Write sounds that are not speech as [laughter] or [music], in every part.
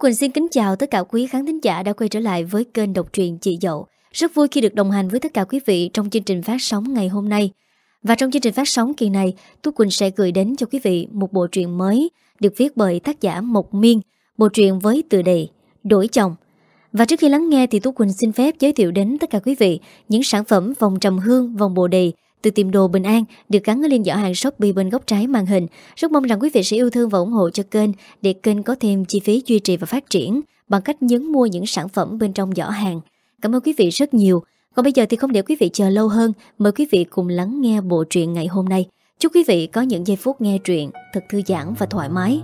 Quỳnh xin kính chào tất cả quý khán thính giả đã quay trở lại với kênh độc truyện Chị Dậu. Rất vui khi được đồng hành với tất cả quý vị trong chương trình phát sóng ngày hôm nay. Và trong chương trình phát sóng kỳ này, Tú Quỳnh sẽ gửi đến cho quý vị một bộ truyện mới được viết bởi tác giả Mộc Miên, bộ truyện với tựa đề Đổi chồng. Và trước khi lắng nghe thì Tú Quỳnh xin phép giới thiệu đến tất cả quý vị những sản phẩm vòng trầm hương, vòng bồ đề từ tiệm đồ Bình An được gắn ở liên giỏ hàng Shopee bên góc trái màn hình. Rất mong rằng quý vị sẽ yêu thương và ủng hộ cho kênh để kênh có thêm chi phí duy trì và phát triển bằng cách nhấn mua những sản phẩm bên trong giỏ hàng. Cảm ơn quý vị rất nhiều. Còn bây giờ thì không để quý vị chờ lâu hơn, mời quý vị cùng lắng nghe bộ truyện ngày hôm nay. Chúc quý vị có những giây phút nghe truyện thật thư giãn và thoải mái.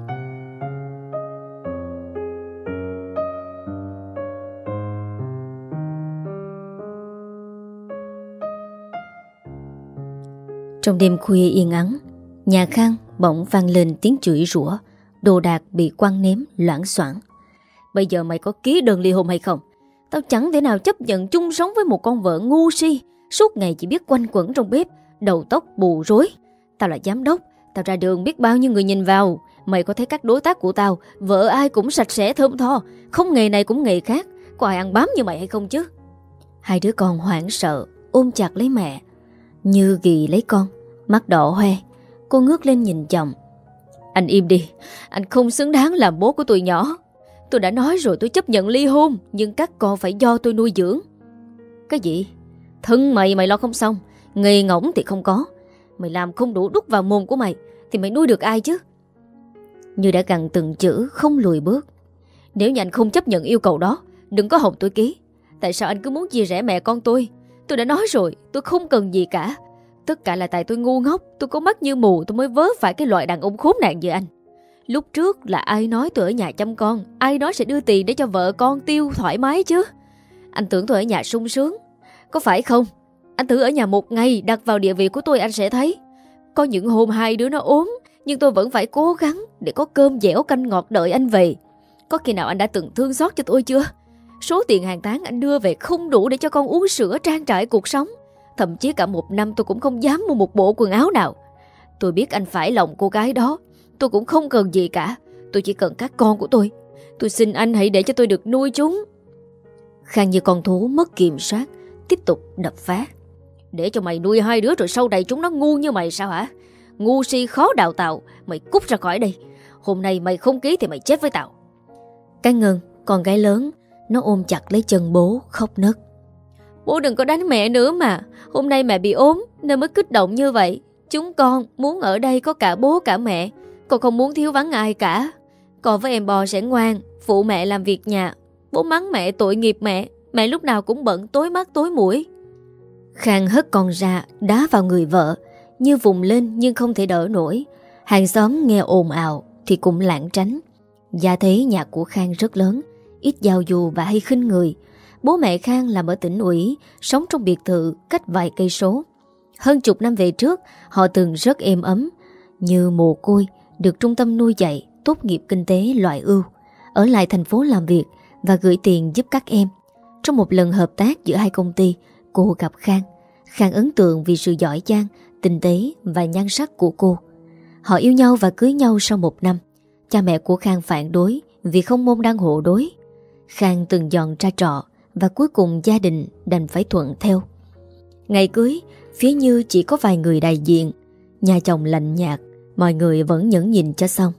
Trong đêm khuya yên ắng, nhà Khang bỗng vang lên tiếng chửi rủa, đồ đạc bị quăng ném loãng soảng Bây giờ mày có ký đơn ly hôn hay không? Tao chẳng thể nào chấp nhận chung sống với một con vợ ngu si, suốt ngày chỉ biết quanh quẩn trong bếp, đầu tóc bù rối. Tao là giám đốc, tao ra đường biết bao nhiêu người nhìn vào. Mày có thấy các đối tác của tao, vợ ai cũng sạch sẽ thơm tho, không nghề này cũng nghề khác. Có ai ăn bám như mày hay không chứ? Hai đứa con hoảng sợ, ôm chặt lấy mẹ. Như ghi lấy con, mắt đỏ hoe. Cô ngước lên nhìn chồng. Anh im đi, anh không xứng đáng làm bố của tụi nhỏ. Tôi đã nói rồi tôi chấp nhận ly hôn Nhưng các con phải do tôi nuôi dưỡng Cái gì? Thân mày mày lo không xong Nghề ngỗng thì không có Mày làm không đủ đút vào mồm của mày Thì mày nuôi được ai chứ Như đã gằn từng chữ không lùi bước Nếu như anh không chấp nhận yêu cầu đó Đừng có hồng tôi ký Tại sao anh cứ muốn chia rẽ mẹ con tôi Tôi đã nói rồi tôi không cần gì cả Tất cả là tại tôi ngu ngốc, Tôi có mắt như mù, tôi mới vớ phải cái loại đàn ông khốn nạn như anh. Lúc trước là ai nói tôi ở nhà chăm con, Ai nói sẽ đưa tiền để cho vợ con tiêu thoải mái chứ? Anh tưởng tôi ở nhà sung sướng. Có phải không? Anh thử ở nhà một ngày, đặt vào địa vị của tôi anh sẽ thấy. Có những hôm hai đứa nó ốm, Nhưng tôi vẫn phải cố gắng Để có cơm dẻo canh ngọt đợi anh về. Có khi nào anh đã từng thương xót cho tôi chưa? Số tiền hàng tháng anh đưa về không đủ để cho con uống sữa trang trải cuộc sống. Thậm chí cả một năm tôi cũng không dám mua một bộ quần áo nào. Tôi biết anh phải lòng cô gái đó. Tôi cũng không cần gì cả. Tôi chỉ cần các con của tôi. Tôi xin anh hãy để cho tôi được nuôi chúng. Khang như con thú mất kiểm soát Tiếp tục đập phá. Để cho mày nuôi hai đứa rồi sau này chúng nó ngu như mày sao hả? Ngu si khó đào tạo, Mày cút ra khỏi đây. Hôm nay mày không ký thì mày chết với tao. Cái ngân, con gái lớn, Nó ôm chặt lấy chân bố, khóc nấc. Bố đừng có đánh mẹ nữa mà. Hôm nay mẹ bị ốm, Nên mới kích động như vậy. Chúng con muốn ở đây có cả bố cả mẹ. Con không muốn thiếu vắng ai cả. Con với em bò sẽ ngoan, Phụ mẹ làm việc nhà. Bố mắng mẹ tội nghiệp mẹ. Mẹ lúc nào cũng bận tối mắt tối mũi. Khang hất con ra, Đá vào người vợ. Như vùng lên nhưng không thể đỡ nổi. Hàng xóm nghe ồn ào Thì cũng lãng tránh. Gia thế nhà của Khang rất lớn, Ít giao dù và hay khinh người. Bố mẹ Khang làm ở tỉnh ủy Sống trong biệt thự cách vài cây số Hơn chục năm về trước Họ từng rất êm ấm Như mồ côi được trung tâm nuôi dạy, tốt nghiệp kinh tế loại ưu, ở lại thành phố làm việc và gửi tiền giúp các em. Trong một lần hợp tác giữa hai công ty, cô gặp Khang. Khang ấn tượng vì sự giỏi giang, tinh tế và nhan sắc của cô. Họ yêu nhau và cưới nhau sau một năm. Cha mẹ của Khang phản đối vì không môn đang hộ đối. Khang từng dọn ra trọ và cuối cùng gia đình đành phải thuận theo. Ngày cưới, phía Như chỉ có vài người đại diện. Nhà chồng lạnh nhạt, Mọi người vẫn nhẫn nhìn cho xong.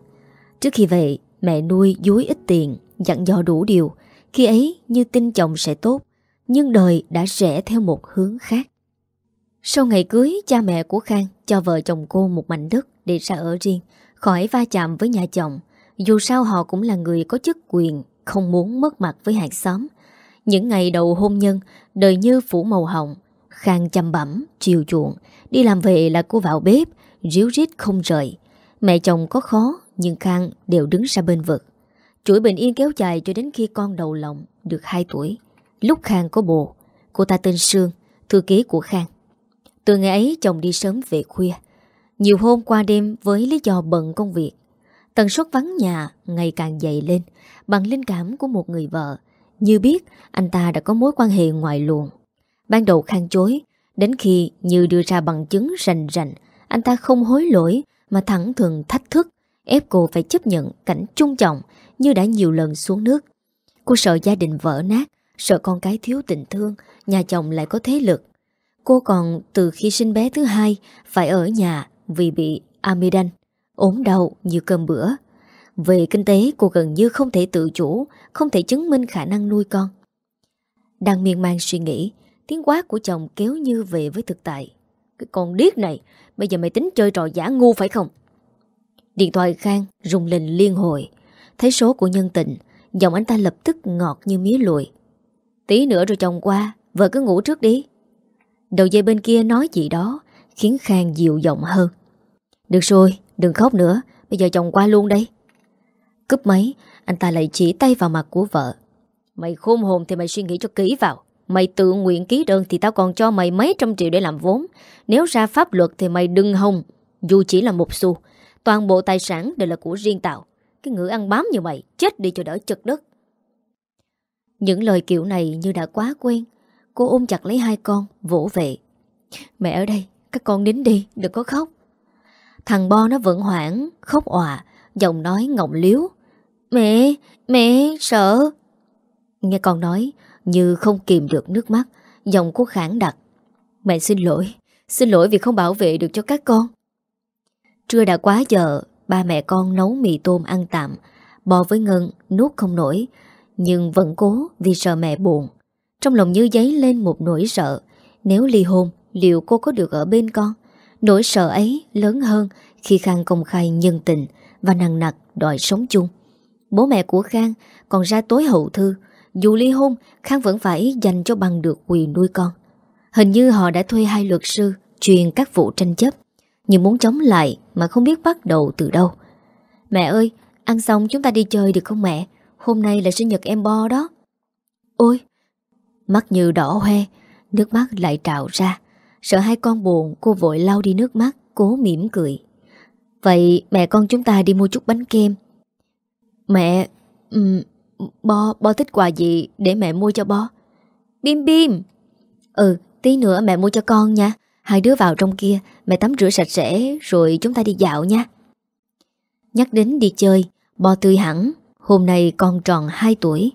Trước khi về Mẹ nuôi dúi ít tiền Dặn dò đủ điều. Khi ấy như tin chồng sẽ tốt Nhưng đời đã rẽ theo một hướng khác. Sau ngày cưới Cha mẹ của Khang cho vợ chồng cô một mảnh đất Để ra ở riêng Khỏi va chạm với nhà chồng. Dù sao họ cũng là người có chức quyền Không muốn mất mặt với hàng xóm. Những ngày đầu hôn nhân Đời như phủ màu hồng Khang chăm bẩm, chiều chuộng Đi làm về là cô vào bếp ríu rít không rời. Mẹ chồng có khó, nhưng Khang đều đứng ra bên vực. Chuỗi bình yên kéo dài cho đến khi con đầu lòng được 2 tuổi. Lúc Khang có bồ, cô ta tên Sương, thư ký của Khang. Từ ngày ấy chồng đi sớm về khuya. Nhiều hôm qua đêm với lý do bận công việc. Tần suất vắng nhà ngày càng dày lên bằng linh cảm của một người vợ. Như biết anh ta đã có mối quan hệ ngoài luồng. Ban đầu Khang chối, đến khi Như đưa ra bằng chứng rành rành anh ta không hối lỗi mà thẳng thường thách thức, ép cô phải chấp nhận cảnh chung chồng như đã nhiều lần xuống nước. Cô sợ gia đình vỡ nát, sợ con cái thiếu tình thương, nhà chồng lại có thế lực. Cô còn từ khi sinh bé thứ hai phải ở nhà vì bị amidan, ốm đau như cơm bữa. Về kinh tế cô gần như không thể tự chủ, không thể chứng minh khả năng nuôi con. Đang miên man suy nghĩ, tiếng quát của chồng kéo như về với thực tại. Cái con điếc này, bây giờ mày tính chơi trò giả ngu phải không? Điện thoại Khang rung lên liên hồi. Thấy số của nhân tình, giọng anh ta lập tức ngọt như mía lùi. Tí nữa rồi chồng qua, vợ cứ ngủ trước đi. Đầu dây bên kia nói gì đó, khiến Khang dịu giọng hơn. Được rồi, đừng khóc nữa, bây giờ chồng qua luôn đây. Cúp máy, anh ta lại chỉ tay vào mặt của vợ. Mày khôn hồn thì mày suy nghĩ cho kỹ vào. Mày tự nguyện ký đơn thì tao còn cho mày mấy trăm triệu để làm vốn. Nếu ra pháp luật thì mày đừng hồng, dù chỉ là một xu. Toàn bộ tài sản đều là của riêng tạo Cái ngữ ăn bám như mày, chết đi cho đỡ chật đất. Những lời kiểu này như đã quá quen. Cô ôm chặt lấy hai con, vỗ về. Mẹ ở đây, các con nín đi, đừng có khóc. Thằng Bo nó vẫn hoảng, khóc òa, giọng nói ngọng liếu. Mẹ, mẹ, sợ. Nghe con nói, như không kìm được nước mắt, giọng của khản đặc. Mẹ xin lỗi, xin lỗi vì không bảo vệ được cho các con. Trưa đã quá giờ, ba mẹ con nấu mì tôm ăn tạm, bò với Ngân nuốt không nổi, nhưng vẫn cố vì sợ mẹ buồn. Trong lòng như giấy lên một nỗi sợ, nếu ly hôn, liệu cô có được ở bên con? Nỗi sợ ấy lớn hơn khi Khang công khai nhân tình và nặng nặc đòi sống chung. Bố mẹ của Khang còn ra tối hậu thư, dù ly hôn, Khang vẫn phải dành cho bằng được quyền nuôi con. Hình như họ đã thuê hai luật sư truyền các vụ tranh chấp, nhưng muốn chống lại mà không biết bắt đầu từ đâu. Mẹ ơi, ăn xong chúng ta đi chơi được không mẹ? Hôm nay là sinh nhật em Bo đó. Ôi, mắt như đỏ hoe, nước mắt lại trào ra. Sợ hai con buồn, cô vội lau đi nước mắt, cố mỉm cười. Vậy mẹ con chúng ta đi mua chút bánh kem. Mẹ, um, Bo, Bo thích quà gì để mẹ mua cho Bo? Bim bim. Ừ, tí nữa mẹ mua cho con nha. Hai đứa vào trong kia, mẹ tắm rửa sạch sẽ rồi chúng ta đi dạo nha. Nhắc đến đi chơi, Bo tươi hẳn, hôm nay con tròn 2 tuổi.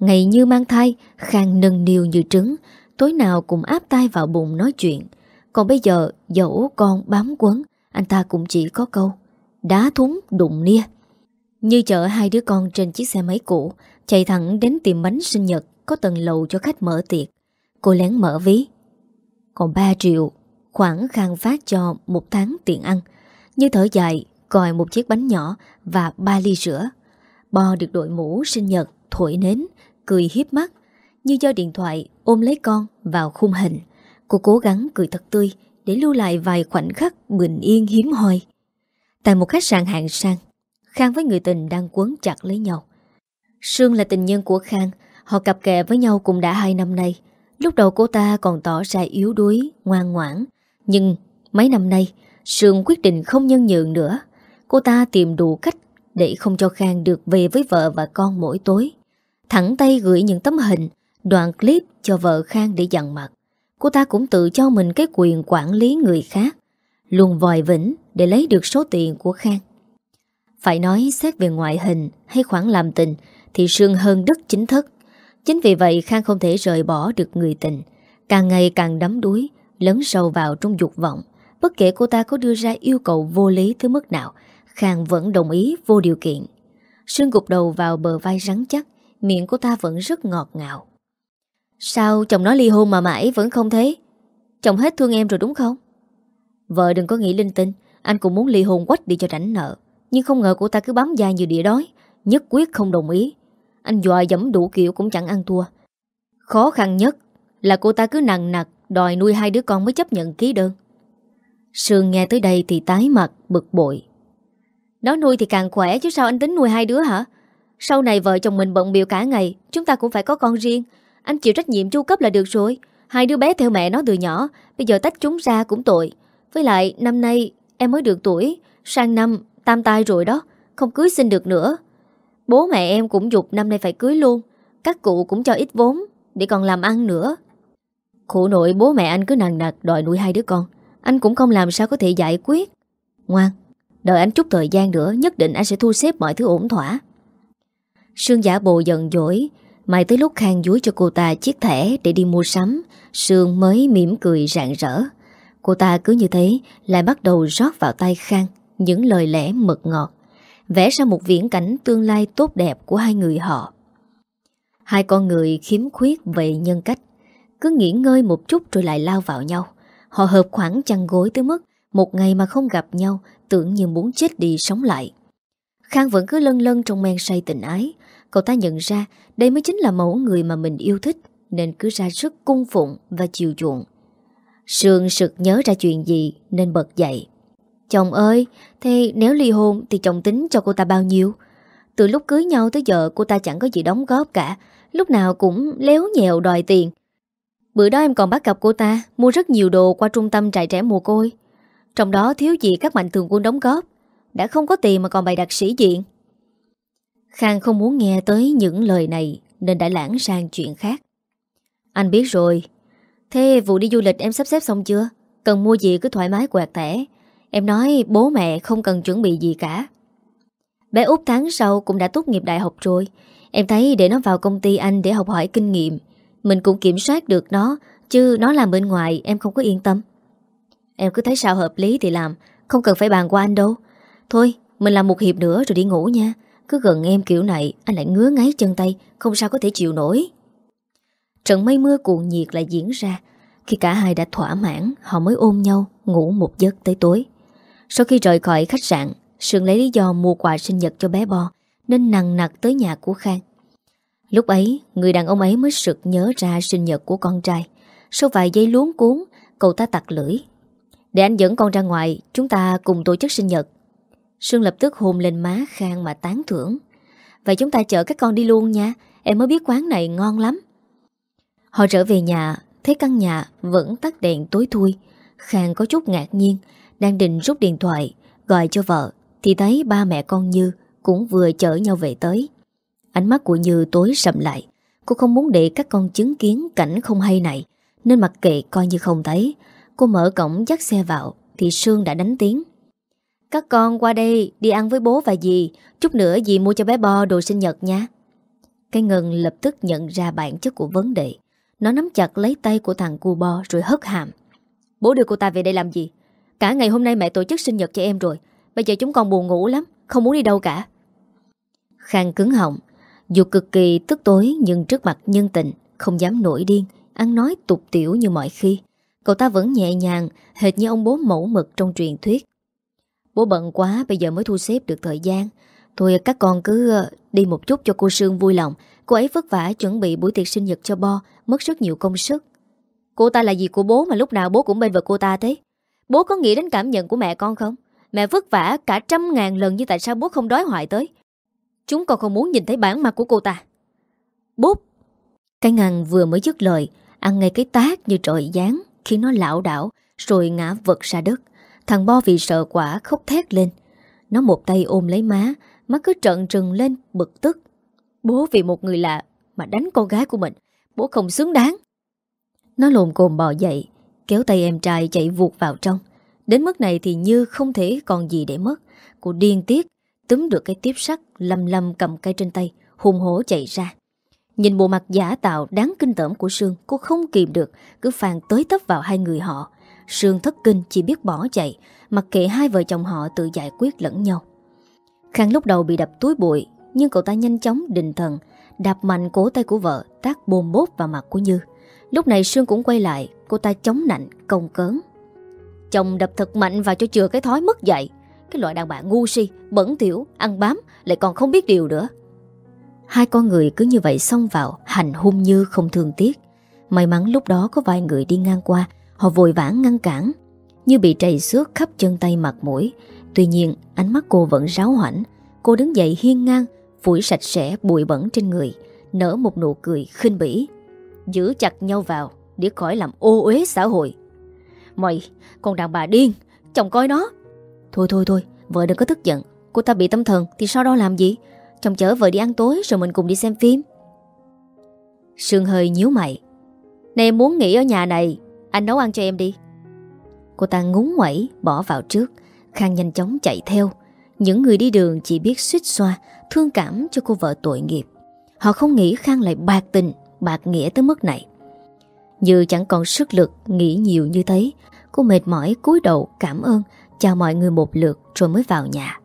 Ngày như mang thai, Khang nâng niu như trứng, tối nào cũng áp tay vào bụng nói chuyện. Còn bây giờ, dẫu con bám quấn, anh ta cũng chỉ có câu, đá thúng đụng nia. Như chở hai đứa con trên chiếc xe máy cũ, Chạy thẳng đến tiệm bánh sinh nhật Có tầng lầu cho khách mở tiệc. Cô lén mở ví. Còn 3 triệu Khoảng khang phát cho một tháng tiền ăn. Như thở dài, Còi một chiếc bánh nhỏ Và ba ly sữa. Bo được đội mũ sinh nhật, Thổi nến, Cười hiếp mắt. Như do điện thoại, ôm lấy con vào khung hình. Cô cố gắng cười thật tươi Để lưu lại vài khoảnh khắc bình yên hiếm hoi. Tại một khách sạn hạng sang Khang với người tình đang quấn chặt lấy nhau. Sương là tình nhân của Khang, họ cặp kè với nhau cũng đã hai năm nay. Lúc đầu cô ta còn tỏ ra yếu đuối, ngoan ngoãn. Nhưng mấy năm nay, Sương quyết định không nhân nhượng nữa. Cô ta tìm đủ cách để không cho Khang được về với vợ và con mỗi tối. Thẳng tay gửi những tấm hình, đoạn clip cho vợ Khang để dặn mặt. Cô ta cũng tự cho mình cái quyền quản lý người khác, luôn vòi vĩnh để lấy được số tiền của Khang. Phải nói xét về ngoại hình hay khoảng làm tình thì Sương hơn đức chính thức. Chính vì vậy Khang không thể rời bỏ được người tình. Càng ngày càng đắm đuối, lấn sâu vào trong dục vọng. Bất kể cô ta có đưa ra yêu cầu vô lý tới mức nào, Khang vẫn đồng ý vô điều kiện. Sương gục đầu vào bờ vai rắn chắc, miệng cô ta vẫn rất ngọt ngào. Sao chồng nói ly hôn mà mãi vẫn không thế? Chồng hết thương em rồi đúng không? Vợ đừng có nghĩ linh tinh, anh cũng muốn ly hôn quách đi cho rảnh nợ. Nhưng không ngờ cô ta cứ bám dài như địa đói, Nhất quyết không đồng ý. Anh dọa dẫm đủ kiểu cũng chẳng ăn thua. Khó khăn nhất Là cô ta cứ nặng nặc Đòi nuôi hai đứa con mới chấp nhận ký đơn. Sương nghe tới đây thì tái mặt, Bực bội. Nó nuôi thì càng khỏe chứ sao anh tính nuôi hai đứa hả? Sau này vợ chồng mình bận biểu cả ngày, Chúng ta cũng phải có con riêng. Anh chịu trách nhiệm chu cấp là được rồi. Hai đứa bé theo mẹ nó từ nhỏ, Bây giờ tách chúng ra cũng tội. Với lại, năm nay em mới được tuổi, Sang năm Tam tai rồi đó, Không cưới xin được nữa. Bố mẹ em cũng dục năm nay phải cưới luôn, Các cụ cũng cho ít vốn Để còn làm ăn nữa. Khổ nội, bố mẹ anh cứ nặng nặc đòi nuôi hai đứa con, Anh cũng không làm sao có thể giải quyết. Ngoan, Đợi anh chút thời gian nữa, Nhất định anh sẽ thu xếp mọi thứ ổn thỏa. Sương giả bộ giận dỗi mày tới lúc Khang dúi cho cô ta chiếc thẻ để đi mua sắm, Sương mới mỉm cười rạng rỡ. Cô ta cứ như thế, Lại bắt đầu rót vào tay Khang. Những lời lẽ mật ngọt, Vẽ ra một viễn cảnh tương lai tốt đẹp của hai người họ. Hai con người khiếm khuyết về nhân cách, Cứ nghỉ ngơi một chút rồi lại lao vào nhau. Họ hợp khoảng chăn gối tới mức Một ngày mà không gặp nhau, Tưởng như muốn chết đi sống lại. Khang vẫn cứ lân lân trong men say tình ái. Cậu ta nhận ra đây mới chính là mẫu người mà mình yêu thích, Nên cứ ra sức cung phụng và chiều chuộng. Sương sực nhớ ra chuyện gì nên bật dậy. Chồng ơi, thế nếu ly hôn thì chồng tính cho cô ta bao nhiêu? Từ lúc cưới nhau tới giờ cô ta chẳng có gì đóng góp cả. Lúc nào cũng léo nhèo đòi tiền. Bữa đó em còn bắt gặp cô ta Mua rất nhiều đồ qua trung tâm trại trẻ mồ côi. Trong đó thiếu gì các mạnh thường quân đóng góp. Đã không có tiền mà còn bày đặt sĩ diện. Khang không muốn nghe tới những lời này Nên đã lãng sang chuyện khác. Anh biết rồi. Thế vụ đi du lịch em sắp xếp xong chưa? Cần mua gì cứ thoải mái quẹt thẻ. Em nói bố mẹ không cần chuẩn bị gì cả. Bé út tháng sau cũng đã tốt nghiệp đại học rồi. Em thấy để nó vào công ty anh để học hỏi kinh nghiệm. Mình cũng kiểm soát được nó, Chứ nó làm bên ngoài, em không có yên tâm. Em cứ thấy sao hợp lý thì làm, Không cần phải bàn qua anh đâu. Thôi, mình làm một hiệp nữa rồi đi ngủ nha. Cứ gần em kiểu này, Anh lại ngứa ngáy chân tay, Không sao có thể chịu nổi. Trận mây mưa cuồng nhiệt lại diễn ra. Khi cả hai đã thỏa mãn, Họ mới ôm nhau ngủ một giấc tới tối. Sau khi rời khỏi khách sạn, Sương lấy lý do mua quà sinh nhật cho bé Bo, Nên nặng nặc tới nhà của Khang. Lúc ấy, Người đàn ông ấy mới sực nhớ ra sinh nhật của con trai. Sau vài giây luống cuốn, Cậu ta tặc lưỡi. Để anh dẫn con ra ngoài, Chúng ta cùng tổ chức sinh nhật. Sương lập tức hôn lên má Khang mà tán thưởng. Vậy chúng ta chở các con đi luôn nha, Em mới biết quán này ngon lắm. Họ trở về nhà, Thấy căn nhà vẫn tắt đèn tối thui. Khang có chút ngạc nhiên đang định rút điện thoại, Gọi cho vợ, Thì thấy ba mẹ con Như Cũng vừa chở nhau về tới. Ánh mắt của Như tối sầm lại, Cô không muốn để các con chứng kiến cảnh không hay này, Nên mặc kệ coi như không thấy. Cô mở cổng dắt xe vào, Thì Sương đã đánh tiếng. Các con qua đây, đi ăn với bố và dì, Chút nữa dì mua cho bé Bo đồ sinh nhật nha. Cái Ngân lập tức nhận ra bản chất của vấn đề. Nó nắm chặt lấy tay của thằng cu Bo rồi hất hàm. Bố đưa cô ta về đây làm gì? Cả ngày hôm nay mẹ tổ chức sinh nhật cho em rồi. Bây giờ chúng con buồn ngủ lắm, Không muốn đi đâu cả. Khang cứng họng. Dù cực kỳ tức tối, nhưng trước mặt nhân tình, Không dám nổi điên. Ăn nói tục tiểu như mọi khi. Cậu ta vẫn nhẹ nhàng, Hệt như ông bố mẫu mực trong truyền thuyết. Bố bận quá, bây giờ mới thu xếp được thời gian. Thôi, các con cứ ờ, đi một chút cho cô Sương vui lòng. Cô ấy vất vả chuẩn bị buổi tiệc sinh nhật cho Bo, Mất rất nhiều công sức. Cô ta là gì của bố mà lúc nào bố cũng bên vực cô ta thế? Bố có nghĩ đến cảm nhận của mẹ con không? Mẹ vất vả cả trăm ngàn lần như tại sao bố không đói hoại tới? Chúng con không muốn nhìn thấy bản mặt của cô ta. Bốp Cái ngàn vừa mới dứt lời, Ăn ngay cái tác như trội gián Khi nó lão đảo Rồi ngã vật ra đất. Thằng Bo vì sợ quả khóc thét lên. Nó một tay ôm lấy má, Mắt cứ trợn trừng lên, bực tức. Bố vì một người lạ Mà đánh con gái của mình, Bố không xứng đáng. Nó lồn cồn bò dậy Kéo tay em trai chạy vụt vào trong. Đến mức này thì Như không thể còn gì để mất. Cô điên tiết, Túm được cái tiếp sắt Lâm lâm cầm cây trên tay, Hùng hổ chạy ra. Nhìn bộ mặt giả tạo đáng kinh tởm của Sương, Cô không kìm được, Cứ phàn tới tấp vào hai người họ. Sương thất kinh chỉ biết bỏ chạy, Mặc kệ hai vợ chồng họ tự giải quyết lẫn nhau. Khang lúc đầu bị đập túi bụi, Nhưng cậu ta nhanh chóng định thần, Đạp mạnh cổ tay của vợ Tác bồm bốt vào mặt của Như. Lúc này Sương cũng quay lại Cô ta chống nạnh, công cớn. Chồng đập thật mạnh vào cho chừa cái thói mất dạy. Cái loại đàn bà ngu si, bẩn tiểu, ăn bám Lại còn không biết điều nữa. Hai con người cứ như vậy xông vào Hành hung như không thương tiếc. May mắn lúc đó có vài người đi ngang qua Họ vội vã ngăn cản. Như bị trầy xước khắp chân tay mặt mũi. Tuy nhiên ánh mắt cô vẫn ráo hoảnh. Cô đứng dậy hiên ngang Phủi sạch sẽ bụi bẩn trên người Nở một nụ cười khinh bỉ. Giữ chặt nhau vào Để khỏi làm ô uế xã hội. Mày, con đàn bà điên Chồng coi nó. Thôi thôi thôi, vợ đừng có tức giận. Cô ta bị tâm thần thì sau đó làm gì? Chồng chở vợ đi ăn tối rồi mình cùng đi xem phim. Sương hơi nhíu mày. Em muốn nghỉ ở nhà này Anh nấu ăn cho em đi. Cô ta ngúng ngoẩy bỏ vào trước. Khang nhanh chóng chạy theo. Những người đi đường chỉ biết suýt xoa Thương cảm cho cô vợ tội nghiệp. Họ không nghĩ Khang lại bạc tình. Bạc nghĩa tới mức này. Như chẳng còn sức lực nghĩ nhiều như thế, Cô mệt mỏi cúi đầu cảm ơn, Chào mọi người một lượt rồi mới vào nhà.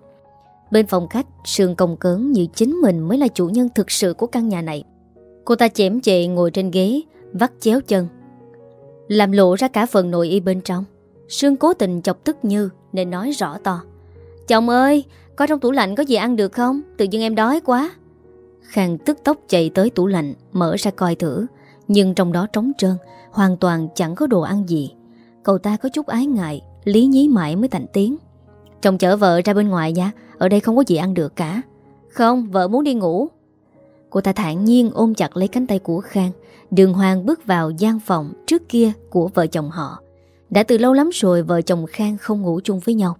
Bên phòng khách, Sương công cớn như chính mình mới là chủ nhân thực sự của căn nhà này. Cô ta chém chệ ngồi trên ghế, Vắt chéo chân. Làm lộ ra cả phần nội y bên trong. Sương cố tình chọc tức Như Nên nói rõ to. Chồng ơi Coi trong tủ lạnh có gì ăn được không? Tự dưng em đói quá. Khang tức tốc chạy tới tủ lạnh, Mở ra coi thử. Nhưng trong đó trống trơn, Hoàn toàn chẳng có đồ ăn gì. Cậu ta có chút ái ngại, Lý nhí mãi mới thành tiếng. Chồng chở vợ ra bên ngoài nha, Ở đây không có gì ăn được cả. Không, vợ muốn đi ngủ. Cô ta thản nhiên ôm chặt lấy cánh tay của Khang. Đường Hoàng bước vào gian phòng trước kia của vợ chồng họ. Đã từ lâu lắm rồi vợ chồng Khang không ngủ chung với nhau.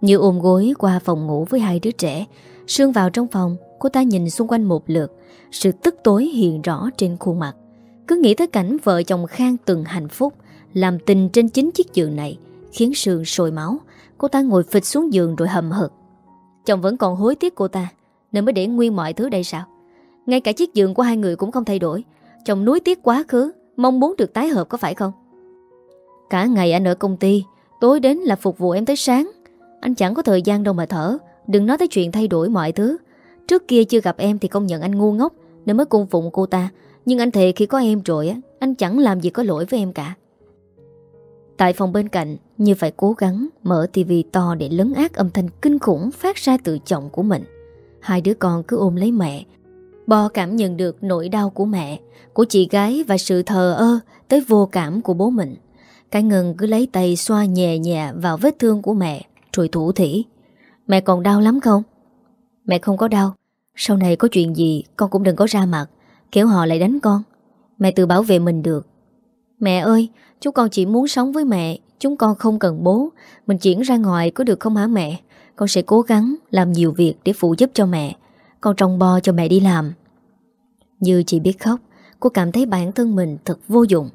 Như ôm gối qua phòng ngủ với hai đứa trẻ, Sương vào trong phòng Cô ta nhìn xung quanh một lượt, Sự tức tối hiện rõ trên khuôn mặt. Cứ nghĩ tới cảnh vợ chồng Khang từng hạnh phúc, Làm tình trên chính chiếc giường này, Khiến Sương sôi máu, Cô ta ngồi phịch xuống giường rồi hầm hực. Chồng vẫn còn hối tiếc cô ta, Nên mới để nguyên mọi thứ đây sao? Ngay cả chiếc giường của hai người cũng không thay đổi. Chồng nuối tiếc quá khứ, Mong muốn được tái hợp có phải không? Cả ngày anh ở công ty, Tối đến là phục vụ em tới sáng. Anh chẳng có thời gian đâu mà thở, Đừng nói tới chuyện thay đổi mọi thứ. Trước kia chưa gặp em thì công nhận anh ngu ngốc, Nên mới cung phụng cô ta. Nhưng anh thề khi có em rồi á, Anh chẳng làm gì có lỗi với em cả. Tại phòng bên cạnh, Như phải cố gắng mở tivi to Để lấn át âm thanh kinh khủng phát ra từ chồng của mình. Hai đứa con cứ ôm lấy mẹ bo cảm nhận được nỗi đau của mẹ, Của chị gái và sự thờ ơ Tới vô cảm của bố mình. Cái ngân cứ lấy tay xoa nhẹ nhẹ Vào vết thương của mẹ, Rồi thủ thỉ. Mẹ còn đau lắm không? Mẹ không có đau. Sau này có chuyện gì, con cũng đừng có ra mặt. Kéo họ lại đánh con. Mẹ tự bảo vệ mình được. Mẹ ơi, Chúng con chỉ muốn sống với mẹ. Chúng con không cần bố. Mình chuyển ra ngoài có được không hả mẹ? Con sẽ cố gắng làm nhiều việc để phụ giúp cho mẹ. Con trông bo cho mẹ đi làm. Như chị biết khóc, Cô cảm thấy bản thân mình thật vô dụng.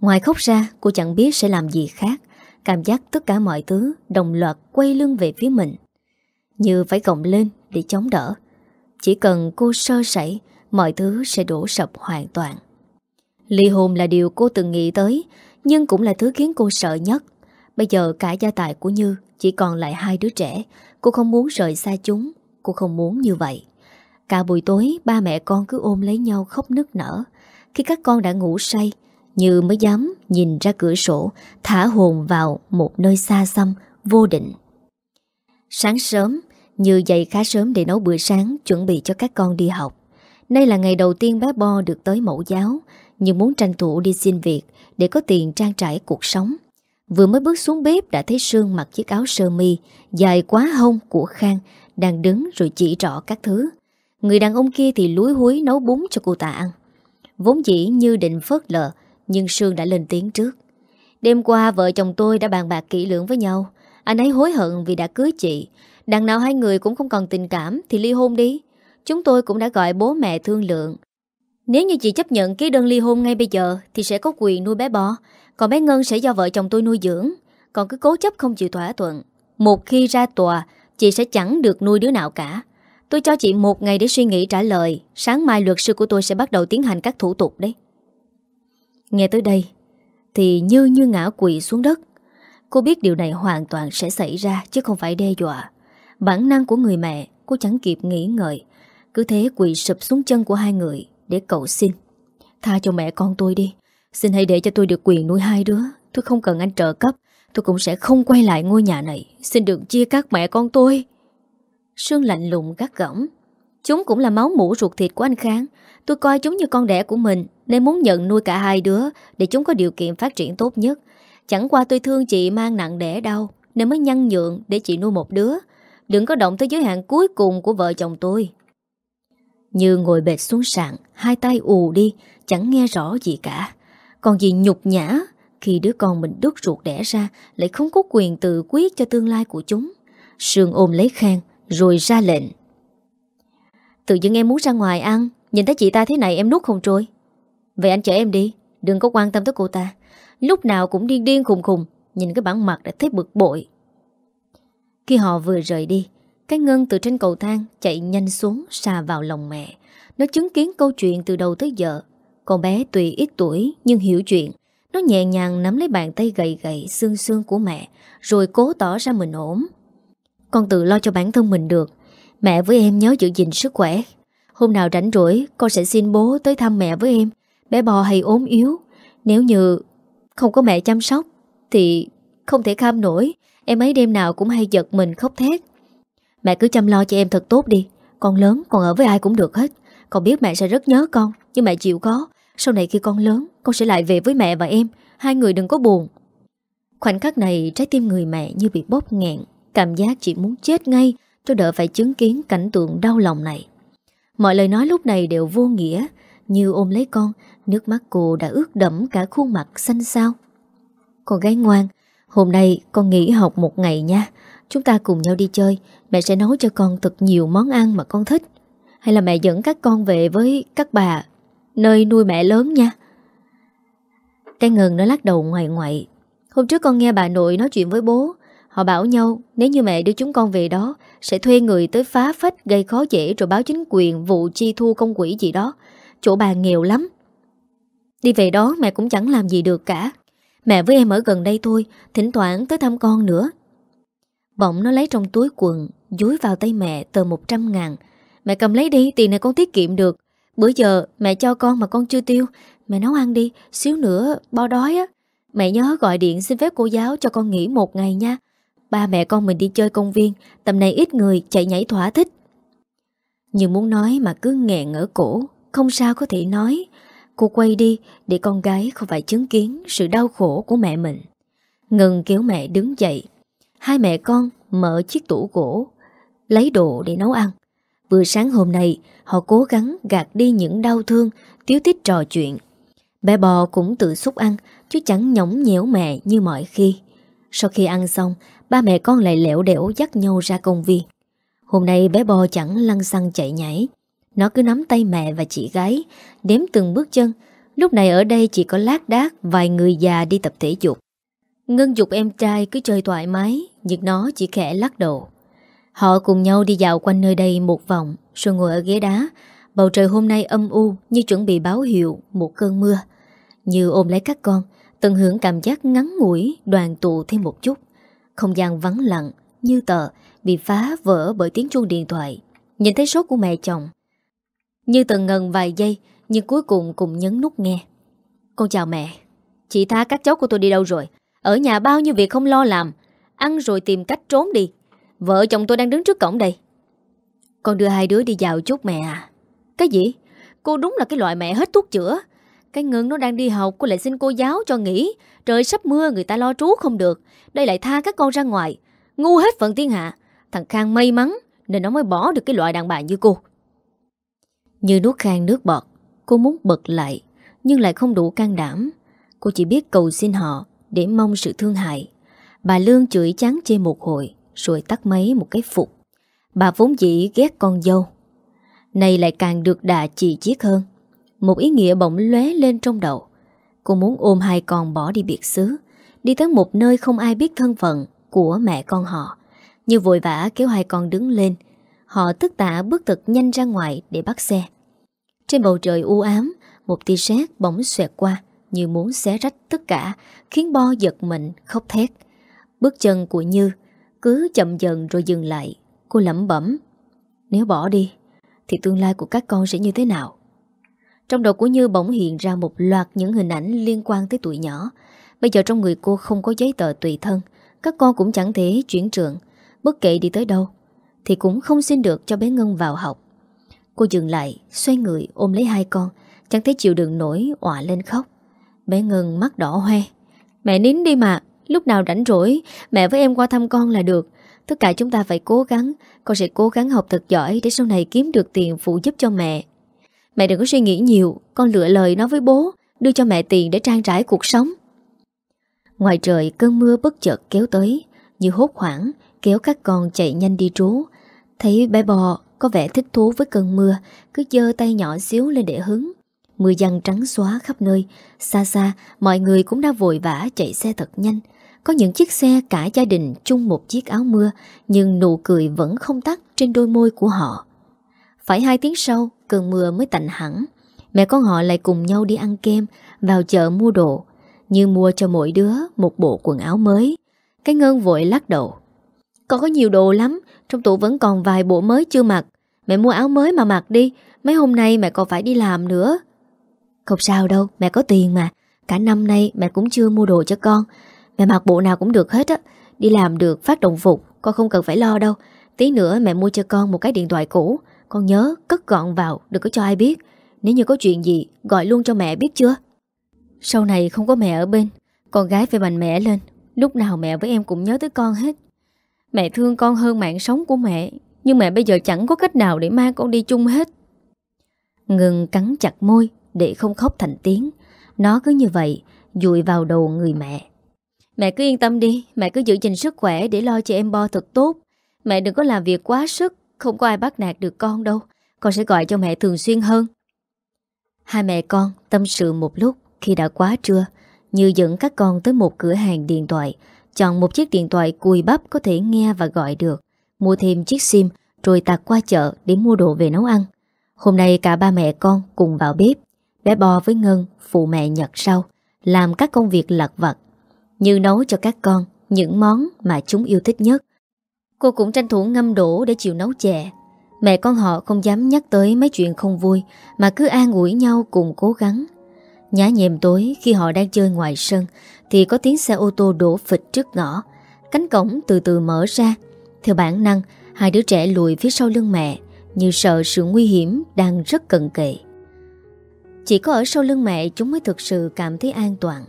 Ngoài khóc ra, cô chẳng biết sẽ làm gì khác. Cảm giác tất cả mọi thứ Đồng loạt quay lưng về phía mình. Như phải gồng lên để chống đỡ. Chỉ cần cô sơ sẩy, Mọi thứ sẽ đổ sập hoàn toàn. Ly hôn là điều cô từng nghĩ tới, Nhưng cũng là thứ khiến cô sợ nhất. Bây giờ cả gia tài của Như Chỉ còn lại hai đứa trẻ, Cô không muốn rời xa chúng, Cô không muốn như vậy. Cả buổi tối, ba mẹ con cứ ôm lấy nhau khóc nức nở. Khi các con đã ngủ say, Như mới dám nhìn ra cửa sổ, Thả hồn vào một nơi xa xăm, Vô định. Sáng sớm như dậy khá sớm để nấu bữa sáng, Chuẩn bị cho các con đi học. Nay là ngày đầu tiên bé Bo được tới mẫu giáo, Nhưng muốn tranh thủ đi xin việc Để có tiền trang trải cuộc sống. Vừa mới bước xuống bếp đã thấy Sương mặc chiếc áo sơ mi, Dài quá hông của Khang, Đang đứng rồi chỉ rõ các thứ. Người đàn ông kia thì lúi húi nấu bún cho cô ta ăn. Vốn dĩ như định phớt lờ, Nhưng Sương đã lên tiếng trước. Đêm qua vợ chồng tôi đã bàn bạc kỹ lưỡng với nhau. Anh ấy hối hận vì đã cưới chị. Đằng nào hai người cũng không còn tình cảm Thì ly hôn đi. Chúng tôi cũng đã gọi bố mẹ thương lượng. Nếu như chị chấp nhận ký đơn ly hôn ngay bây giờ Thì sẽ có quyền nuôi bé bò Còn bé Ngân sẽ do vợ chồng tôi nuôi dưỡng. Còn cứ cố chấp không chịu thỏa thuận. Một khi ra tòa, Chị sẽ chẳng được nuôi đứa nào cả. Tôi cho chị một ngày để suy nghĩ trả lời. Sáng mai luật sư của tôi sẽ bắt đầu tiến hành các thủ tục đấy. Nghe tới đây, Thì như như ngã quỵ xuống đất. Cô biết điều này hoàn toàn sẽ xảy ra, Chứ không phải đe dọa. Bản năng của người mẹ, Cô chẳng kịp nghĩ ngợi. Cứ thế quỳ sụp xuống chân của hai người Để cầu xin. Tha cho mẹ con tôi đi. Xin hãy để cho tôi được quyền nuôi hai đứa. Tôi không cần anh trợ cấp. Tôi cũng sẽ không quay lại ngôi nhà này. Xin đừng chia cắt mẹ con tôi. Sương lạnh lùng gắt gỏng. Chúng cũng là máu mũ ruột thịt của anh Khang. Tôi coi chúng như con đẻ của mình, Nên muốn nhận nuôi cả hai đứa Để chúng có điều kiện phát triển tốt nhất. Chẳng qua tôi thương chị mang nặng đẻ đau, Nên mới nhăn nhượng để chị nuôi một đứa. Đừng có động tới giới hạn cuối cùng của vợ chồng tôi. Như ngồi bệt xuống sàn, Hai tay ù đi, Chẳng nghe rõ gì cả. Còn gì nhục nhã Khi đứa con mình đứt ruột đẻ ra Lại không có quyền tự quyết cho tương lai của chúng. Sương ôm lấy Khang, Rồi ra lệnh. Tự dưng em muốn ra ngoài ăn, Nhìn thấy chị ta thế này em nuốt không trôi. Vậy anh chở em đi, Đừng có quan tâm tới cô ta. Lúc nào cũng điên điên khùng khùng, Nhìn cái bản mặt đã thấy bực bội. Khi họ vừa rời đi, Cái Ngân từ trên cầu thang chạy nhanh xuống xà vào lòng mẹ. Nó chứng kiến câu chuyện từ đầu tới giờ. Con bé tùy ít tuổi nhưng hiểu chuyện. Nó nhẹ nhàng nắm lấy bàn tay gầy gầy, xương xương của mẹ, rồi cố tỏ ra mình ổn. Con tự lo cho bản thân mình được. Mẹ với em nhớ giữ gìn sức khỏe. Hôm nào rảnh rỗi, con sẽ xin bố tới thăm mẹ với em. Bé bò hay ốm yếu. Nếu như không có mẹ chăm sóc, thì không thể kham nổi. Em ấy đêm nào cũng hay giật mình khóc thét. Mẹ cứ chăm lo cho em thật tốt đi. Con lớn, con ở với ai cũng được hết. Con biết mẹ sẽ rất nhớ con, Nhưng mẹ chịu có Sau này khi con lớn, Con sẽ lại về với mẹ và em. Hai người đừng có buồn. Khoảnh khắc này, trái tim người mẹ như bị bóp nghẹn. Cảm giác chỉ muốn chết ngay, Cho đỡ phải chứng kiến cảnh tượng đau lòng này. Mọi lời nói lúc này đều vô nghĩa. Như ôm lấy con, Nước mắt cô đã ướt đẫm cả khuôn mặt xanh xao. Con gái ngoan Hôm nay con nghỉ học một ngày nha. Chúng ta cùng nhau đi chơi. Mẹ sẽ nấu cho con thật nhiều món ăn mà con thích. Hay là mẹ dẫn các con về với các bà Nơi nuôi mẹ lớn nha? Cái ngần nó lắc đầu ngoài ngoại. Hôm trước con nghe bà nội nói chuyện với bố. Họ bảo nhau, nếu như mẹ đưa chúng con về đó, Sẽ thuê người tới phá phách, gây khó dễ Rồi báo chính quyền vụ chi thu công quỹ gì đó. Chỗ bà nghèo lắm. Đi về đó mẹ cũng chẳng làm gì được cả. Mẹ với em ở gần đây thôi, Thỉnh thoảng tới thăm con nữa. Bỗng nó lấy trong túi quần, Dúi vào tay mẹ tờ 100 ngàn. Mẹ cầm lấy đi, Tiền này con tiết kiệm được. Bữa giờ mẹ cho con mà con chưa tiêu. Mẹ nấu ăn đi, Xíu nữa bo đói á. Mẹ nhớ gọi điện xin phép cô giáo cho con nghỉ một ngày nha. Ba mẹ con mình đi chơi công viên, Tầm này ít người, chạy nhảy thỏa thích. Nhưng muốn nói mà cứ nghẹn ở cổ, Không sao có thể nói. Cô quay đi để con gái không phải chứng kiến Sự đau khổ của mẹ mình Ngừng kéo mẹ đứng dậy Hai mẹ con mở chiếc tủ gỗ Lấy đồ để nấu ăn Vừa sáng hôm nay, họ cố gắng gạt đi những đau thương, tiếu tích trò chuyện. Bé bò cũng tự xúc ăn, chứ chẳng nhõng nhẽo mẹ như mọi khi. Sau khi ăn xong, ba mẹ con lại lẻo đẻo dắt nhau ra công viên. Hôm nay bé bò chẳng lăn xăng chạy nhảy. Nó cứ nắm tay mẹ và chị gái, đếm từng bước chân. Lúc này ở đây chỉ có lát đác vài người già đi tập thể dục. Ngân dục em trai cứ chơi thoải mái, nhưng nó chỉ khẽ lắc đầu. Họ cùng nhau đi dạo quanh nơi đây một vòng Rồi ngồi ở ghế đá Bầu trời hôm nay âm u như chuẩn bị báo hiệu một cơn mưa Như ôm lấy các con Tận hưởng cảm giác ngắn ngủi đoàn tụ thêm một chút Không gian vắng lặng như tờ Bị phá vỡ bởi tiếng chuông điện thoại Nhìn thấy số của mẹ chồng như từng ngần vài giây, Nhưng cuối cùng cũng nhấn nút nghe. Con chào mẹ. Chị tha, các cháu của tôi đi đâu rồi? Ở nhà bao nhiêu việc không lo làm? Ăn rồi tìm cách trốn đi. Vợ chồng tôi đang đứng trước cổng đây. Con đưa hai đứa đi dạo chút mẹ à. Cái gì? Cô đúng là cái loại mẹ hết thuốc chữa. Cái ngân nó đang đi học Cô lại xin cô giáo cho nghỉ. Trời sắp mưa, người ta lo trú không được. Đây lại tha các con ra ngoài. Ngu hết phận thiên hạ. Thằng Khang may mắn, Nên nó mới bỏ được cái loại đàn bà như cô. Như nuốt khang nước bọt Cô muốn bật lại Nhưng lại không đủ can đảm Cô chỉ biết cầu xin họ Để mong sự thương hại Bà Lương chửi chán chê một hồi rồi tắt máy một cái phục. Bà vốn dĩ ghét con dâu. Này lại càng được đà chỉ chiết hơn. Một ý nghĩa bỗng lóe lên trong đầu. Cô muốn ôm hai con bỏ đi biệt xứ, đi tới một nơi không ai biết thân phận của mẹ con họ. Như vội vã kéo hai con đứng lên, họ tức tả bước thật nhanh ra ngoài để bắt xe. Trên bầu trời u ám, một tia sét bỗng xoẹt qua như muốn xé rách tất cả, khiến Bo giật mình khóc thét. Bước chân của Như cứ chậm dần rồi dừng lại. Cô lẩm bẩm Nếu bỏ đi Thì tương lai của các con sẽ như thế nào? Trong đầu của Như bỗng hiện ra một loạt những hình ảnh liên quan tới tuổi nhỏ. Bây giờ trong người cô không có giấy tờ tùy thân Các con cũng chẳng thể chuyển trường Bất kể đi tới đâu Thì cũng không xin được cho bé Ngân vào học. Cô dừng lại, Xoay người ôm lấy hai con. Chẳng thấy chịu đựng nổi ọa lên khóc. Bé Ngân mắt đỏ hoe. Mẹ nín đi mà, Lúc nào rảnh rỗi, Mẹ với em qua thăm con là được. Tất cả chúng ta phải cố gắng, Con sẽ cố gắng học thật giỏi Để sau này kiếm được tiền phụ giúp cho mẹ. Mẹ đừng có suy nghĩ nhiều, Con lựa lời nói với bố, Đưa cho mẹ tiền để trang trải cuộc sống. Ngoài trời, cơn mưa bất chợt kéo tới. Như hốt hoảng, Kéo các con chạy nhanh đi trú. Thấy bé bò có vẻ thích thú với cơn mưa, Cứ dơ tay nhỏ xíu lên để hứng. Mưa giăng trắng xóa khắp nơi. Xa xa, mọi người cũng đã vội vã chạy xe thật nhanh. Có những chiếc xe cả gia đình chung một chiếc áo mưa, Nhưng nụ cười vẫn không tắt trên đôi môi của họ. Phải hai tiếng sau, Cơn mưa mới tạnh hẳn. Mẹ con họ lại cùng nhau đi ăn kem, Vào chợ mua đồ. Như mua cho mỗi đứa một bộ quần áo mới. Cái ngân vội lắc đầu. Con có nhiều đồ lắm trong tủ vẫn còn vài bộ mới chưa mặc. Mẹ mua áo mới mà mặc đi. Mấy hôm nay mẹ còn phải đi làm nữa. Không sao đâu, mẹ có tiền mà. Cả năm nay mẹ cũng chưa mua đồ cho con. Mẹ mặc bộ nào cũng được hết á. Đi làm được, phát đồng phục, Con không cần phải lo đâu. Tí nữa mẹ mua cho con một cái điện thoại cũ. Con nhớ, cất gọn vào, Đừng có cho ai biết. Nếu như có chuyện gì, gọi luôn cho mẹ biết chưa? Sau này không có mẹ ở bên, Con gái phải mạnh mẽ lên. Lúc nào mẹ với em cũng nhớ tới con hết. Mẹ thương con hơn mạng sống của mẹ, Nhưng mẹ bây giờ chẳng có cách nào để mang con đi chung hết. Ngừng cắn chặt môi Để không khóc thành tiếng. Nó cứ như vậy, Dụi vào đầu người mẹ. Mẹ cứ yên tâm đi, Mẹ cứ giữ gìn sức khỏe để lo cho em Bo thật tốt. Mẹ đừng có làm việc quá sức, Không có ai bắt nạt được con đâu. Con sẽ gọi cho mẹ thường xuyên hơn. Hai mẹ con tâm sự một lúc Khi đã quá trưa, Như dẫn các con tới một cửa hàng điện thoại. Chọn một chiếc điện thoại cùi bắp Có thể nghe và gọi được. Mua thêm chiếc sim, Rồi tạt qua chợ để mua đồ về nấu ăn. Hôm nay cả ba mẹ con cùng vào bếp. Bé Bo với Ngân, phụ mẹ nhặt sau, Làm các công việc lặt vặt. Như nấu cho các con Những món mà chúng yêu thích nhất. Cô cũng tranh thủ ngâm đổ để chịu nấu chè. Mẹ con họ không dám nhắc tới mấy chuyện không vui, Mà cứ an ủi nhau cùng cố gắng. Nhá nhèm tối khi họ đang chơi ngoài sân thì có tiếng xe ô tô đổ phịch trước ngõ. Cánh cổng từ từ mở ra. Theo bản năng, Hai đứa trẻ lùi phía sau lưng mẹ, Như sợ sự nguy hiểm đang rất cận kề. Chỉ có ở sau lưng mẹ, Chúng mới thực sự cảm thấy an toàn.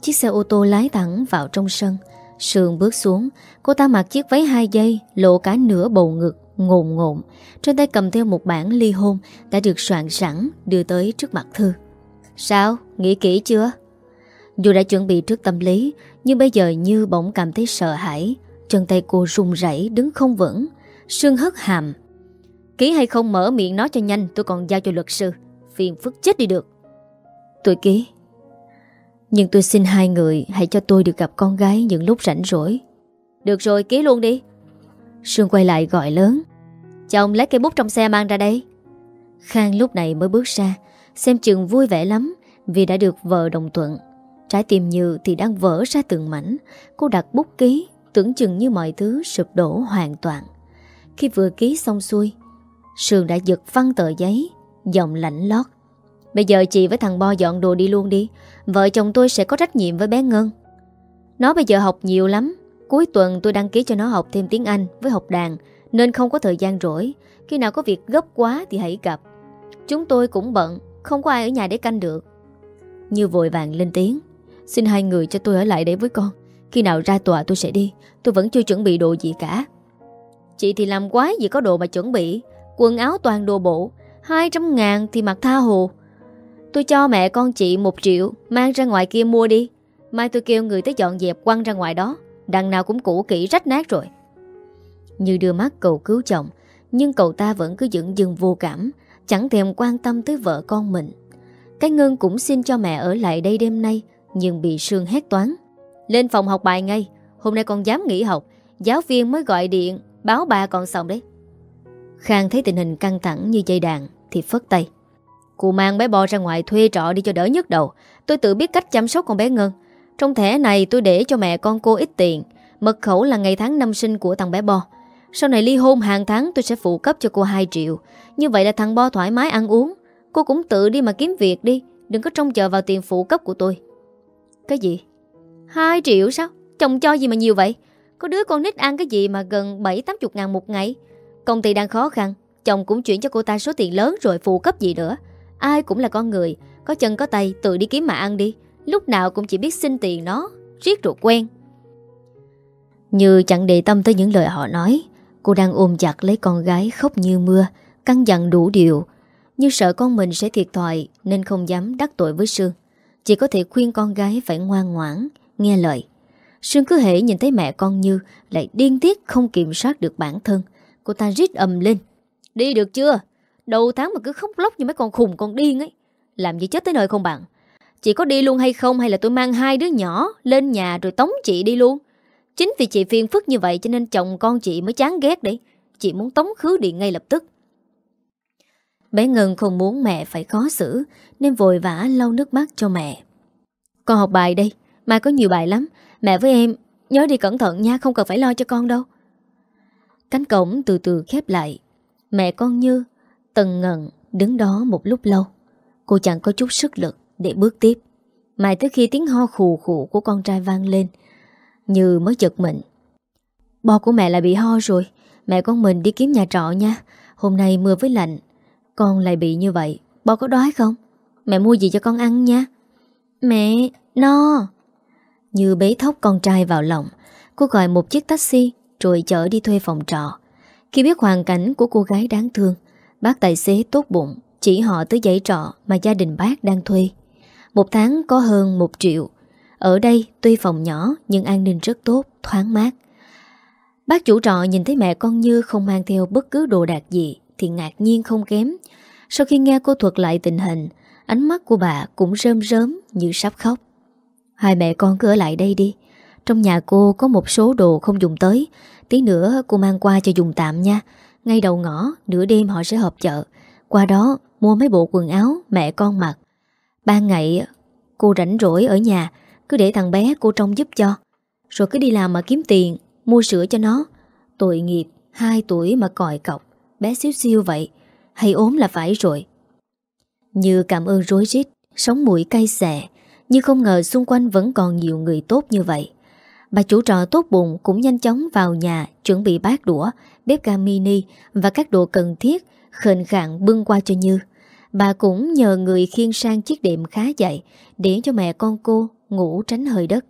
Chiếc xe ô tô lái thẳng vào trong sân. Sương bước xuống, Cô ta mặc chiếc váy hai dây, Lộ cả nửa bầu ngực, ngồn ngộn. Trên tay cầm theo một bản ly hôn Đã được soạn sẵn, đưa tới trước mặt Thư. Sao? Nghĩ kỹ chưa? Dù đã chuẩn bị trước tâm lý, Nhưng bây giờ Như bỗng cảm thấy sợ hãi. Chân tay cô run rẩy, đứng không vững. Sương hất hàm. Ký hay không mở miệng nói cho nhanh, Tôi còn giao cho luật sư. Phiền phức chết đi được. Tôi ký. Nhưng tôi xin hai người Hãy cho tôi được gặp con gái những lúc rảnh rỗi. Được rồi, ký luôn đi. Sương quay lại gọi lớn. Chồng lấy cây bút trong xe mang ra đây. Khang lúc này mới bước ra, Xem chừng vui vẻ lắm Vì đã được vợ đồng thuận. Trái tim Như thì đang vỡ ra từng mảnh. Cô đặt bút ký, Tưởng chừng như mọi thứ sụp đổ hoàn toàn. Khi vừa ký xong xuôi, Sương đã giật văng tờ giấy, Giọng lạnh lót. Bây giờ chị với thằng Bo dọn đồ đi luôn đi. Vợ chồng tôi sẽ có trách nhiệm với bé Ngân. Nó bây giờ học nhiều lắm. Cuối tuần tôi đăng ký cho nó học thêm tiếng Anh Với học đàn, Nên không có thời gian rỗi. Khi nào có việc gấp quá thì hãy gặp. Chúng tôi cũng bận, Không có ai ở nhà để canh được. Như vội vàng lên tiếng. Xin hai người cho tôi ở lại để với con. Khi nào ra tòa tôi sẽ đi. Tôi vẫn chưa chuẩn bị đồ gì cả. Chị thì làm quái gì có đồ mà chuẩn bị. Quần áo toàn đồ bộ. 200 ngàn thì mặc tha hồ. Tôi cho mẹ con chị một triệu, Mang ra ngoài kia mua đi. Mai tôi kêu người tới dọn dẹp quăng ra ngoài đó. Đằng nào cũng cũ kỹ, rách nát rồi. Như đưa mắt cầu cứu chồng, Nhưng cậu ta vẫn cứ dựng dừng vô cảm, Chẳng thèm quan tâm tới vợ con mình. Cái Ngân cũng xin cho mẹ ở lại đây đêm nay nhưng bị Sương hét toán. Lên phòng học bài ngay, Hôm nay con dám nghỉ học, Giáo viên mới gọi điện, Báo bà còn xong đấy. Khang thấy tình hình căng thẳng như dây đàn Thì phất tay. Cô mang bé bo ra ngoài thuê trọ đi cho đỡ nhức đầu, Tôi tự biết cách chăm sóc con bé Ngân. Trong thẻ này tôi để cho mẹ con cô ít tiền, Mật khẩu là ngày tháng năm sinh của thằng bé Bo. Sau này ly hôn hàng tháng tôi sẽ phụ cấp cho cô 2 triệu. Như vậy là thằng Bo thoải mái ăn uống. Cô cũng tự đi mà kiếm việc đi, Đừng có trông chờ vào tiền phụ cấp của tôi. Cái gì? 2 triệu sao? Chồng cho gì mà nhiều vậy? Có đứa con nít ăn cái gì mà gần 7-80 ngàn một ngày Công ty đang khó khăn, Chồng cũng chuyển cho cô ta số tiền lớn rồi phụ cấp gì nữa Ai cũng là con người, Có chân có tay, tự đi kiếm mà ăn đi Lúc nào cũng chỉ biết xin tiền nó, Riết rồi quen Như chẳng để tâm tới những lời họ nói, Cô đang ôm chặt lấy con gái khóc như mưa, Căng dặn đủ điều Như sợ con mình sẽ thiệt thòi, Nên không dám đắc tội với Sương chỉ có thể khuyên con gái phải ngoan ngoãn, Nghe lời Sương cứ hễ nhìn thấy mẹ con Như, Lại điên tiết không kiểm soát được bản thân Cô ta rít ầm lên Đi được chưa Đầu tháng mà cứ khóc lóc như mấy con khùng con điên ấy Làm gì chết tới nơi không bạn Chị có đi luôn hay không hay là tôi mang hai đứa nhỏ lên nhà rồi tống chị đi luôn? Chính vì chị phiền phức như vậy cho nên chồng con chị mới chán ghét đấy. Chị muốn tống khứ đi ngay lập tức. Bé Ngân không muốn mẹ phải khó xử nên vội vã lau nước mắt cho mẹ. Con học bài đây, mai có nhiều bài lắm. Mẹ với em nhớ đi cẩn thận nha, không cần phải lo cho con đâu. Cánh cổng từ từ khép lại. Mẹ con Như, tần ngần, đứng đó một lúc lâu. Cô chẳng có chút sức lực để bước tiếp. Mãi tới khi tiếng ho khù khù của con trai vang lên, Như mới giật mình. Bò của mẹ lại bị ho rồi, mẹ con mình đi kiếm nhà trọ nha. Hôm nay mưa với lạnh, con lại bị như vậy. Bò có đói không? Mẹ mua gì cho con ăn nha. Mẹ, no. Như bế thóc con trai vào lòng, cô gọi một chiếc taxi rồi chở đi thuê phòng trọ. Khi biết hoàn cảnh của cô gái đáng thương, bác tài xế tốt bụng chỉ họ tới dãy trọ mà gia đình bác đang thuê. Một tháng có hơn một triệu. Ở đây tuy phòng nhỏ nhưng an ninh rất tốt, thoáng mát. Bác chủ trọ nhìn thấy mẹ con Như không mang theo bất cứ đồ đạc gì thì ngạc nhiên không kém. Sau khi nghe cô thuật lại tình hình, ánh mắt của bà cũng rơm rớm như sắp khóc. Hai mẹ con cứ ở lại đây đi. Trong nhà cô có một số đồ không dùng tới. Tí nữa cô mang qua cho dùng tạm nha. Ngay đầu ngõ, nửa đêm họ sẽ họp chợ. Qua đó mua mấy bộ quần áo mẹ con mặc. Ban ngày cô rảnh rỗi ở nhà, cứ để thằng bé cô trông giúp cho. Rồi cứ đi làm mà kiếm tiền, mua sữa cho nó. Tội nghiệp, 2 tuổi mà còi cọc, bé xíu xiu vậy. Hay ốm là phải rồi. Như cảm ơn rối rít, sống mũi cay xè, nhưng không ngờ xung quanh vẫn còn nhiều người tốt như vậy. Bà chủ trọ tốt bụng cũng nhanh chóng vào nhà chuẩn bị bát đũa, bếp ga mini và các đồ cần thiết Khền khạng bưng qua cho Như. Bà cũng nhờ người khiêng sang chiếc đệm khá dậy để cho mẹ con cô ngủ tránh hơi đất.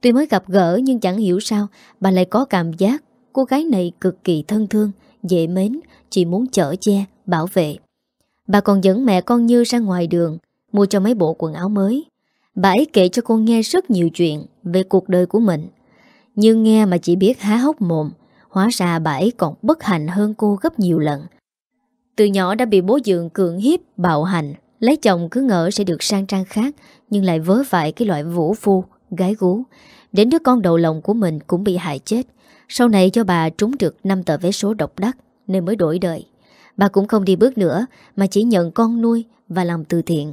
Tuy mới gặp gỡ nhưng chẳng hiểu sao bà lại có cảm giác cô gái này cực kỳ thân thương, dễ mến, chỉ muốn chở che, bảo vệ. Bà còn dẫn mẹ con Như ra ngoài đường, mua cho mấy bộ quần áo mới. Bà ấy kể cho con nghe rất nhiều chuyện về cuộc đời của mình. Nhưng nghe mà chỉ biết há hốc mồm, hóa ra bà ấy còn bất hạnh hơn cô gấp nhiều lần. Từ nhỏ đã bị bố dượng cưỡng hiếp, bạo hành, lấy chồng cứ ngỡ sẽ được sang trang khác, nhưng lại vớ vại cái loại vũ phu, gái gú. Đến đứa con đầu lòng của mình cũng bị hại chết. Sau này cho bà trúng được 5 tờ vé số độc đắc nên mới đổi đời. Bà cũng không đi bước nữa mà chỉ nhận con nuôi và làm từ thiện.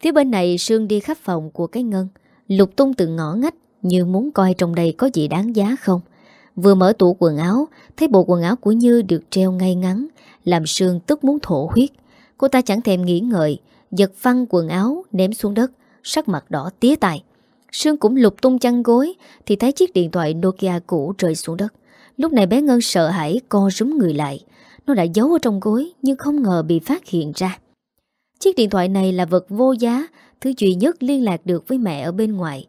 Phía bên này Sương đi khắp phòng của cái ngân, lục tung từng ngõ ngách như muốn coi trong đây có gì đáng giá không. Vừa mở tủ quần áo, thấy bộ quần áo của Như được treo ngay ngắn, làm Sương tức muốn thổ huyết. Cô ta chẳng thèm nghĩ ngợi, giật phăng quần áo ném xuống đất, sắc mặt đỏ tía tài. Sương cũng lục tung chăn gối thì thấy chiếc điện thoại Nokia cũ rơi xuống đất. Lúc này bé Ngân sợ hãi co rúm người lại. Nó đã giấu ở trong gối nhưng không ngờ bị phát hiện ra. Chiếc điện thoại này là vật vô giá, thứ duy nhất liên lạc được với mẹ ở bên ngoài.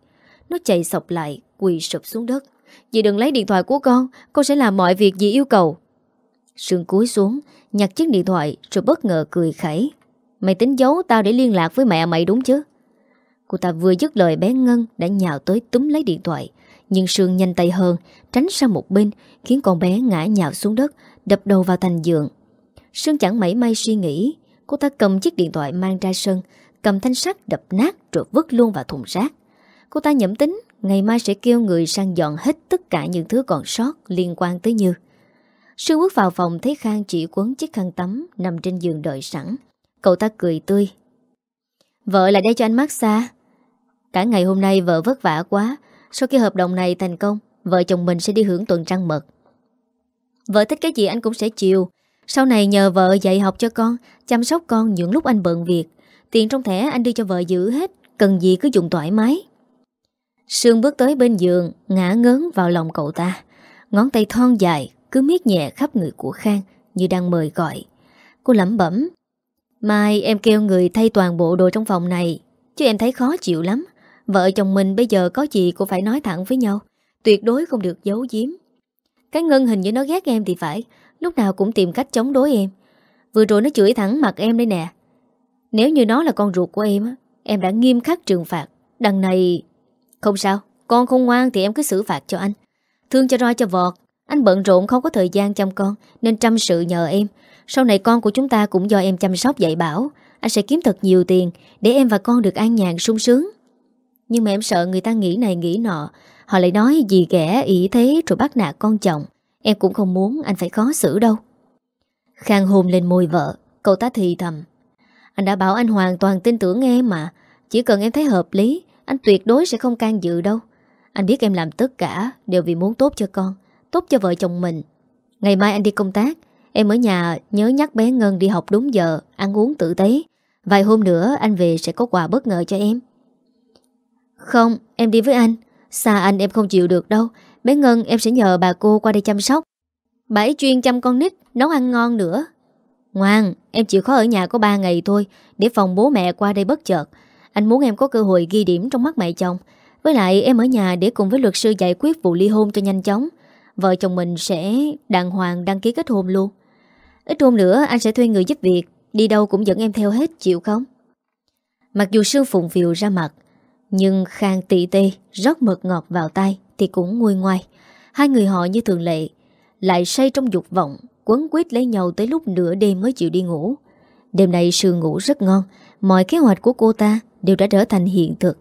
Nó chạy sọc lại, quỳ sụp xuống đất. Dì đừng lấy điện thoại của con, con sẽ làm mọi việc dì yêu cầu. Sương cúi xuống, nhặt chiếc điện thoại rồi bất ngờ cười khẩy. Mày tính giấu tao để liên lạc với mẹ mày đúng chứ? Cô ta vừa dứt lời bé Ngân đã nhào tới túm lấy điện thoại. Nhưng Sương nhanh tay hơn, tránh sang một bên, khiến con bé ngã nhào xuống đất, đập đầu vào thành giường. Sương chẳng mảy may suy nghĩ, cô ta cầm chiếc điện thoại mang ra sân, cầm thanh sắt đập nát rồi vứt luôn vào thùng rác. Cô ta nhẩm tính ngày mai sẽ kêu người sang dọn hết tất cả những thứ còn sót liên quan tới Như. Sương bước vào phòng thấy Khang chỉ quấn chiếc khăn tắm nằm trên giường đợi sẵn. Cậu ta cười tươi. Vợ lại đây cho anh massage. Cả ngày hôm nay vợ vất vả quá. Sau khi hợp đồng này thành công, vợ chồng mình sẽ đi hưởng tuần trăng mật. Vợ thích cái gì anh cũng sẽ chiều. Sau này nhờ vợ dạy học cho con, chăm sóc con những lúc anh bận việc. Tiền trong thẻ anh đưa cho vợ giữ hết, cần gì cứ dùng thoải mái. Sương bước tới bên giường, ngã ngớn vào lòng cậu ta. Ngón tay thon dài, cứ miết nhẹ khắp người của Khang như đang mời gọi. Cô lẩm bẩm. Mai em kêu người thay toàn bộ đồ trong phòng này, chứ em thấy khó chịu lắm. Vợ chồng mình bây giờ có gì cũng phải nói thẳng với nhau, tuyệt đối không được giấu giếm. Cái Ngân hình như nó ghét em thì phải, lúc nào cũng tìm cách chống đối em. Vừa rồi nó chửi thẳng mặt em đây nè. Nếu như nó là con ruột của em, em đã nghiêm khắc trừng phạt. Đằng này... Không sao, con không ngoan thì em cứ xử phạt cho anh. Thương cho roi cho vọt, anh bận rộn không có thời gian chăm con Nên chăm sự nhờ em Sau này con của chúng ta cũng do em chăm sóc dạy bảo Anh sẽ kiếm thật nhiều tiền Để em và con được an nhàn sung sướng nhưng mà em sợ người ta nghĩ này nghĩ nọ. Họ lại nói gì ghẻ ý thế Rồi bắt nạt con chồng. Em cũng không muốn anh phải khó xử đâu. Khang hôn lên môi vợ. Cậu ta thì thầm. Anh đã bảo anh hoàn toàn tin tưởng em mà. Chỉ cần em thấy hợp lý, Anh tuyệt đối sẽ không can dự đâu. Anh biết em làm tất cả Đều vì muốn tốt cho con, Tốt cho vợ chồng mình. Ngày mai anh đi công tác. Em ở nhà nhớ nhắc bé Ngân đi học đúng giờ, Ăn uống tử tế. Vài hôm nữa anh về sẽ có quà bất ngờ cho em. Không, em đi với anh. Xa anh em không chịu được đâu. Bé Ngân, em sẽ nhờ bà cô qua đây chăm sóc. Bà ấy chuyên chăm con nít, Nấu ăn ngon nữa. Ngoan, em chịu khó ở nhà có 3 ngày thôi, Để phòng bố mẹ qua đây bất chợt. Anh muốn em có cơ hội ghi điểm trong mắt mẹ chồng. Với lại, em ở nhà để cùng với luật sư giải quyết vụ ly hôn cho nhanh chóng. Vợ chồng mình sẽ đàng hoàng đăng ký kết hôn luôn. Ít hôm nữa, anh sẽ thuê người giúp việc. Đi đâu cũng dẫn em theo hết, chịu không? Mặc dù Sương phụng phiều ra mặt nhưng Khang tị tê Rót mật ngọt vào tay Thì cũng nguôi ngoai. Hai người họ như thường lệ, Lại say trong dục vọng, Quấn quýt lấy nhau tới lúc nửa đêm mới chịu đi ngủ. Đêm nay Sương ngủ rất ngon, Mọi kế hoạch của cô ta Đều đã trở thành hiện thực.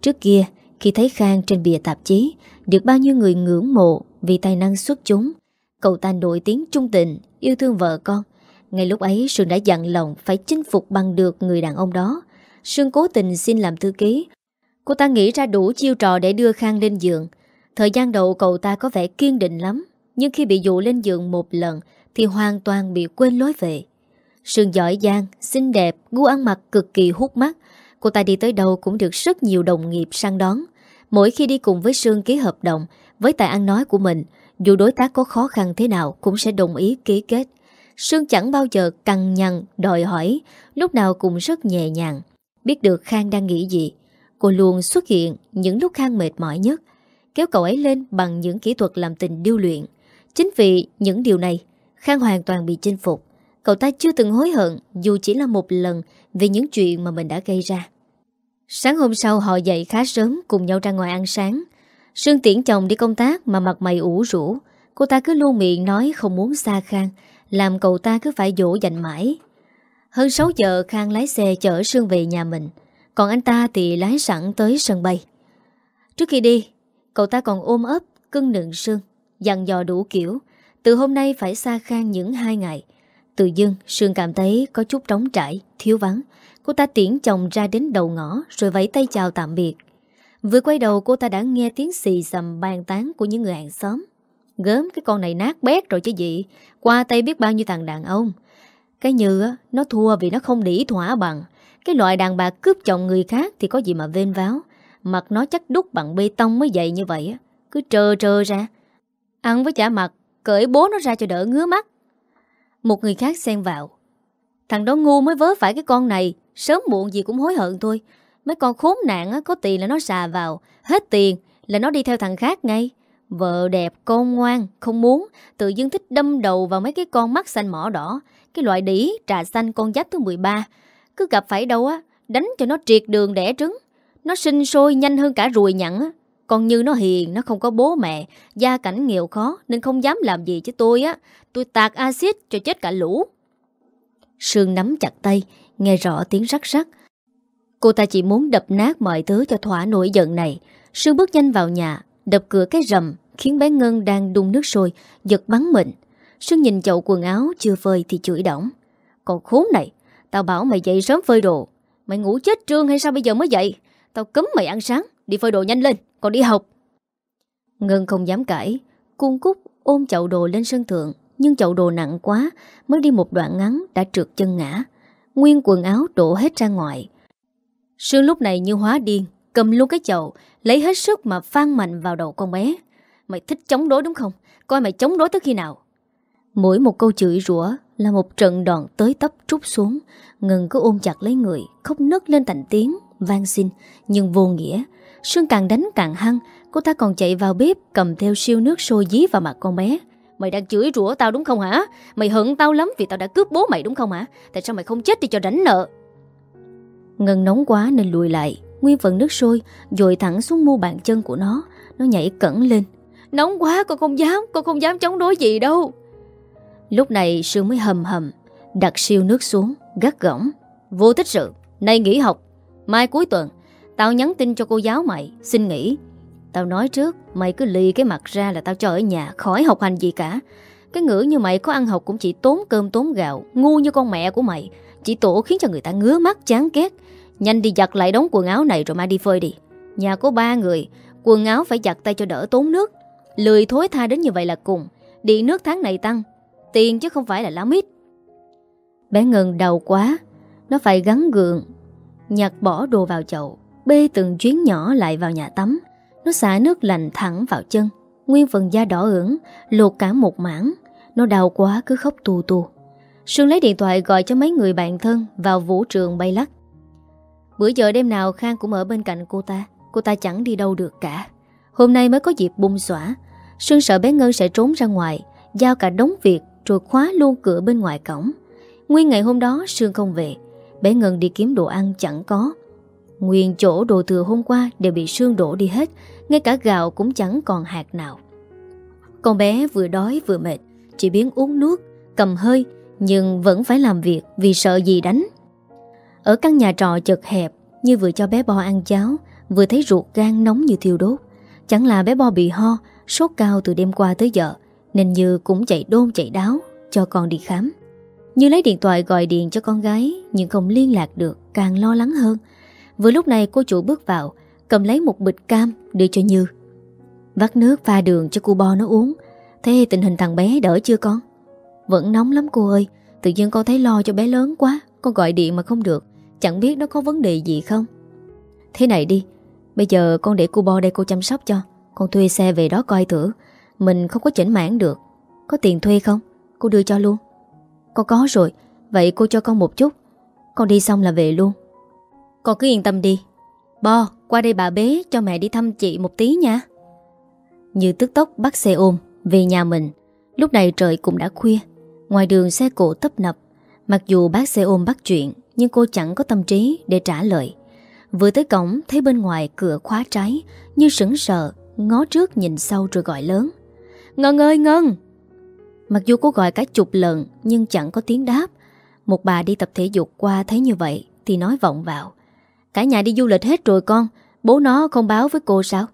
Trước kia, khi thấy Khang trên bìa tạp chí, Được bao nhiêu người ngưỡng mộ Vì tài năng xuất chúng, Cậu ta nổi tiếng trung tình, Yêu thương vợ con. Ngay lúc ấy, Sương đã dặn lòng Phải chinh phục bằng được người đàn ông đó. Sương cố tình xin làm thư ký Cô ta nghĩ ra đủ chiêu trò để đưa Khang lên giường. Thời gian đầu cậu ta có vẻ kiên định lắm Nhưng khi bị dụ lên giường một lần Thì hoàn toàn bị quên lối về. Sương giỏi giang, xinh đẹp, gu ăn mặc cực kỳ hút mắt. Cô ta đi tới đâu cũng được rất nhiều đồng nghiệp săn đón. Mỗi khi đi cùng với Sương ký hợp đồng Với tài ăn nói của mình Dù đối tác có khó khăn thế nào Cũng sẽ đồng ý ký kết. Sương chẳng bao giờ căng nhằn Đòi hỏi Lúc nào cũng rất nhẹ nhàng. Biết được Khang đang nghĩ gì Cô luôn xuất hiện những lúc Khang mệt mỏi nhất. Kéo cậu ấy lên bằng những kỹ thuật làm tình điêu luyện. Chính vì những điều này, Khang hoàn toàn bị chinh phục. Cậu ta chưa từng hối hận Dù chỉ là một lần Về những chuyện mà mình đã gây ra. Sáng hôm sau, họ dậy khá sớm Cùng nhau ra ngoài ăn sáng. Sương tiễn chồng đi công tác mà mặt mày ủ rũ. Cô ta cứ luôn miệng nói không muốn xa Khang, Làm cậu ta cứ phải dỗ dành mãi. Hơn 6 giờ, Khang lái xe chở Sương về nhà mình. Còn anh ta thì lái sẵn tới sân bay. Trước khi đi, Cậu ta còn ôm ấp cưng nựng Sương, Dặn dò đủ kiểu. Từ hôm nay phải xa Khang những hai ngày. Từ dưng, Sương cảm thấy có chút trống trải, Thiếu vắng. Cô ta tiễn chồng ra đến đầu ngõ, Rồi vẫy tay chào tạm biệt. Vừa quay đầu, cô ta đã nghe tiếng xì xầm bàn tán của những người hàng xóm. Gớm cái con này nát bét rồi chứ gì? Qua tay biết bao nhiêu thằng đàn ông. Cái như nó thua vì nó không đỉ thỏa bằng. Cái loại đàn bà cướp chồng người khác Thì có gì mà vên váo. Mặt nó chắc đúc bằng bê tông mới dậy như vậy á. Cứ trơ trơ ra. Ăn với chả mặt Cởi bố nó ra cho đỡ ngứa mắt. Một người khác xen vào. Thằng đó ngu mới vớ phải cái con này Sớm muộn gì cũng hối hận thôi. Mấy con khốn nạn á, có tiền là nó xà vào. Hết tiền là nó đi theo thằng khác ngay. Vợ đẹp, con ngoan, không muốn. Tự dưng thích đâm đầu vào mấy cái con mắt xanh mỏ đỏ. Cái loại đỉ, trà xanh con giáp thứ 13 cứ gặp phải đâu á Đánh cho nó triệt đường đẻ trứng. Nó sinh sôi nhanh hơn cả ruồi nhặn á. Còn như nó hiền, nó không có bố mẹ Gia cảnh nghèo khó Nên không dám làm gì chứ tôi á. Tôi tạt axit cho chết cả lũ. Sương nắm chặt tay Nghe rõ tiếng rắc rắc. Cô ta chỉ muốn đập nát mọi thứ cho thỏa nổi giận này. Sương bước nhanh vào nhà Đập cửa cái rầm Khiến bé Ngân đang đun nước sôi Giật bắn mình. Sương nhìn chậu quần áo chưa phơi thì chửi đỏng Còn khốn này Tao bảo mày dậy sớm phơi đồ. Mày ngủ chết trương hay sao bây giờ mới dậy? Tao cấm mày ăn sáng, Đi phơi đồ nhanh lên, Còn đi học. Ngân không dám cãi. Cung cúc ôm chậu đồ lên sân thượng, Nhưng chậu đồ nặng quá, Mới đi một đoạn ngắn đã trượt chân ngã. Nguyên quần áo đổ hết ra ngoài. Sương lúc này như hóa điên, Cầm luôn cái chậu, Lấy hết sức mà phan mạnh vào đầu con bé. Mày thích chống đối đúng không? Coi mày chống đối tới khi nào? Mỗi một câu chửi rủa là một trận đòn tới tấp trút xuống. Ngân cứ ôm chặt lấy người, Khóc nức lên thành tiếng, van xin, Nhưng vô nghĩa. Sương càng đánh càng hăng, Cô ta còn chạy vào bếp, Cầm theo siêu nước sôi dí vào mặt con bé. Mày đang chửi rủa tao đúng không hả? Mày hận tao lắm vì tao đã cướp bố mày đúng không hả? Tại sao mày không chết đi cho rảnh nợ? Ngân nóng quá nên lùi lại, Nguyên phần nước sôi, Dội thẳng xuống mu bàn chân của nó. Nó nhảy cẩn lên. Nóng quá, con không dám, Con không dám chống đối gì đâu. Lúc này Sương mới hầm hầm, Đặt siêu nước xuống, Gắt gỏng. Vô tích sự, Nay nghỉ học, Mai cuối tuần, Tao nhắn tin cho cô giáo mày, Xin nghỉ. Tao nói trước, Mày cứ lì cái mặt ra là tao cho ở nhà, Khỏi học hành gì cả. Cái ngữ như mày có ăn học cũng chỉ tốn cơm tốn gạo, Ngu như con mẹ của mày. Chỉ tổ khiến cho người ta ngứa mắt, chán ghét. Nhanh đi giặt lại đống quần áo này rồi mai đi phơi đi. Nhà có ba người, Quần áo phải giặt tay cho đỡ tốn nước. Lười thối tha đến như vậy là cùng. Điện nước tháng này tăng Tiền chứ không phải là lá mít. Bé Ngân đau quá, Nó phải gắn gượng, Nhặt bỏ đồ vào chậu, Bê từng chuyến nhỏ lại vào nhà tắm. Nó xả nước lạnh thẳng vào chân, Nguyên phần da đỏ ửng, Lột cả một mảng. Nó đau quá, cứ khóc tù tù. Sương lấy điện thoại gọi cho mấy người bạn thân Vào vũ trường bay lắc. Bữa giờ đêm nào Khang cũng ở bên cạnh cô ta Cô ta chẳng đi đâu được cả. Hôm nay mới có dịp bung xỏa Sương sợ bé Ngân sẽ trốn ra ngoài, Giao cả đống việc rồi khóa luôn cửa bên ngoài cổng. Nguyên ngày hôm đó, Sương không về. Bé Ngân đi kiếm đồ ăn chẳng có. Nguyên chỗ đồ thừa hôm qua Đều bị Sương đổ đi hết, Ngay cả gạo cũng chẳng còn hạt nào. Con bé vừa đói vừa mệt, Chỉ biến uống nước, Cầm hơi, Nhưng vẫn phải làm việc Vì sợ gì đánh. Ở căn nhà trọ chật hẹp, Như vừa cho bé Bo ăn cháo, Vừa thấy ruột gan nóng như thiêu đốt. Chẳng là bé Bo bị ho, Sốt cao từ đêm qua tới giờ nên Như cũng chạy đôn chạy đáo, Cho con đi khám. Như lấy điện thoại gọi điện cho con gái, Nhưng không liên lạc được, Càng lo lắng hơn. Vừa lúc này cô chủ bước vào, Cầm lấy một bịch cam đưa cho Như. Vắt nước pha đường cho cô Bo nó uống. Thế tình hình thằng bé đỡ chưa con? Vẫn nóng lắm cô ơi, Tự nhiên con thấy lo cho bé lớn quá, Con gọi điện mà không được. Chẳng biết nó có vấn đề gì không? Thế này đi, Bây giờ con để cô Bo đây cô chăm sóc cho. Con thuê xe về đó coi thử. Mình không có chỉnh mãn được. Có tiền thuê không? Cô đưa cho luôn. Con có rồi. Vậy cô cho con một chút. Con đi xong là về luôn. Con cứ yên tâm đi. Bo, qua đây bà bế cho mẹ đi thăm chị một tí nha. Như tức tốc bắt xe ôm Về nhà mình. Lúc này trời cũng đã khuya. Ngoài đường xe cộ tấp nập. Mặc dù bác xe ôm bắt chuyện Nhưng cô chẳng có tâm trí để trả lời. Vừa tới cổng thấy bên ngoài cửa khóa trái Như sững sờ Ngó trước nhìn sau rồi gọi lớn. Ngân ơi Ngân. Mặc dù cô gọi cả chục lần Nhưng chẳng có tiếng đáp. Một bà đi tập thể dục qua thấy như vậy Thì nói vọng vào. Cả nhà đi du lịch hết rồi con Bố nó không báo với cô sao?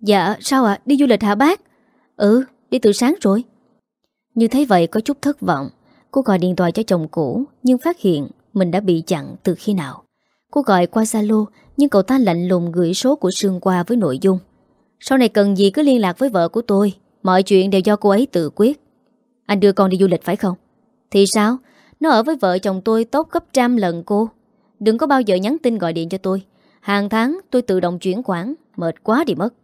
Dạ sao ạ? Đi du lịch hả bác? Ừ đi từ sáng rồi. Như thấy vậy có chút thất vọng. Cô gọi điện thoại cho chồng cũ Nhưng phát hiện mình đã bị chặn từ khi nào. Cô gọi qua Zalo Nhưng cậu ta lạnh lùng gửi số của Sương qua với nội dung sau này cần gì cứ liên lạc với vợ của tôi. Mọi chuyện đều do cô ấy tự quyết. Anh đưa con đi du lịch phải không? Thì sao? Nó ở với vợ chồng tôi tốt gấp trăm lần cô. Đừng có bao giờ nhắn tin gọi điện cho tôi. Hàng tháng tôi tự động chuyển khoản. Mệt quá đi mất.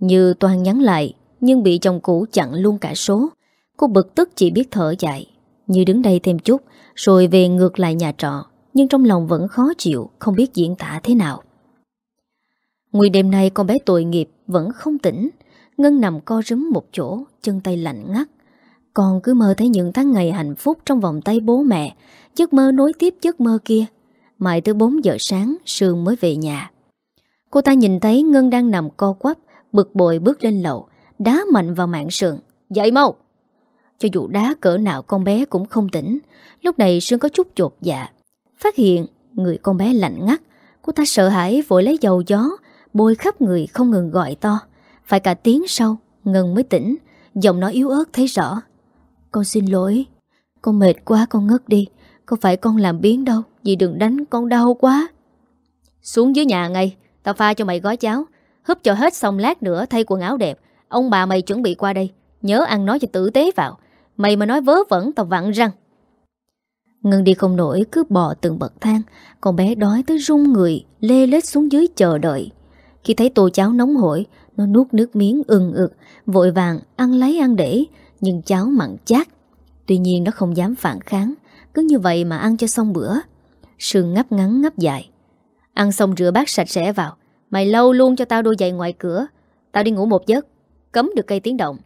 Như toàn nhắn lại, Nhưng bị chồng cũ chặn luôn cả số. Cô bực tức chỉ biết thở dài. Như đứng đây thêm chút, Rồi về ngược lại nhà trọ, Nhưng trong lòng vẫn khó chịu, Không biết diễn tả thế nào. Nguyên đêm nay con bé tội nghiệp Vẫn không tỉnh. Ngân nằm co rúm một chỗ, Chân tay lạnh ngắt. Con cứ mơ thấy những tháng ngày hạnh phúc Trong vòng tay bố mẹ, Giấc mơ nối tiếp giấc mơ kia. Mãi tới 4 giờ sáng, Sương mới về nhà. Cô ta nhìn thấy Ngân đang nằm co quắp, Bực bội bước lên lầu, Đá mạnh vào mạng sườn Dậy mau! Cho dù đá cỡ nào con bé cũng không tỉnh. Lúc này Sương có chút chột dạ. Phát hiện người con bé lạnh ngắt. Cô ta sợ hãi vội lấy dầu gió Bôi khắp người không ngừng gọi to. Phải cả tiếng sau, Ngân mới tỉnh, Giọng nói yếu ớt thấy rõ. Con xin lỗi, Con mệt quá, con ngất đi. Không phải con làm biến đâu Dì đừng đánh con đau quá. Xuống dưới nhà ngay, Tao pha cho mày gói cháo. Húp cho hết xong lát nữa thay quần áo đẹp. Ông bà mày chuẩn bị qua đây, Nhớ ăn nói cho tử tế vào. Mày mà nói vớ vẩn, tao vặn răng. Ngân đi không nổi, cứ bò từng bậc thang. Con bé đói tới rung người, Lê lết xuống dưới chờ đợi. Khi thấy tô cháo nóng hổi, Nó nuốt nước miếng ưng ực, Vội vàng ăn lấy ăn để, Nhưng cháo mặn chát. Tuy nhiên nó không dám phản kháng, Cứ như vậy mà ăn cho xong bữa. Sương ngắp ngắn ngắp dài. Ăn xong rửa bát sạch sẽ vào. Mày lâu luôn cho tao đôi giày ngoài cửa. Tao đi ngủ một giấc, Cấm được cây tiếng động.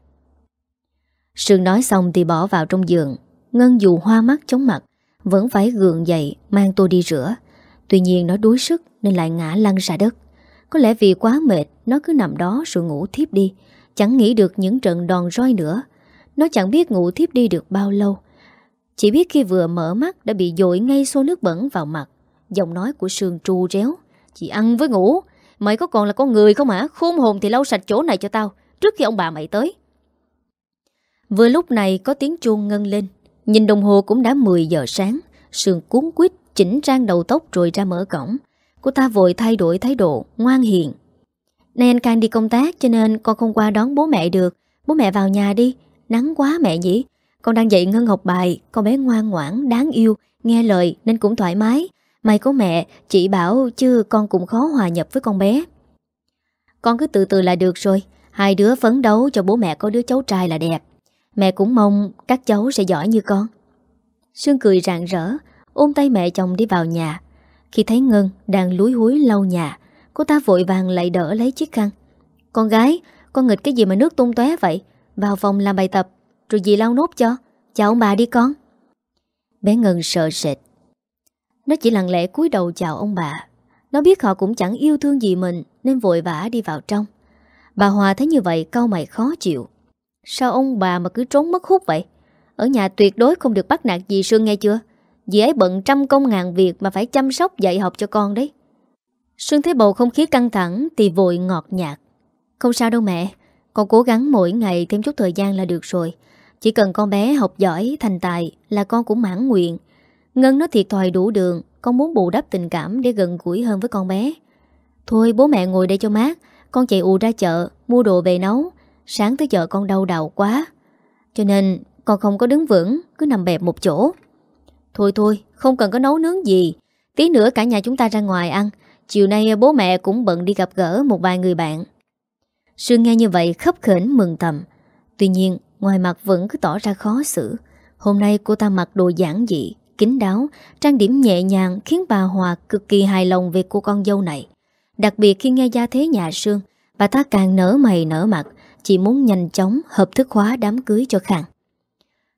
Sương nói xong thì bỏ vào trong giường. Ngân dù hoa mắt chóng mặt, Vẫn phải gượng dậy, mang tôi đi rửa. Tuy nhiên nó đuối sức Nên lại ngã lăn ra đất. Có lẽ vì quá mệt, Nó cứ nằm đó rồi ngủ thiếp đi Chẳng nghĩ được những trận đòn roi nữa Nó chẳng biết ngủ thiếp đi được bao lâu Chỉ biết khi vừa mở mắt đã bị dội ngay xô nước bẩn vào mặt. Giọng nói của Sương tru réo. Chị ăn với ngủ. Mày có còn là con người không hả? Khôn hồn thì lau sạch chỗ này cho tao. Trước khi ông bà mày tới. Vừa lúc này có tiếng chuông ngân lên. Nhìn đồng hồ cũng đã 10 giờ sáng. Sương cuốn quýt, chỉnh trang đầu tóc rồi ra mở cổng. Cô ta vội thay đổi thái độ, ngoan hiền. Nay anh Khang đi công tác cho nên con không qua đón bố mẹ được. Bố mẹ vào nhà đi. Nắng quá mẹ nhỉ. Con đang dạy Ngân học bài, con bé ngoan ngoãn, đáng yêu, nghe lời nên cũng thoải mái. Mày có mẹ, chị bảo chứ con cũng khó hòa nhập với con bé. Con cứ từ từ là được rồi. Hai đứa phấn đấu cho bố mẹ có đứa cháu trai là đẹp. Mẹ cũng mong các cháu sẽ giỏi như con. Sương cười rạng rỡ, ôm tay mẹ chồng đi vào nhà. Khi thấy Ngân đang lúi húi lau nhà, cô ta vội vàng lại đỡ lấy chiếc khăn. Con gái, con nghịch cái gì mà nước tung tóe vậy? Vào phòng làm bài tập, rồi dì lau nốt cho. Chào ông bà đi con. Bé Ngân sợ sệt. Nó chỉ lặng lẽ cúi đầu chào ông bà. Nó biết họ cũng chẳng yêu thương gì mình nên vội vã đi vào trong. Bà Hòa thấy như vậy câu mày khó chịu. Sao ông bà mà cứ trốn mất hút vậy? Ở nhà tuyệt đối không được bắt nạt dì Sương nghe chưa? Dì ấy bận trăm công ngàn việc mà phải chăm sóc dạy học cho con đấy. Sương thấy bầu không khí căng thẳng thì vội ngọt nhạt. Không sao đâu mẹ, con cố gắng mỗi ngày thêm chút thời gian là được rồi. Chỉ cần con bé học giỏi, thành tài là con cũng mãn nguyện. Ngân nó thiệt thòi đủ đường, con muốn bù đắp tình cảm để gần gũi hơn với con bé. Thôi bố mẹ ngồi đây cho mát, con chạy ù ra chợ, mua đồ về nấu. Sáng tới chợ con đau đầu quá. Cho nên con không có đứng vững, cứ nằm bẹp một chỗ. Thôi thôi, không cần có nấu nướng gì. Tí nữa cả nhà chúng ta ra ngoài ăn. Chiều nay bố mẹ cũng bận đi gặp gỡ một vài người bạn. Sương nghe như vậy khấp khỉnh mừng tầm. Tuy nhiên, ngoài mặt vẫn cứ tỏ ra khó xử. Hôm nay cô ta mặc đồ giản dị, kín đáo, trang điểm nhẹ nhàng khiến bà Hòa cực kỳ hài lòng về cô con dâu này. Đặc biệt khi nghe gia thế nhà Sương, bà ta càng nở mày nở mặt, chỉ muốn nhanh chóng hợp thức hóa đám cưới cho Khang.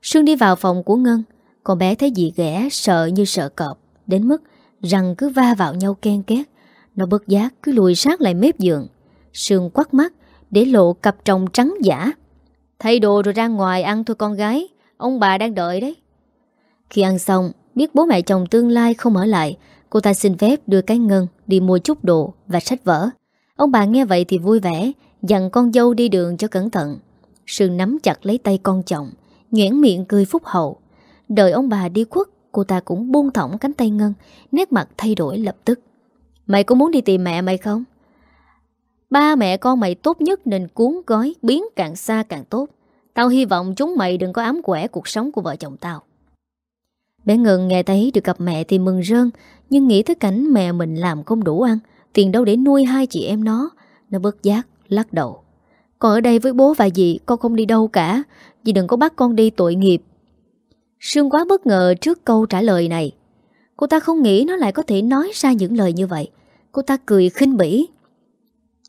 Sương đi vào phòng của Ngân, con bé thấy dì ghẻ sợ như sợ cọp, đến mức răng cứ va vào nhau ken két. Nó bất giác cứ lùi sát lại mép giường. Sương quắt mắt để lộ cặp tròng trắng giả. Thay đồ rồi ra ngoài ăn thôi con gái, ông bà đang đợi đấy. Khi ăn xong, biết bố mẹ chồng tương lai không ở lại, cô ta xin phép đưa cái ngân đi mua chút đồ và sách vở. Ông bà nghe vậy thì vui vẻ, dặn con dâu đi đường cho cẩn thận. Sương nắm chặt lấy tay con chồng, Nguyễn miệng cười phúc hậu. Đợi ông bà đi khuất, cô ta cũng buông thõng cánh tay Ngân, nét mặt thay đổi lập tức. Mày có muốn đi tìm mẹ mày không? Ba mẹ con mày tốt nhất nên cuốn gói biến càng xa càng tốt. Tao hy vọng chúng mày đừng có ám quẻ cuộc sống của vợ chồng tao. Bé Ngân nghe thấy được gặp mẹ thì mừng rơn, nhưng nghĩ tới cảnh mẹ mình làm không đủ ăn, tiền đâu để nuôi hai chị em nó. Nó bất giác, lắc đầu. Còn ở đây với bố và dì, con không đi đâu cả. Dì đừng có bắt con đi tội nghiệp. Sương quá bất ngờ trước câu trả lời này. Cô ta không nghĩ nó lại có thể nói ra những lời như vậy. Cô ta cười khinh bỉ.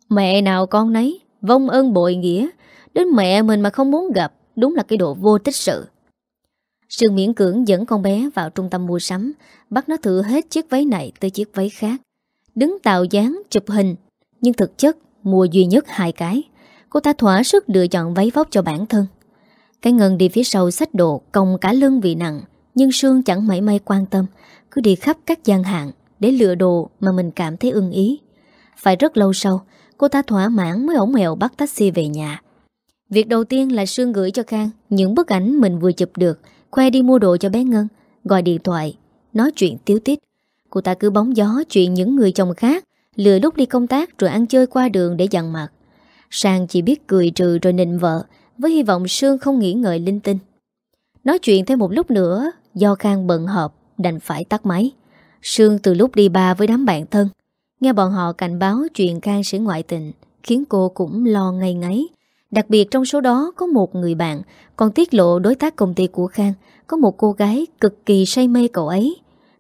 Mẹ nào con nấy, vong ơn bội nghĩa. Đến mẹ mình mà không muốn gặp, đúng là cái độ vô tích sự. Sương miễn cưỡng dẫn con bé vào trung tâm mua sắm, bắt nó thử hết chiếc váy này tới chiếc váy khác. Đứng tạo dáng, chụp hình, nhưng thực chất mua duy nhất hai cái. Cô ta thỏa sức lựa chọn váy vóc cho bản thân. Cái ngân đi phía sau sách đồ, còng cả lưng vì nặng, nhưng Sương chẳng mảy may quan tâm, cứ đi khắp các gian hàng để lựa đồ mà mình cảm thấy ưng ý. Phải rất lâu sau, cô ta thỏa mãn mới ổng mèo bắt taxi về nhà. Việc đầu tiên là Sương gửi cho Khang những bức ảnh mình vừa chụp được, khoe đi mua đồ cho bé Ngân, gọi điện thoại, nói chuyện tiếu tít. Cô ta cứ bóng gió chuyện những người chồng khác, lừa lúc đi công tác rồi ăn chơi qua đường để dằn mặt. Sang chỉ biết cười trừ rồi nịnh vợ, với hy vọng Sương không nghĩ ngợi linh tinh. Nói chuyện thêm một lúc nữa, do Khang bận họp, đành phải tắt máy. Sương từ lúc đi ba với đám bạn thân, nghe bọn họ cảnh báo chuyện Khang sẽ ngoại tình, khiến cô cũng lo ngay ngáy. Đặc biệt trong số đó có một người bạn còn tiết lộ đối tác công ty của Khang có một cô gái cực kỳ say mê cậu ấy,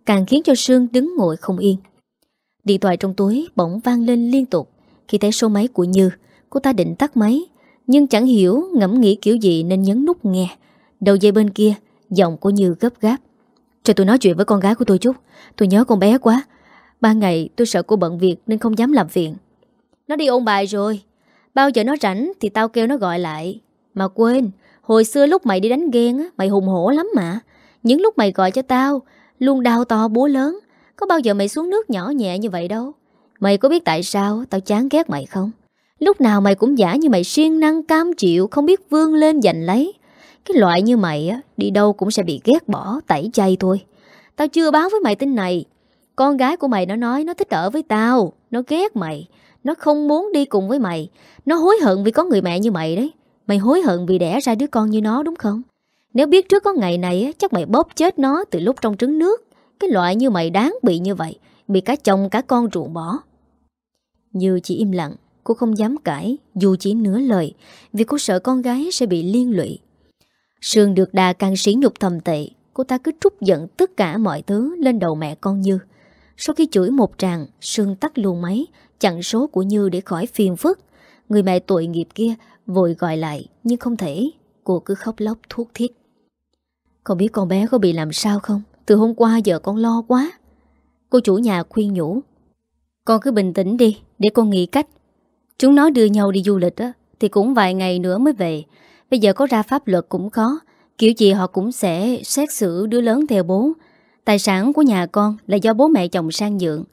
càng khiến cho Sương đứng ngồi không yên. Điện thoại trong túi bỗng vang lên liên tục khi thấy số máy của Như. Cô ta định tắt máy, nhưng chẳng hiểu ngẫm nghĩ kiểu gì nên nhấn nút nghe. Đầu dây bên kia, giọng của Như gấp gáp. Cho tôi nói chuyện với con gái của tôi chút, tôi nhớ con bé quá. Ba ngày tôi sợ cô bận việc nên không dám làm viện. Nó đi ôn bài rồi. Bao giờ nó rảnh thì tao kêu nó gọi lại. Mà quên, hồi xưa lúc mày đi đánh ghen á, mày hùng hổ lắm mà. Những lúc mày gọi cho tao Luôn đau to búa lớn Có bao giờ mày xuống nước nhỏ nhẹ như vậy đâu Mày có biết tại sao tao chán ghét mày không Lúc nào mày cũng giả như mày siêng năng, cam chịu, Không biết vươn lên giành lấy. Cái loại như mày á, Đi đâu cũng sẽ bị ghét bỏ, tẩy chay thôi. Tao chưa báo với mày tin này. Con gái của mày nó nói nó thích ở với tao, Nó ghét mày. Nó không muốn đi cùng với mày. Nó hối hận vì có người mẹ như mày đấy. Mày hối hận vì đẻ ra đứa con như nó, đúng không? Nếu biết trước có ngày này Chắc mày bóp chết nó từ lúc trong trứng nước. Cái loại như mày đáng bị như vậy, Bị cả chồng cả con ruộng bỏ. Như chỉ im lặng. Cô không dám cãi, Dù chỉ nửa lời, Vì cô sợ con gái sẽ bị liên lụy. Sương được đà càng sỉ nhục thầm tệ, Cô ta cứ trút giận tất cả mọi thứ Lên đầu mẹ con Như. Sau khi chửi một tràng Sương tắt luôn máy, Chặn số của Như để khỏi phiền phức. Người mẹ tội nghiệp kia Vội gọi lại, Nhưng không thể, Cô cứ khóc lóc thuốc thiết. Con biết con bé có bị làm sao không? Từ hôm qua giờ con lo quá. Cô chủ nhà khuyên nhủ, Con cứ bình tĩnh đi, Để con nghĩ cách. Chúng nó đưa nhau đi du lịch á, Thì cũng vài ngày nữa mới về. Bây giờ có ra pháp luật cũng khó Kiểu gì họ cũng sẽ xét xử đứa lớn theo bố. Tài sản của nhà con Là do bố mẹ chồng sang nhượng.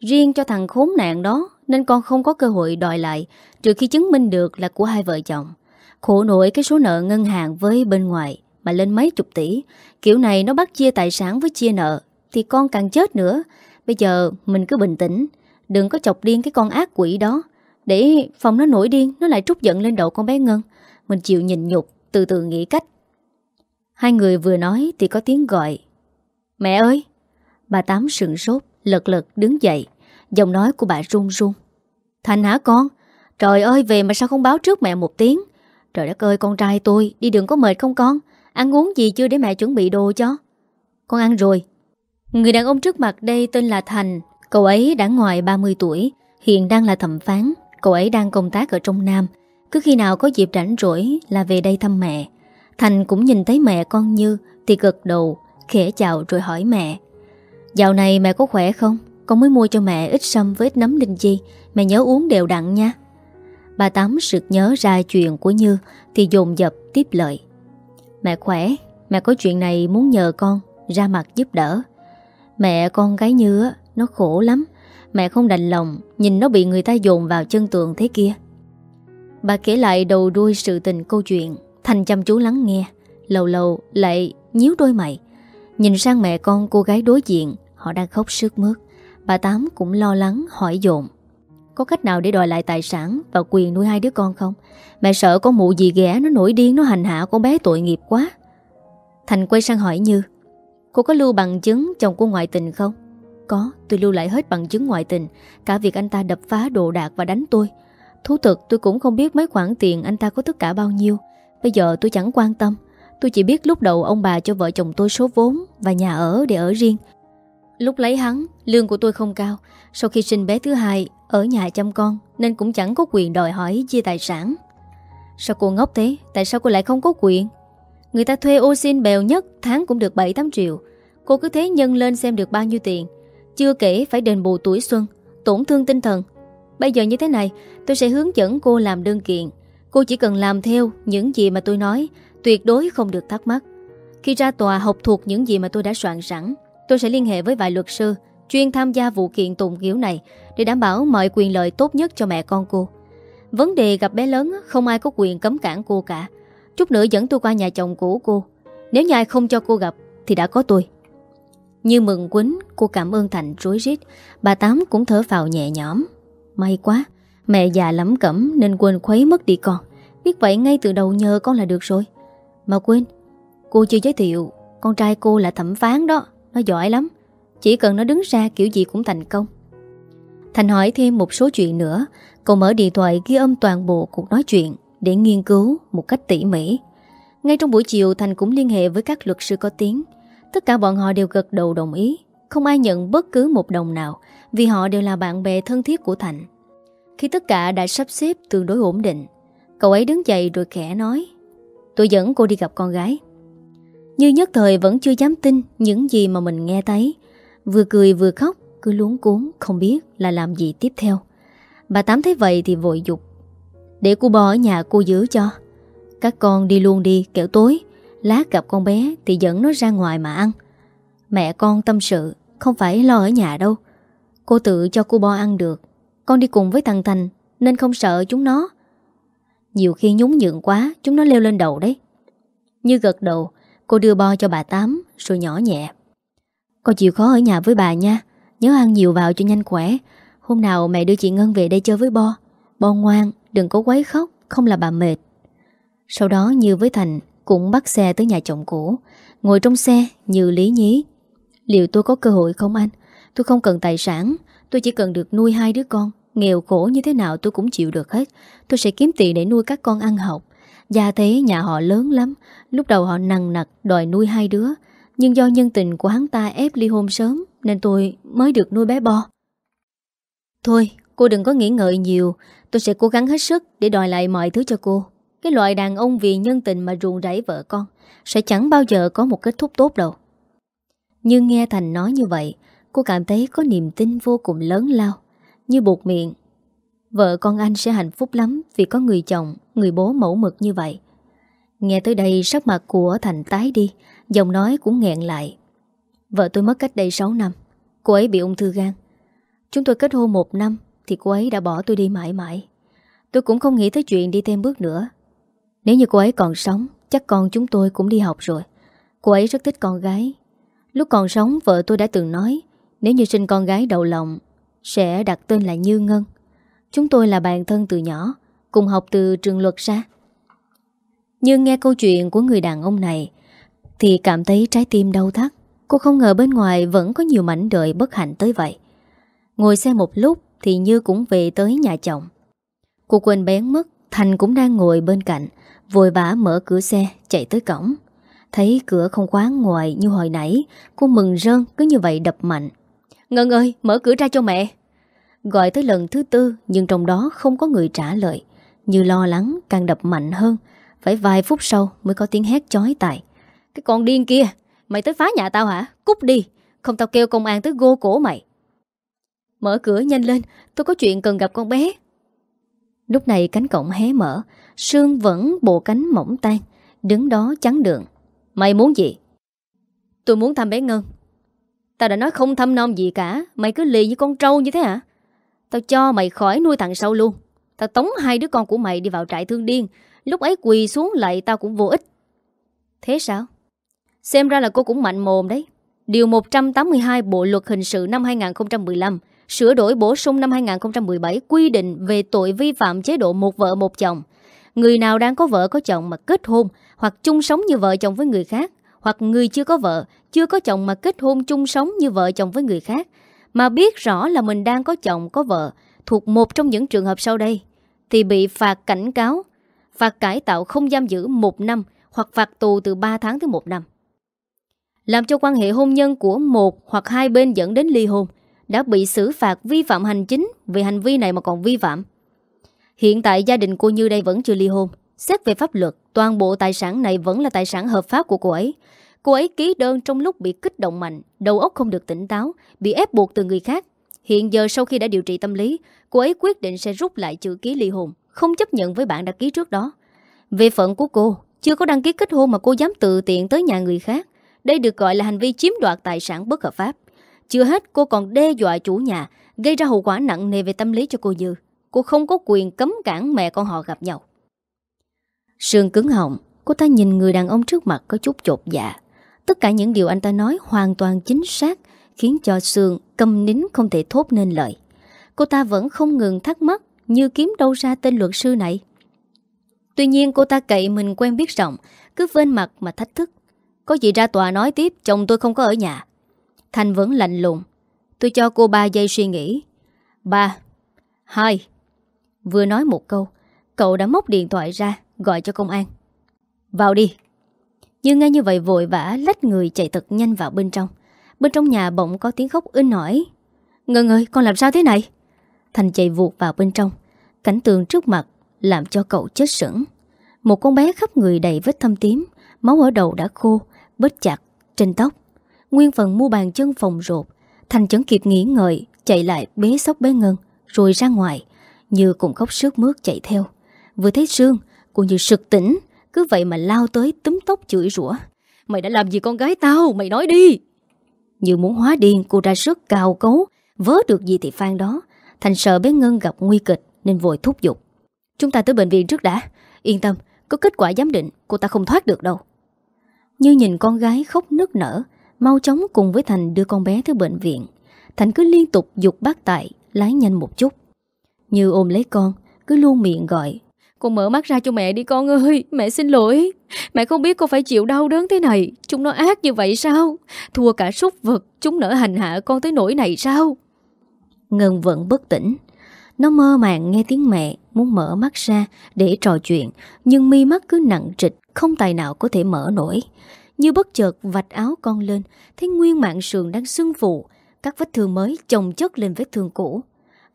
Riêng cho thằng khốn nạn đó, Nên con không có cơ hội đòi lại, Trừ khi chứng minh được là của hai vợ chồng. Khổ nổi cái số nợ ngân hàng với bên ngoài, Mà lên mấy chục tỷ. Kiểu này nó bắt chia tài sản với chia nợ, Thì con càng chết nữa. Bây giờ mình cứ bình tĩnh, Đừng có chọc điên cái con ác quỷ đó. Để phòng nó nổi điên, Nó lại trút giận lên đầu con bé Ngân. Mình chịu nhìn nhục, Từ từ nghĩ cách. Hai người vừa nói thì có tiếng gọi. Mẹ ơi! Bà Tám sừng sốt, Lật lật đứng dậy. Giọng nói của bà run run. Thành hả con? Trời ơi, về mà sao không báo trước mẹ một tiếng? Trời đất ơi, con trai tôi, Đi đường có mệt không con? Ăn uống gì chưa để mẹ chuẩn bị đồ cho? Con ăn rồi. Người đàn ông trước mặt đây tên là Thành, Cậu ấy đã ngoài 30 tuổi, Hiện đang là thẩm phán. Cậu ấy đang công tác ở trong Nam. Cứ khi nào có dịp rảnh rỗi là về đây thăm mẹ. Thành cũng nhìn thấy mẹ con Như Thì gật đầu, Khẽ chào rồi hỏi mẹ. Dạo này mẹ có khỏe không? Con mới mua cho mẹ ít sâm với ít nấm linh chi. Mẹ nhớ uống đều đặn nha. Bà Tám sực nhớ ra chuyện của Như Thì dồn dập tiếp lời. Mẹ khỏe, Mẹ có chuyện này muốn nhờ con Ra mặt giúp đỡ. Mẹ con gái Như Nó khổ lắm. Mẹ không đành lòng, Nhìn nó bị người ta dồn vào chân tường thế kia. Bà kể lại đầu đuôi sự tình câu chuyện Thành chăm chú lắng nghe, Lâu lâu lại nhíu đôi mày. Nhìn sang mẹ con cô gái đối diện, Họ đang khóc sướt mướt. Bà Tám cũng lo lắng, hỏi dồn. Có cách nào để đòi lại tài sản Và quyền nuôi hai đứa con không? Mẹ sợ con mụ gì ghẻ nó nổi điên, Nó hành hạ con bé tội nghiệp quá. Thành quay sang hỏi Như. Cô có lưu bằng chứng chồng cô ngoại tình không? Có tôi lưu lại hết bằng chứng ngoại tình. Cả việc anh ta đập phá đồ đạc và đánh tôi. Thú thực tôi cũng không biết mấy khoản tiền Anh ta có tất cả bao nhiêu. Bây giờ tôi chẳng quan tâm. Tôi chỉ biết lúc đầu ông bà cho vợ chồng tôi số vốn Và nhà ở để ở riêng. Lúc lấy hắn, lương của tôi không cao. Sau khi sinh bé thứ hai Ở nhà chăm con Nên cũng chẳng có quyền đòi hỏi chia tài sản. Sao cô ngốc thế? Tại sao cô lại không có quyền? Người ta thuê ô xin bèo nhất Tháng cũng được 7-8 triệu. Cô cứ thế nhân lên xem được bao nhiêu tiền. Chưa kể phải đền bù tuổi xuân, Tổn thương tinh thần. Bây giờ như thế này, Tôi sẽ hướng dẫn cô làm đơn kiện. Cô chỉ cần làm theo những gì mà tôi nói, Tuyệt đối không được thắc mắc. Khi ra tòa học thuộc những gì mà tôi đã soạn sẵn, Tôi sẽ liên hệ với vài luật sư Chuyên tham gia vụ kiện tụng kiểu này Để đảm bảo mọi quyền lợi tốt nhất cho mẹ con cô. Vấn đề gặp bé lớn Không ai có quyền cấm cản cô cả. Chút nữa dẫn tôi qua nhà chồng cũ cô. Nếu nhà ai không cho cô gặp Thì đã có tôi. Như mừng quýnh, Cô cảm ơn Thành rối rít. Bà Tám cũng thở vào nhẹ nhõm. May quá, Mẹ già lắm cẩm nên quên khuấy mất đi con. Biết vậy ngay từ đầu nhờ con là được rồi. Mà quên, Cô chưa giới thiệu, Con trai cô là thẩm phán đó, Nó giỏi lắm. Chỉ cần nó đứng ra kiểu gì cũng thành công. Thành hỏi thêm một số chuyện nữa. Cậu mở điện thoại ghi âm toàn bộ cuộc nói chuyện Để nghiên cứu một cách tỉ mỉ. Ngay trong buổi chiều, Thành cũng liên hệ với các luật sư có tiếng. Tất cả bọn họ đều gật đầu đồng ý. Không ai nhận bất cứ một đồng nào, Vì họ đều là bạn bè thân thiết của Thành. Khi tất cả đã sắp xếp tương đối ổn định, Cậu ấy đứng dậy rồi khẽ nói, Tôi dẫn cô đi gặp con gái. Như nhất thời vẫn chưa dám tin Những gì mà mình nghe thấy. Vừa cười vừa khóc, Cứ luống cuốn, không biết là làm gì tiếp theo. Bà Tám thấy vậy thì vội dục, Để cô bò ở nhà cô giữ cho. Các con đi luôn đi, kẻo tối. Lát gặp con bé thì dẫn nó ra ngoài mà ăn. Mẹ con tâm sự, Không phải lo ở nhà đâu. Cô tự cho cô Bo ăn được. Con đi cùng với thằng Thành, Nên không sợ chúng nó. Nhiều khi nhún nhượng quá, Chúng nó leo lên đầu đấy. Như gật đầu, Cô đưa Bo cho bà Tám, Rồi nhỏ nhẹ. Con chịu khó ở nhà với bà nha. Nhớ ăn nhiều vào cho nhanh khỏe. Hôm nào mẹ đưa chị Ngân về đây chơi với Bo. Bo ngoan, đừng có quấy khóc, Không là bà mệt. Sau đó Như với Thành cũng bắt xe tới nhà chồng cũ. Ngồi trong xe, như lý nhí. Liệu tôi có cơ hội không anh? Tôi không cần tài sản. Tôi chỉ cần được nuôi hai đứa con. Nghèo khổ như thế nào tôi cũng chịu được hết. Tôi sẽ kiếm tiền để nuôi các con ăn học. Gia thế nhà họ lớn lắm. Lúc đầu họ nặng nặc đòi nuôi hai đứa. Nhưng do nhân tình của hắn ta ép ly hôn sớm, Nên tôi mới được nuôi bé Bo. Thôi, cô đừng có nghĩ ngợi nhiều. Tôi sẽ cố gắng hết sức để đòi lại mọi thứ cho cô. Cái loại đàn ông vì nhân tình mà ruồng rẫy vợ con Sẽ chẳng bao giờ có một kết thúc tốt đâu. Nhưng nghe Thành nói như vậy Cô cảm thấy có niềm tin vô cùng lớn lao Như buộc miệng. Vợ con anh sẽ hạnh phúc lắm Vì có người chồng, người bố mẫu mực như vậy. Nghe tới đây sắc mặt của Thành tái đi Giọng nói cũng nghẹn lại. Vợ tôi mất cách đây 6 năm Cô ấy bị ung thư gan. Chúng tôi kết hôn một năm Thì cô ấy đã bỏ tôi đi mãi mãi. Tôi cũng không nghĩ tới chuyện đi thêm bước nữa. Nếu như cô ấy còn sống, Chắc con chúng tôi cũng đi học rồi. Cô ấy rất thích con gái. Lúc còn sống, vợ tôi đã từng nói, Nếu như sinh con gái đầu lòng, Sẽ đặt tên là Như Ngân. Chúng tôi là bạn thân từ nhỏ, Cùng học từ trường luật ra. Nhưng nghe câu chuyện của người đàn ông này, Thì cảm thấy trái tim đau thắt. Cô không ngờ bên ngoài vẫn có nhiều mảnh đời bất hạnh tới vậy. Ngồi xe một lúc, Thì Như cũng về tới nhà chồng. Cô quên bén mất, Thành cũng đang ngồi bên cạnh. Vội vã mở cửa xe, chạy tới cổng. Thấy cửa không khóa ngoài như hồi nãy, Cô mừng rơn, cứ như vậy đập mạnh. Ngân ơi, mở cửa ra cho mẹ. Gọi tới lần thứ tư, Nhưng trong đó không có người trả lời. Như lo lắng, càng đập mạnh hơn. Phải vài phút sau mới có tiếng hét chói tai. Cái con điên kia, Mày tới phá nhà tao hả? Cút đi, Không tao kêu công an tới gô cổ mày. Mở cửa nhanh lên, Tôi có chuyện cần gặp con bé. Lúc này cánh cổng hé mở Sương vẫn bộ cánh mỏng tan Đứng đó chắn đường. Mày muốn gì? Tôi muốn thăm bé Ngân. Tao đã nói không thăm non gì cả, Mày cứ lì như con trâu như thế hả? Tao cho mày khỏi nuôi thằng sau luôn. Tao tống hai đứa con của mày đi vào trại thương điên, Lúc ấy quỳ xuống lại tao cũng vô ích. Thế sao? Xem ra là cô cũng mạnh mồm đấy. Điều 182 Bộ Luật Hình sự năm 2015 sửa đổi bổ sung năm 2017 quy định về tội vi phạm chế độ một vợ một chồng. Người nào đang có vợ có chồng mà kết hôn hoặc chung sống như vợ chồng với người khác hoặc người chưa có vợ, chưa có chồng mà kết hôn chung sống như vợ chồng với người khác mà biết rõ là mình đang có chồng có vợ thuộc một trong những trường hợp sau đây thì bị phạt cảnh cáo, phạt cải tạo không giam giữ một năm hoặc phạt tù từ 3 tháng tới một năm. Làm cho quan hệ hôn nhân của một hoặc hai bên dẫn đến ly hôn đã bị xử phạt vi phạm hành chính vì hành vi này mà còn vi phạm. Hiện tại gia đình cô Như đây vẫn chưa ly hôn. Xét về pháp luật, toàn bộ tài sản này vẫn là tài sản hợp pháp của cô ấy. Cô ấy ký đơn trong lúc bị kích động mạnh, đầu óc không được tỉnh táo, bị ép buộc từ người khác. Hiện giờ sau khi đã điều trị tâm lý, cô ấy quyết định sẽ rút lại chữ ký ly hôn, không chấp nhận với bản đã ký trước đó. Về phận của cô, chưa có đăng ký kết hôn mà cô dám tự tiện tới nhà người khác. Đây được gọi là hành vi chiếm đoạt tài sản bất hợp pháp. Chưa hết cô còn đe dọa chủ nhà Gây ra hậu quả nặng nề về tâm lý cho cô Như. Cô không có quyền cấm cản mẹ con họ gặp nhau. Sương cứng họng, Cô ta nhìn người đàn ông trước mặt có chút chột dạ. Tất cả những điều anh ta nói hoàn toàn chính xác, Khiến cho Sương câm nín không thể thốt nên lời. Cô ta vẫn không ngừng thắc mắc Như kiếm đâu ra tên luật sư này. Tuy nhiên, cô ta cậy mình quen biết rộng, Cứ vên mặt mà thách thức. Có gì ra tòa nói tiếp, Chồng tôi không có ở nhà. Thành vẫn lạnh lùng. Tôi cho cô 3 giây suy nghĩ. 3 2 Vừa nói một câu, Cậu đã móc điện thoại ra, Gọi cho công an. Vào đi. Nhưng ngay như vậy vội vã, lách người chạy thật nhanh vào bên trong. Bên trong nhà bỗng có tiếng khóc in nổi Ngân ơi con làm sao thế này? Thành chạy vụt vào bên trong. Cảnh tường trước mặt Làm cho cậu chết sững. Một con bé khắp người đầy vết thâm tím, Máu ở đầu đã khô, Bết chặt trên tóc. Nguyên phần mua bàn chân phòng rột Thành chấn kịp nghĩ ngợi, Chạy lại bế sóc bé Ngân, Rồi ra ngoài. Như cũng khóc sướt mướt chạy theo. Vừa thấy Sương, Cô như sực tỉnh. Cứ vậy mà lao tới túm tóc chửi rủa. Mày đã làm gì con gái tao? Mày nói đi! Như muốn hóa điên, cô ra sức cào cấu. Vớ được gì thì phan đó. Thành sợ bé Ngân gặp nguy kịch Nên vội thúc giục. Chúng ta tới bệnh viện trước đã. Yên tâm, Có kết quả giám định, Cô ta không thoát được đâu. Như nhìn con gái khóc nức nở, Mau chóng cùng với Thành đưa con bé tới bệnh viện. Thành cứ liên tục dục bác tại Lái nhanh một chút. Như ôm lấy con Cứ luôn miệng gọi. Con mở mắt ra cho mẹ đi con ơi Mẹ xin lỗi. Mẹ không biết con phải chịu đau đớn thế này. Chúng nó ác như vậy sao? Thua cả súc vật Chúng nỡ hành hạ con tới nỗi này sao? Ngân vẫn bất tỉnh. Nó mơ màng nghe tiếng mẹ Muốn mở mắt ra để trò chuyện Nhưng mi mắt cứ nặng trịch Không tài nào có thể mở nổi. Như bất chợt vạch áo con lên Thấy nguyên mạng sườn đang sưng phụ. Các vết thương mới chồng chất lên vết thương cũ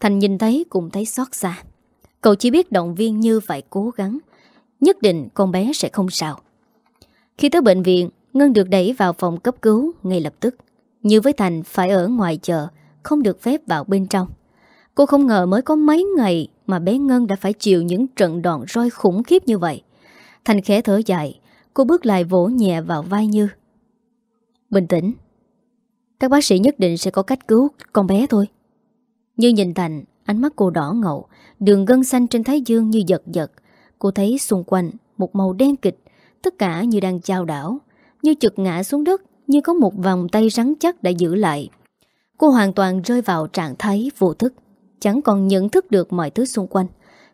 Thành nhìn thấy cũng thấy xót xa. Cậu chỉ biết động viên Như phải cố gắng. Nhất định con bé sẽ không sao. Khi tới bệnh viện, Ngân được đẩy vào phòng cấp cứu ngay lập tức. Như với Thành, phải ở ngoài chờ Không được phép vào bên trong. Cô không ngờ mới có mấy ngày Mà bé Ngân đã phải chịu những trận đòn roi khủng khiếp như vậy. Thành khẽ thở dài, Cô bước lại vỗ nhẹ vào vai Như. Bình tĩnh. Các bác sĩ nhất định sẽ có cách cứu con bé thôi. Như nhìn Thành, Ánh mắt cô đỏ ngầu, Đường gân xanh trên thái dương như giật giật. Cô thấy xung quanh một màu đen kịch, Tất cả như đang trao đảo. Như chực ngã xuống đất, Như có một vòng tay rắn chắc đã giữ lại. Cô hoàn toàn rơi vào trạng thái vô thức. Chẳng còn nhận thức được mọi thứ xung quanh.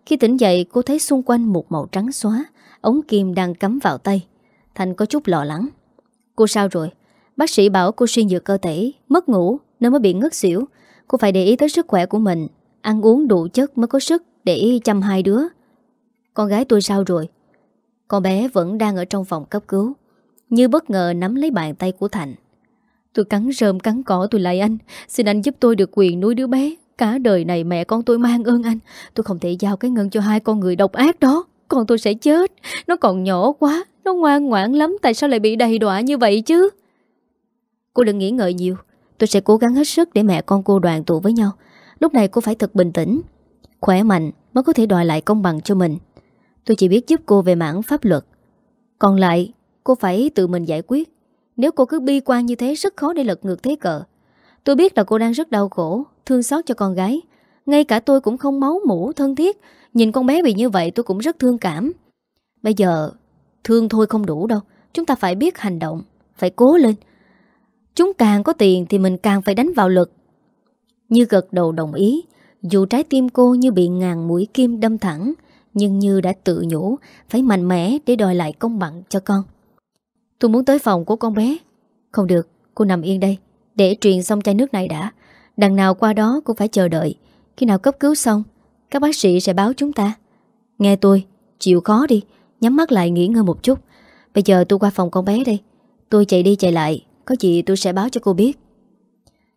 Khi tỉnh dậy, cô thấy xung quanh một màu trắng xóa, Ống kim đang cắm vào tay. Thành có chút lo lắng. Cô sao rồi? Bác sĩ bảo cô suy nhược cơ thể, Mất ngủ nên mới bị ngất xỉu. Cô phải để ý tới sức khỏe của mình. Ăn uống đủ chất mới có sức để chăm hai đứa. Con gái tôi sao rồi? Con bé vẫn đang ở trong phòng cấp cứu. Như bất ngờ nắm lấy bàn tay của Thành. Tôi cắn rơm cắn cỏ tôi lại anh. Xin anh giúp tôi được quyền nuôi đứa bé. Cả đời này mẹ con tôi mang ơn anh. Tôi không thể giao cái ngân cho hai con người độc ác đó. Con tôi sẽ chết. Nó còn nhỏ quá. Nó ngoan ngoãn lắm. Tại sao lại bị đầy đọa như vậy chứ? Cô đừng nghĩ ngợi nhiều. Tôi sẽ cố gắng hết sức để mẹ con cô đoàn tụ với nhau. Lúc này cô phải thật bình tĩnh, Khỏe mạnh mới có thể đòi lại công bằng cho mình. Tôi chỉ biết giúp cô về mảng pháp luật. Còn lại, Cô phải tự mình giải quyết. Nếu cô cứ bi quan như thế rất khó để lật ngược thế cờ. Tôi biết là cô đang rất đau khổ, Thương xót cho con gái. Ngay cả tôi cũng không máu mũ thân thiết. Nhìn con bé bị như vậy tôi cũng rất thương cảm. Bây giờ, Thương thôi không đủ đâu. Chúng ta phải biết hành động, Phải cố lên. Chúng càng có tiền thì mình càng phải đánh vào lực. Như gật đầu đồng ý Dù trái tim cô như bị ngàn mũi kim đâm thẳng Nhưng Như đã tự nhủ Phải mạnh mẽ để đòi lại công bằng cho con. Tôi muốn tới phòng của con bé. Không được, cô nằm yên đây. Để truyền xong chai nước này đã. Đằng nào qua đó cũng phải chờ đợi. Khi nào cấp cứu xong Các bác sĩ sẽ báo chúng ta. Nghe tôi, chịu khó đi. Nhắm mắt lại nghỉ ngơi một chút. Bây giờ tôi qua phòng con bé đây. Tôi chạy đi chạy lại. Có gì tôi sẽ báo cho cô biết.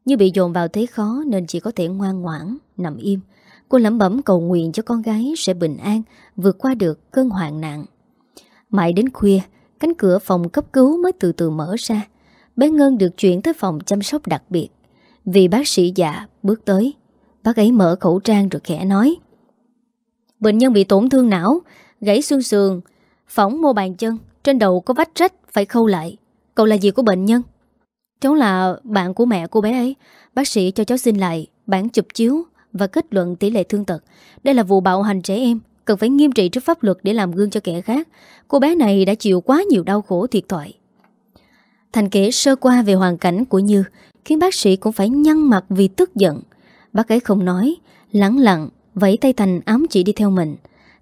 Như bị dồn vào thế khó Nên chỉ có thể ngoan ngoãn, nằm im. Cô lẩm bẩm cầu nguyện cho con gái Sẽ bình an, vượt qua được cơn hoạn nạn. Mãi đến khuya Cánh cửa phòng cấp cứu mới từ từ mở ra. Bé Ngân được chuyển tới phòng chăm sóc đặc biệt. Vì bác sĩ già bước tới Bác ấy mở khẩu trang rồi khẽ nói Bệnh nhân bị tổn thương não Gãy xương sườn Phỏng mô bàn chân Trên đầu có vách rách phải khâu lại. Cậu là gì của bệnh nhân? Cháu là bạn của mẹ cô bé ấy. Bác sĩ cho cháu xin lại bản chụp chiếu Và kết luận tỷ lệ thương tật. Đây là vụ bạo hành trẻ em, Cần phải nghiêm trị trước pháp luật để làm gương cho kẻ khác. Cô bé này đã chịu quá nhiều đau khổ thiệt thoại Thành kể sơ qua về hoàn cảnh của Như, Khiến bác sĩ cũng phải nhăn mặt vì tức giận. Bác ấy không nói Lắng lặng, Vẫy tay Thành ám chỉ đi theo mình.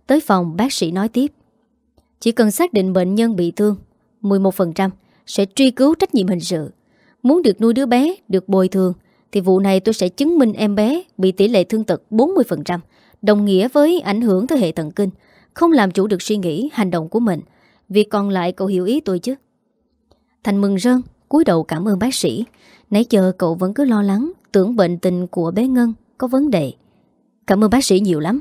Tới phòng, bác sĩ nói tiếp. Chỉ cần xác định bệnh nhân bị thương 11% sẽ truy cứu trách nhiệm hình sự. Muốn được nuôi đứa bé Được bồi thường Thì vụ này tôi sẽ chứng minh em bé Bị tỷ lệ thương tật 40% Đồng nghĩa với ảnh hưởng tới hệ thần kinh Không làm chủ được suy nghĩ, hành động của mình. Việc còn lại cậu hiểu ý tôi chứ? Thành mừng rơn cúi đầu cảm ơn bác sĩ. Nãy giờ cậu vẫn cứ lo lắng Tưởng bệnh tình của bé Ngân có vấn đề. Cảm ơn bác sĩ nhiều lắm.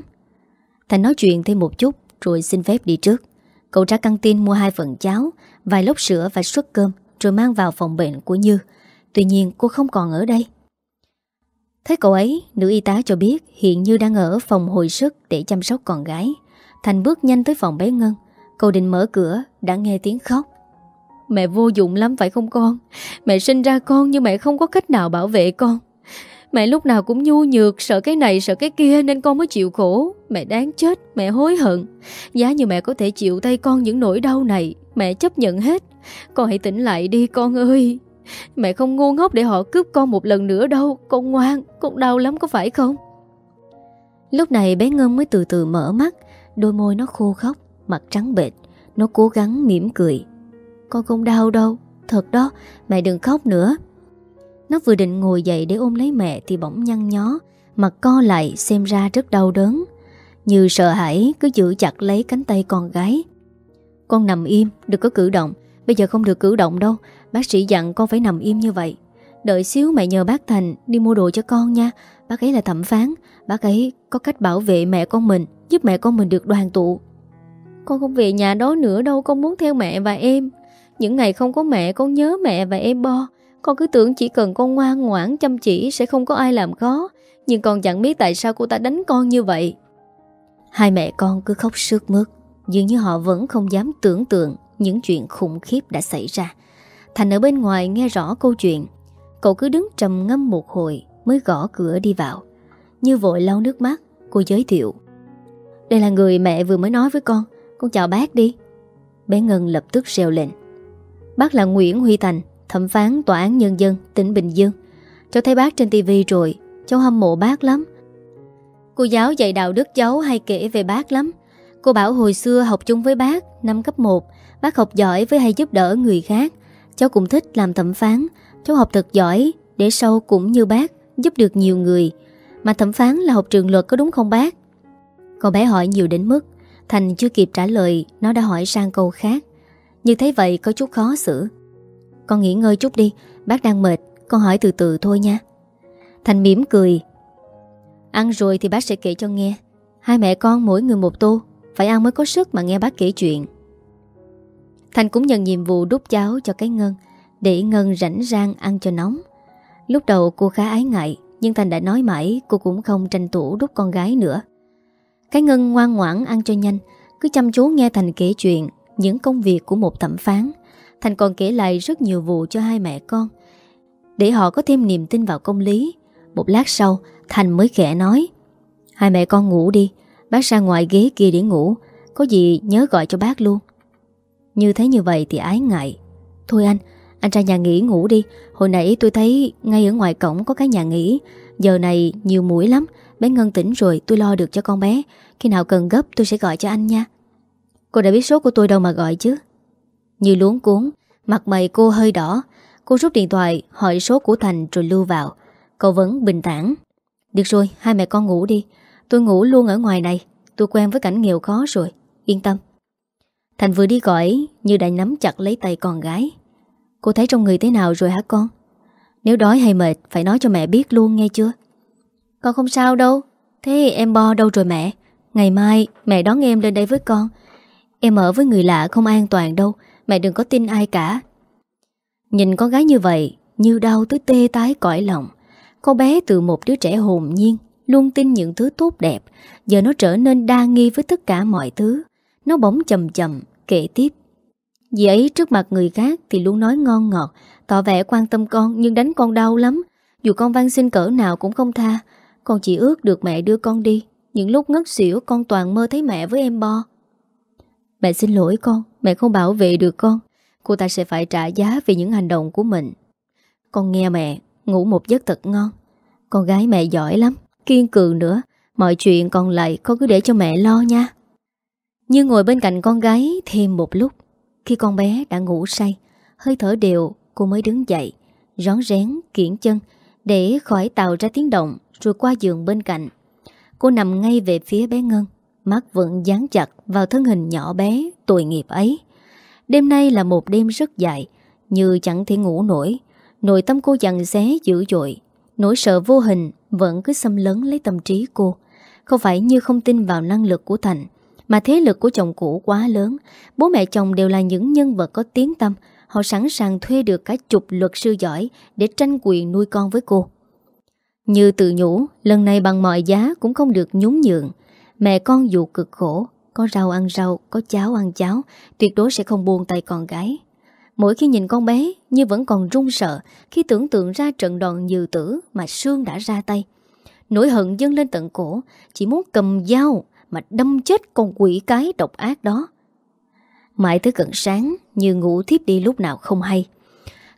Thành nói chuyện thêm một chút Rồi xin phép đi trước. Cậu ra căng tin mua hai phần cháo Vài lốc sữa và suất cơm. Rồi mang vào phòng bệnh của Như. Tuy nhiên cô không còn ở đây. Thấy cậu ấy, nữ y tá cho biết hiện Như đang ở phòng hồi sức để chăm sóc con gái. Thành bước nhanh tới phòng bé Ngân. Cô định mở cửa Đã nghe tiếng khóc. Mẹ vô dụng lắm phải không con? Mẹ sinh ra con nhưng mẹ không có cách nào bảo vệ con. Mẹ lúc nào cũng nhu nhược Sợ cái này sợ cái kia nên con mới chịu khổ. Mẹ đáng chết Mẹ hối hận. Giá như mẹ có thể chịu tay con những nỗi đau này. Mẹ chấp nhận hết. Con hãy tỉnh lại đi con ơi. Mẹ không ngu ngốc để họ cướp con một lần nữa đâu. Con ngoan, Con đau lắm có phải không? Lúc này bé Ngân mới từ từ mở mắt. Đôi môi nó khô khóc, Mặt trắng bệch. Nó cố gắng mỉm cười. Con không đau đâu. Thật đó, Mẹ đừng khóc nữa. Nó vừa định ngồi dậy để ôm lấy mẹ Thì bỗng nhăn nhó. Mặt co lại, xem ra rất đau đớn. Như sợ hãi, cứ giữ chặt lấy cánh tay con gái. Con nằm im, Đừng có cử động. Bây giờ không được cử động đâu. Bác sĩ dặn con phải nằm im như vậy. Đợi xíu mẹ nhờ bác Thành đi mua đồ cho con nha. Bác ấy là thẩm phán. Bác ấy có cách bảo vệ mẹ con mình, Giúp mẹ con mình được đoàn tụ. Con không về nhà đó nữa đâu. Con muốn theo mẹ và em. Những ngày không có mẹ, con nhớ mẹ và em bo. Con cứ tưởng chỉ cần con ngoan ngoãn, chăm chỉ Sẽ không có ai làm khó. Nhưng con chẳng biết tại sao cô ta đánh con như vậy. Hai mẹ con cứ khóc sướt mướt. Dường như họ vẫn không dám tưởng tượng Những chuyện khủng khiếp đã xảy ra. Thành ở bên ngoài nghe rõ câu chuyện, Cậu cứ đứng trầm ngâm một hồi Mới gõ cửa đi vào. Như vội lau nước mắt, Cô giới thiệu. Đây là người mẹ vừa mới nói với con Con chào bác đi. Bé Ngân lập tức reo lên. Bác là Nguyễn Huy Thành, Thẩm phán Tòa án Nhân dân tỉnh Bình Dương. Cháu thấy bác trên tivi rồi, Cháu hâm mộ bác lắm. Cô giáo dạy đạo đức cháu hay kể về bác lắm. Cô bảo hồi xưa học chung với bác, Năm cấp 1 Bác học giỏi với hay giúp đỡ người khác. Cháu cũng thích làm thẩm phán, Cháu học thật giỏi, Để sau cũng như bác, Giúp được nhiều người. Mà thẩm phán là học trường luật có đúng không bác? Con bé hỏi nhiều đến mức, Thành chưa kịp trả lời, Nó đã hỏi sang câu khác. Như thế vậy có chút khó xử. Con nghỉ ngơi chút đi, Bác đang mệt, Con hỏi từ từ thôi nha. Thành mỉm cười. Ăn rồi thì bác sẽ kể cho nghe. Hai mẹ con mỗi người một tô. Phải ăn mới có sức mà nghe bác kể chuyện. Thành cũng nhận nhiệm vụ đút cháo cho cái Ngân, Để Ngân rảnh rang ăn cho nóng. Lúc đầu cô khá ái ngại, Nhưng Thành đã nói mãi Cô cũng không tranh thủ đút con gái nữa. Cái Ngân ngoan ngoãn ăn cho nhanh, Cứ chăm chú nghe Thành kể chuyện Những công việc của một thẩm phán. Thành còn kể lại rất nhiều vụ cho hai mẹ con, Để họ có thêm niềm tin vào công lý. Một lát sau, Thành mới khẽ nói, Hai mẹ con ngủ đi Bác ra ngoài ghế kia để ngủ. Có gì nhớ gọi cho bác luôn. Như thấy như vậy thì ái ngại. Thôi anh, anh ra nhà nghỉ ngủ đi. Hồi nãy tôi thấy ngay ở ngoài cổng có cái nhà nghỉ. Giờ này nhiều mũi lắm. Bé Ngân tỉnh rồi tôi lo được cho con bé. Khi nào cần gấp tôi sẽ gọi cho anh nha. Cô đã biết số của tôi đâu mà gọi chứ. Như luống cuốn Mặt mày cô hơi đỏ. Cô rút điện thoại hỏi số của Thành rồi lưu vào. Cậu vẫn bình tản Được rồi hai mẹ con ngủ đi. Tôi ngủ luôn ở ngoài này. Tôi quen với cảnh nghèo khó rồi. Yên tâm. Thành vừa đi gọi, Như đã nắm chặt lấy tay con gái. Cô thấy trong người thế nào rồi hả con? Nếu đói hay mệt, Phải nói cho mẹ biết luôn, nghe chưa? Con không sao đâu. Thế em Bo đâu rồi mẹ? Ngày mai mẹ đón em lên đây với con. Em ở với người lạ không an toàn đâu. Mẹ đừng có tin ai cả. Nhìn con gái như vậy, Như đau tới tê tái cõi lòng. Con bé từ một đứa trẻ hồn nhiên. Luôn tin những thứ tốt đẹp. Giờ nó trở nên đa nghi với tất cả mọi thứ. Nó bỗng chầm chầm Kể tiếp. Dì ấy trước mặt người khác thì luôn nói ngon ngọt, Tỏ vẻ quan tâm con, nhưng đánh con đau lắm. Dù con van xin cỡ nào cũng không tha. Con chỉ ước được mẹ đưa con đi. Những lúc ngất xỉu, con toàn mơ thấy mẹ với em Bo. Mẹ xin lỗi con, Mẹ không bảo vệ được con. Cô ta sẽ phải trả giá vì những hành động của mình. Con nghe mẹ, Ngủ một giấc thật ngon. Con gái mẹ giỏi lắm. Kiên cường nữa. Mọi chuyện còn lại con cứ để cho mẹ lo nha. Như ngồi bên cạnh con gái thêm một lúc. Khi con bé đã ngủ say, Hơi thở đều, cô mới đứng dậy, Rón rén, kiển chân Để khỏi tạo ra tiếng động Rồi qua giường bên cạnh. Cô nằm ngay về phía bé Ngân, Mắt vẫn dán chặt vào thân hình nhỏ bé, Tội nghiệp ấy. Đêm nay là một đêm rất dài, Như chẳng thể ngủ nổi. Nội tâm cô dằn xé dữ dội, Nỗi sợ vô hình vẫn cứ xâm lấn lấy tâm trí cô. Không phải như không tin vào năng lực của Thành mà thế lực của chồng cũ quá lớn. Bố mẹ chồng đều là những nhân vật có tiếng tâm. Họ sẵn sàng thuê được cả chục luật sư giỏi Để tranh quyền nuôi con với cô. Như tự nhủ Lần này bằng mọi giá cũng không được nhún nhượng Mẹ con dù cực khổ Có rau ăn rau, có cháo ăn cháo Tuyệt đối sẽ không buông tay con gái. Mỗi khi nhìn con bé, Như vẫn còn run sợ Khi tưởng tượng ra trận đòn nhừ tử Mà Sương đã ra tay. Nỗi hận dâng lên tận cổ, Chỉ muốn cầm dao Mà đâm chết con quỷ cái độc ác đó. Mãi tới cận sáng, Như ngủ thiếp đi lúc nào không hay.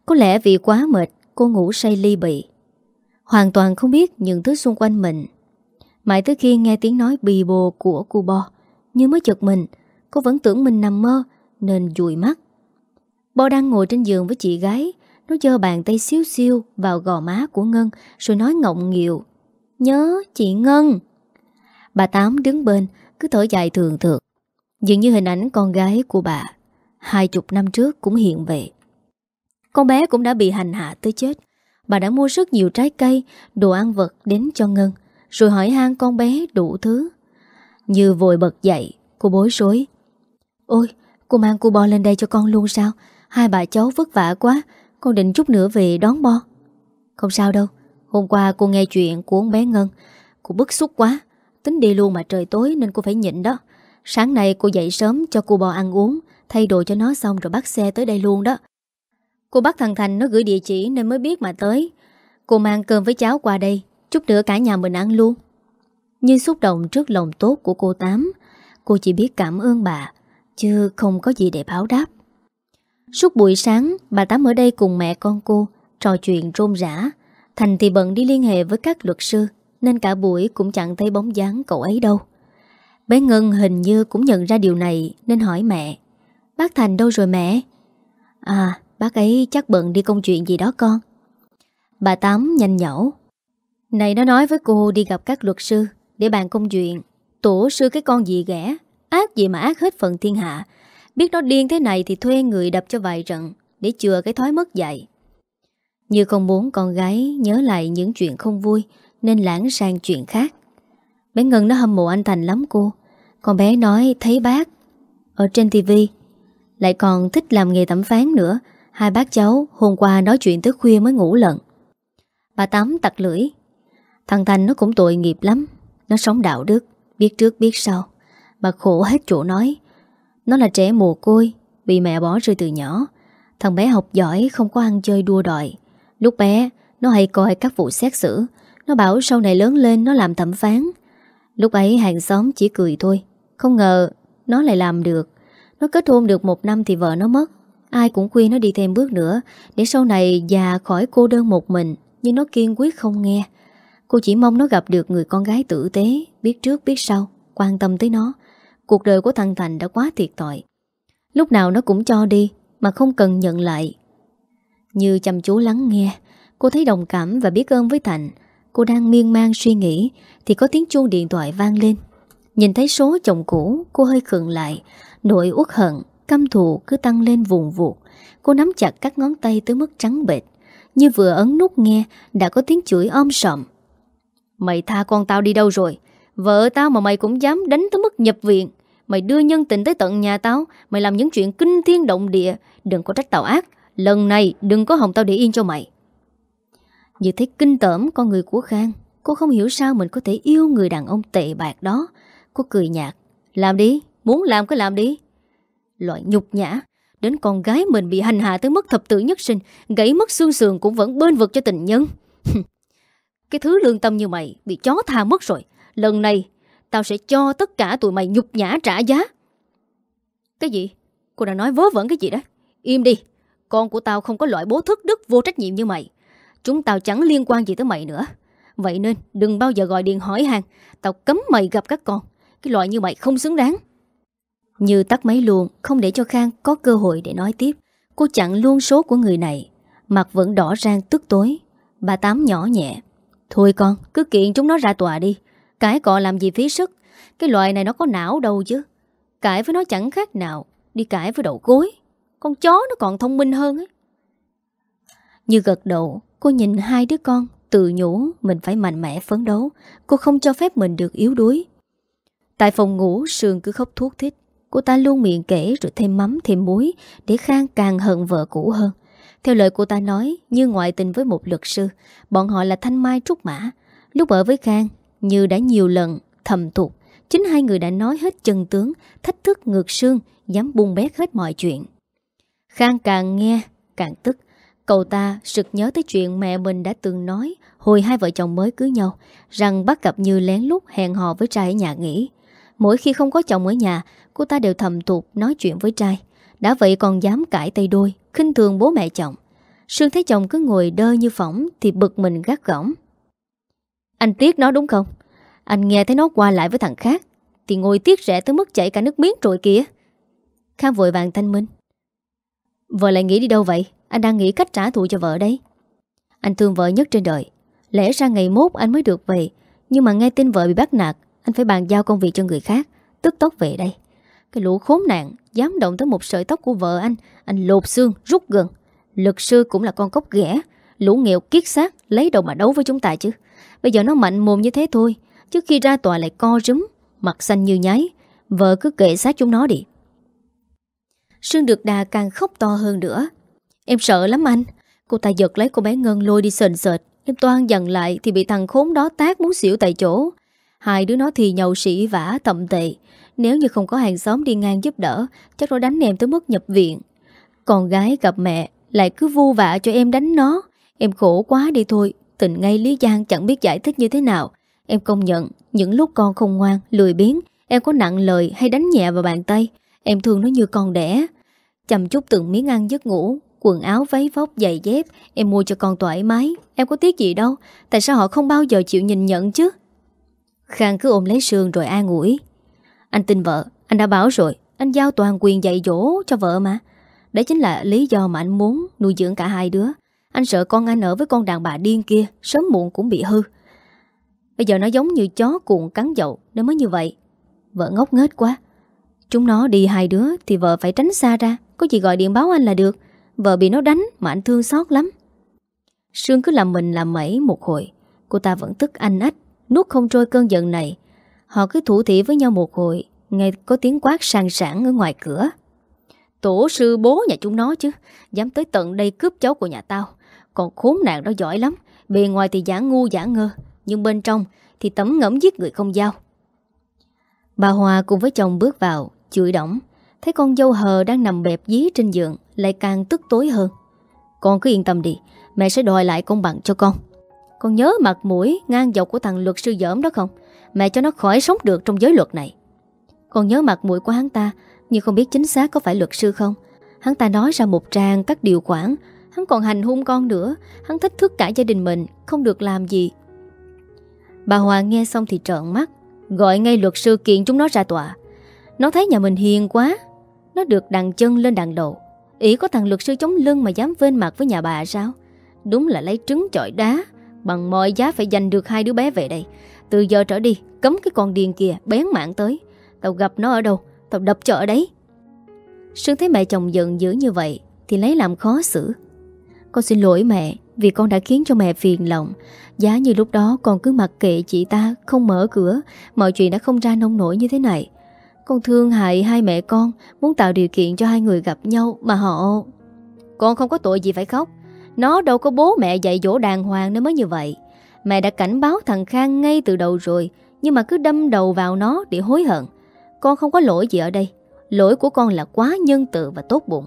Có lẽ vì quá mệt, Cô ngủ say ly bị Hoàn toàn không biết những thứ xung quanh mình. Mãi tới khi nghe tiếng nói bì bồ của cô Bo, Như mới chợt mình, Cô vẫn tưởng mình nằm mơ, Nên dùi mắt. Bo đang ngồi trên giường với chị gái. Nó giơ bàn tay xíu xiu vào gò má của Ngân, Rồi nói ngọng nghịu. Nhớ chị Ngân. Bà Tám đứng bên, Cứ thở dài thường thượt Dường như hình ảnh con gái của bà Hai chục năm trước cũng hiện về. Con bé cũng đã bị hành hạ tới chết. Bà đã mua rất nhiều trái cây, Đồ ăn vật đến cho Ngân, Rồi hỏi han con bé đủ thứ. Như vội bật dậy, Cô bối rối. Ôi, cô mang cô Bo lên đây cho con luôn sao? Hai bà cháu vất vả quá, Con định chút nữa về đón Bo. Không sao đâu, Hôm qua cô nghe chuyện của ông bé Ngân. Cô bức xúc quá, Tính đi luôn mà trời tối nên cô phải nhịn đó. Sáng nay cô dậy sớm cho cô bò ăn uống, Thay đồ cho nó xong rồi bắt xe tới đây luôn đó. Cô bắt thằng Thành nó gửi địa chỉ nên mới biết mà tới. Cô mang cơm với cháo qua đây, Chút nữa cả nhà mình ăn luôn. Nhưng xúc động trước lòng tốt của cô Tám, Cô chỉ biết cảm ơn bà, Chứ không có gì để báo đáp. Suốt buổi sáng, Bà Tám ở đây cùng mẹ con cô, Trò chuyện rôm rã. Thành thì bận đi liên hệ với các luật sư, Nên cả buổi cũng chẳng thấy bóng dáng cậu ấy đâu. Bé Ngân hình như cũng nhận ra điều này, Nên hỏi mẹ. Bác Thành đâu rồi mẹ? À bác ấy chắc bận đi công chuyện gì đó con. Bà Tám nhanh nhẩu. Này, nó nói với cô đi gặp các luật sư, Để bàn công chuyện. Tổ sư cái con gì ghẻ? Ác gì mà ác hết phần thiên hạ. Biết nó điên thế này thì thuê người đập cho vài trận Để chừa cái thói mất dạy. Như không muốn con gái nhớ lại những chuyện không vui, Nên lãng sang chuyện khác. Bé Ngân nó hâm mộ anh Thành lắm cô. Con bé nói thấy bác. Ở trên tivi Lại còn thích làm nghề thẩm phán nữa. Hai bác cháu hôm qua nói chuyện tới khuya mới ngủ lận. Bà Tám tặc lưỡi. Thằng Thành nó cũng tội nghiệp lắm. Nó sống đạo đức, Biết trước biết sau. Bà khổ hết chỗ nói. Nó là trẻ mồ côi, Bị mẹ bỏ rơi từ nhỏ. Thằng bé học giỏi, không có ăn chơi đua đòi. Lúc bé, Nó hay coi các vụ xét xử. Nó bảo sau này lớn lên nó làm thẩm phán. Lúc ấy hàng xóm chỉ cười thôi. Không ngờ, nó lại làm được. Nó kết hôn được một năm thì vợ nó mất. Ai cũng khuyên nó đi thêm bước nữa, Để sau này già khỏi cô đơn một mình, Nhưng nó kiên quyết không nghe. Cô chỉ mong nó gặp được người con gái tử tế, Biết trước biết sau, Quan tâm tới nó. Cuộc đời của thằng Thành đã quá thiệt tội. Lúc nào nó cũng cho đi Mà không cần nhận lại. Như chăm chú lắng nghe Cô thấy đồng cảm và biết ơn với Thành. Cô đang miên man suy nghĩ Thì có tiếng chuông điện thoại vang lên. Nhìn thấy số chồng cũ Cô hơi khựng lại. Nội uất hận, căm thù cứ tăng lên vùng vụt Cô nắm chặt các ngón tay tới mức trắng bệt Như vừa ấn nút nghe Đã có tiếng chửi om sọm Mày tha con tao đi đâu rồi? Vợ tao mà mày cũng dám đánh tới mức nhập viện. Mày đưa nhân tình tới tận nhà tao Mày làm những chuyện kinh thiên động địa. Đừng có trách tao ác. Lần này đừng có hồng tao để yên cho mày. Như thế kinh tởm con người của Khang Cô không hiểu sao mình có thể yêu người đàn ông tệ bạc đó. Cô cười nhạt. Làm đi, muốn làm cứ làm đi. Loại nhục nhã Đến con gái mình bị hành hạ tới mức thập tử nhất sinh Gãy mất xương sườn cũng vẫn bên vực cho tình nhân. [laughs] Cái thứ lương tâm như mày Bị chó tha mất rồi. Lần này Tao sẽ cho tất cả tụi mày nhục nhã trả giá. Cái gì? Cô đang nói vớ vẩn cái gì đó Im đi. Con của tao không có loại bố thức đức vô trách nhiệm như mày. Chúng tao chẳng liên quan gì tới mày nữa. Vậy nên đừng bao giờ gọi điện hỏi hàng. Tao cấm mày gặp các con. Cái loại như mày không xứng đáng. Như tắt máy luôn, Không để cho Khang có cơ hội để nói tiếp. Cô chặn luôn số của người này. Mặt vẫn đỏ rang tức tối. Bà Tám nhỏ nhẹ. Thôi con, cứ kiện chúng nó ra tòa đi. Cãi cọ làm gì phí sức? Cái loại này nó có não đâu chứ. Cãi với nó chẳng khác nào Đi cãi với đầu gối. Con chó nó còn thông minh hơn ấy. Như gật đầu, Cô nhìn hai đứa con, Tự nhủ mình phải mạnh mẽ phấn đấu. Cô không cho phép mình được yếu đuối. Tại phòng ngủ Sương cứ khóc thuốc thích Cô ta luôn miệng kể rồi thêm mắm, thêm muối Để Khang càng hận vợ cũ hơn. Theo lời cô ta nói, Như ngoại tình với một luật sư, Bọn họ là Thanh Mai Trúc Mã. Lúc ở với Khang như đã nhiều lần thầm tục, Chính hai người đã nói hết chân tướng, Thách thức ngược xương, Dám bung bét hết mọi chuyện. Khang càng nghe, càng tức. Cậu ta sực nhớ tới chuyện mẹ mình đã từng nói Hồi hai vợ chồng mới cưới nhau, Rằng bắt gặp Như lén lút hẹn hò với trai ở nhà nghỉ. Mỗi khi không có chồng ở nhà, Cô ta đều thầm tục nói chuyện với trai. Đã vậy còn dám cãi tay đôi, khinh thường bố mẹ chồng. Sương thấy chồng cứ ngồi đơ như phỏng Thì bực mình gắt gỏng. Anh tiếc nó đúng không? Anh nghe thấy nó qua lại với thằng khác, Thì ngồi tiếc rẻ tới mức chảy cả nước miếng rồi kìa. Khang vội vàng thanh minh. Vợ lại nghĩ đi đâu vậy? Anh đang nghĩ cách trả thù cho vợ đấy. Anh thương vợ nhất trên đời. Lẽ ra ngày mốt anh mới được về, Nhưng mà nghe tin vợ bị bắt nạt, Anh phải bàn giao công việc cho người khác, Tức tốc về đây. Cái lũ khốn nạn, Dám động tới một sợi tóc của vợ anh Anh lột xương, rút gần. Luật sư cũng là con cốc ghẻ, Lũ nghèo kiết xác, lấy đầu mà đấu với chúng ta chứ? Bây giờ nó mạnh mồm như thế thôi. Trước khi ra tòa lại co rúm, Mặt xanh như nháy. Vợ cứ kệ sát chúng nó đi. Sương được đà càng khóc to hơn nữa. Em sợ lắm anh. Cô ta giật lấy cô bé Ngân lôi đi sền sệt. Em toan dần lại thì bị thằng khốn đó tác muốn xỉu tại chỗ. Hai đứa nó thì nhậu sĩ vả tậm tệ. Nếu như không có hàng xóm đi ngang giúp đỡ, Chắc nó đánh em tới mức nhập viện. Con gái gặp mẹ, Lại cứ vu vạ cho em đánh nó. Em khổ quá đi thôi. Tình ngay Lý Giang chẳng biết giải thích như thế nào. Em công nhận Những lúc con không ngoan, lười biếng Em có nặng lời hay đánh nhẹ vào bàn tay Em thương nó như con đẻ. Chầm chút từng miếng ăn giấc ngủ Quần áo váy vóc giày dép Em mua cho con thoải mái. Em có tiếc gì đâu Tại sao họ không bao giờ chịu nhìn nhận chứ? Khang cứ ôm lấy Sương rồi an ủi. Anh tin vợ Anh đã bảo rồi Anh giao toàn quyền dạy dỗ cho vợ mà. Đấy chính là lý do mà anh muốn nuôi dưỡng cả hai đứa. Anh sợ con anh ở với con đàn bà điên kia, Sớm muộn cũng bị hư. Bây giờ nó giống như chó cuộn cắn dậu Nếu mới như vậy. Vợ ngốc nghếch quá. Chúng nó đi hai đứa thì vợ phải tránh xa ra, Có gì gọi điện báo anh là được. Vợ bị nó đánh mà anh thương xót lắm. Sương cứ làm mình làm mẩy một hồi, Cô ta vẫn tức anh ách, Nuốt không trôi cơn giận này. Họ cứ thủ thị với nhau một hồi, Nghe có tiếng quát sang sản ở ngoài cửa. Tổ sư bố nhà chúng nó chứ, Dám tới tận đây cướp cháu của nhà tao. Còn khốn nạn đó giỏi lắm. Bề ngoài thì giả ngu, giả ngơ, Nhưng bên trong thì tấm ngẫm giết người không giao. Bà Hòa cùng với chồng bước vào, Chửi đỏng Thấy con dâu hờ đang nằm bẹp dí trên giường, Lại càng tức tối hơn. Con cứ yên tâm đi, Mẹ sẽ đòi lại công bằng cho con. Con nhớ mặt mũi ngang dọc của thằng luật sư dởm đó không? Mẹ cho nó khỏi sống được trong giới luật này. Con nhớ mặt mũi của hắn ta, Nhưng không biết chính xác có phải luật sư không? Hắn ta nói ra một trang các điều khoản Hắn còn hành hung con nữa. Hắn thách thức cả gia đình mình, Không được làm gì. Bà Hòa nghe xong thì trợn mắt, Gọi ngay luật sư kiện chúng nó ra tòa. Nó thấy nhà mình hiền quá. Nó được đằng chân lên đằng đầu Ý có thằng luật sư chống lưng mà dám vên mặt với nhà bà sao? Đúng là lấy trứng chọi đá, Bằng mọi giá phải giành được hai đứa bé về đây. Từ giờ trở đi, Cấm cái con điên kia bén mạng tới. Tao gặp nó ở đâu, Tao đập cho ở đấy. Sương thấy mẹ chồng giận dữ như vậy Thì lấy làm khó xử. Con xin lỗi mẹ, Vì con đã khiến cho mẹ phiền lòng. Giá như lúc đó con cứ mặc kệ chị ta, Không mở cửa. Mọi chuyện đã không ra nông nổi như thế này. Con thương hại hai mẹ con, Muốn tạo điều kiện cho hai người gặp nhau Mà họ Con không có tội gì phải khóc. Nó đâu có bố mẹ dạy dỗ đàng hoàng nên mới như vậy. Mẹ đã cảnh báo thằng Khang ngay từ đầu rồi, Nhưng mà cứ đâm đầu vào nó để hối hận. Con không có lỗi gì ở đây. Lỗi của con là quá nhân từ và tốt bụng.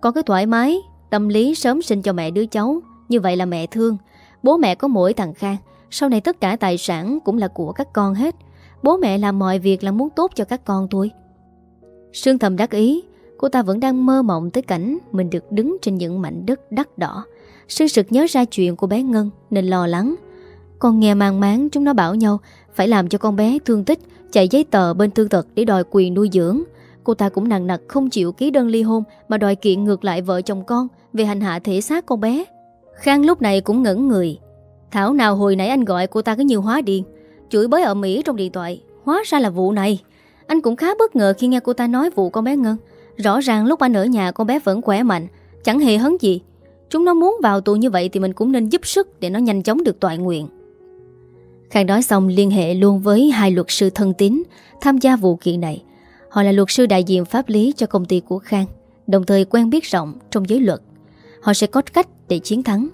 Con cứ thoải mái Tâm lý sớm sinh cho mẹ đứa cháu. Như vậy là mẹ thương. Bố mẹ có mỗi thằng Khang. Sau này tất cả tài sản cũng là của các con hết. Bố mẹ làm mọi việc là muốn tốt cho các con thôi. Sương thầm đắc ý. Cô ta vẫn đang mơ mộng tới cảnh Mình được đứng trên những mảnh đất đắt đỏ. Sương sực nhớ ra chuyện của bé Ngân, Nên lo lắng. Con nghe mang máng chúng nó bảo nhau Phải làm cho con bé thương tích, Chạy giấy tờ bên thương tật để đòi quyền nuôi dưỡng. Cô ta cũng nặng nặc không chịu ký đơn ly hôn Mà đòi kiện ngược lại vợ chồng con. Về hành hạ thể xác con bé. Khang lúc này cũng ngẩn người. Thảo nào hồi nãy anh gọi cô ta cứ như hóa điên, Chửi bới ở Mỹ trong điện thoại, Hóa ra là vụ này. Anh cũng khá bất ngờ khi nghe cô ta nói vụ con bé Ngân. Rõ ràng lúc anh ở nhà con bé vẫn khỏe mạnh, Chẳng hề hấn gì. Chúng nó muốn vào tù như vậy thì mình cũng nên giúp sức Để nó nhanh chóng được toại nguyện. Khang nói xong liên hệ luôn với hai luật sư thân tín Tham gia vụ kiện này. Họ là luật sư đại diện pháp lý cho công ty của Khang, Đồng thời quen biết rộng trong giới luật. Họ sẽ có cách để chiến thắng.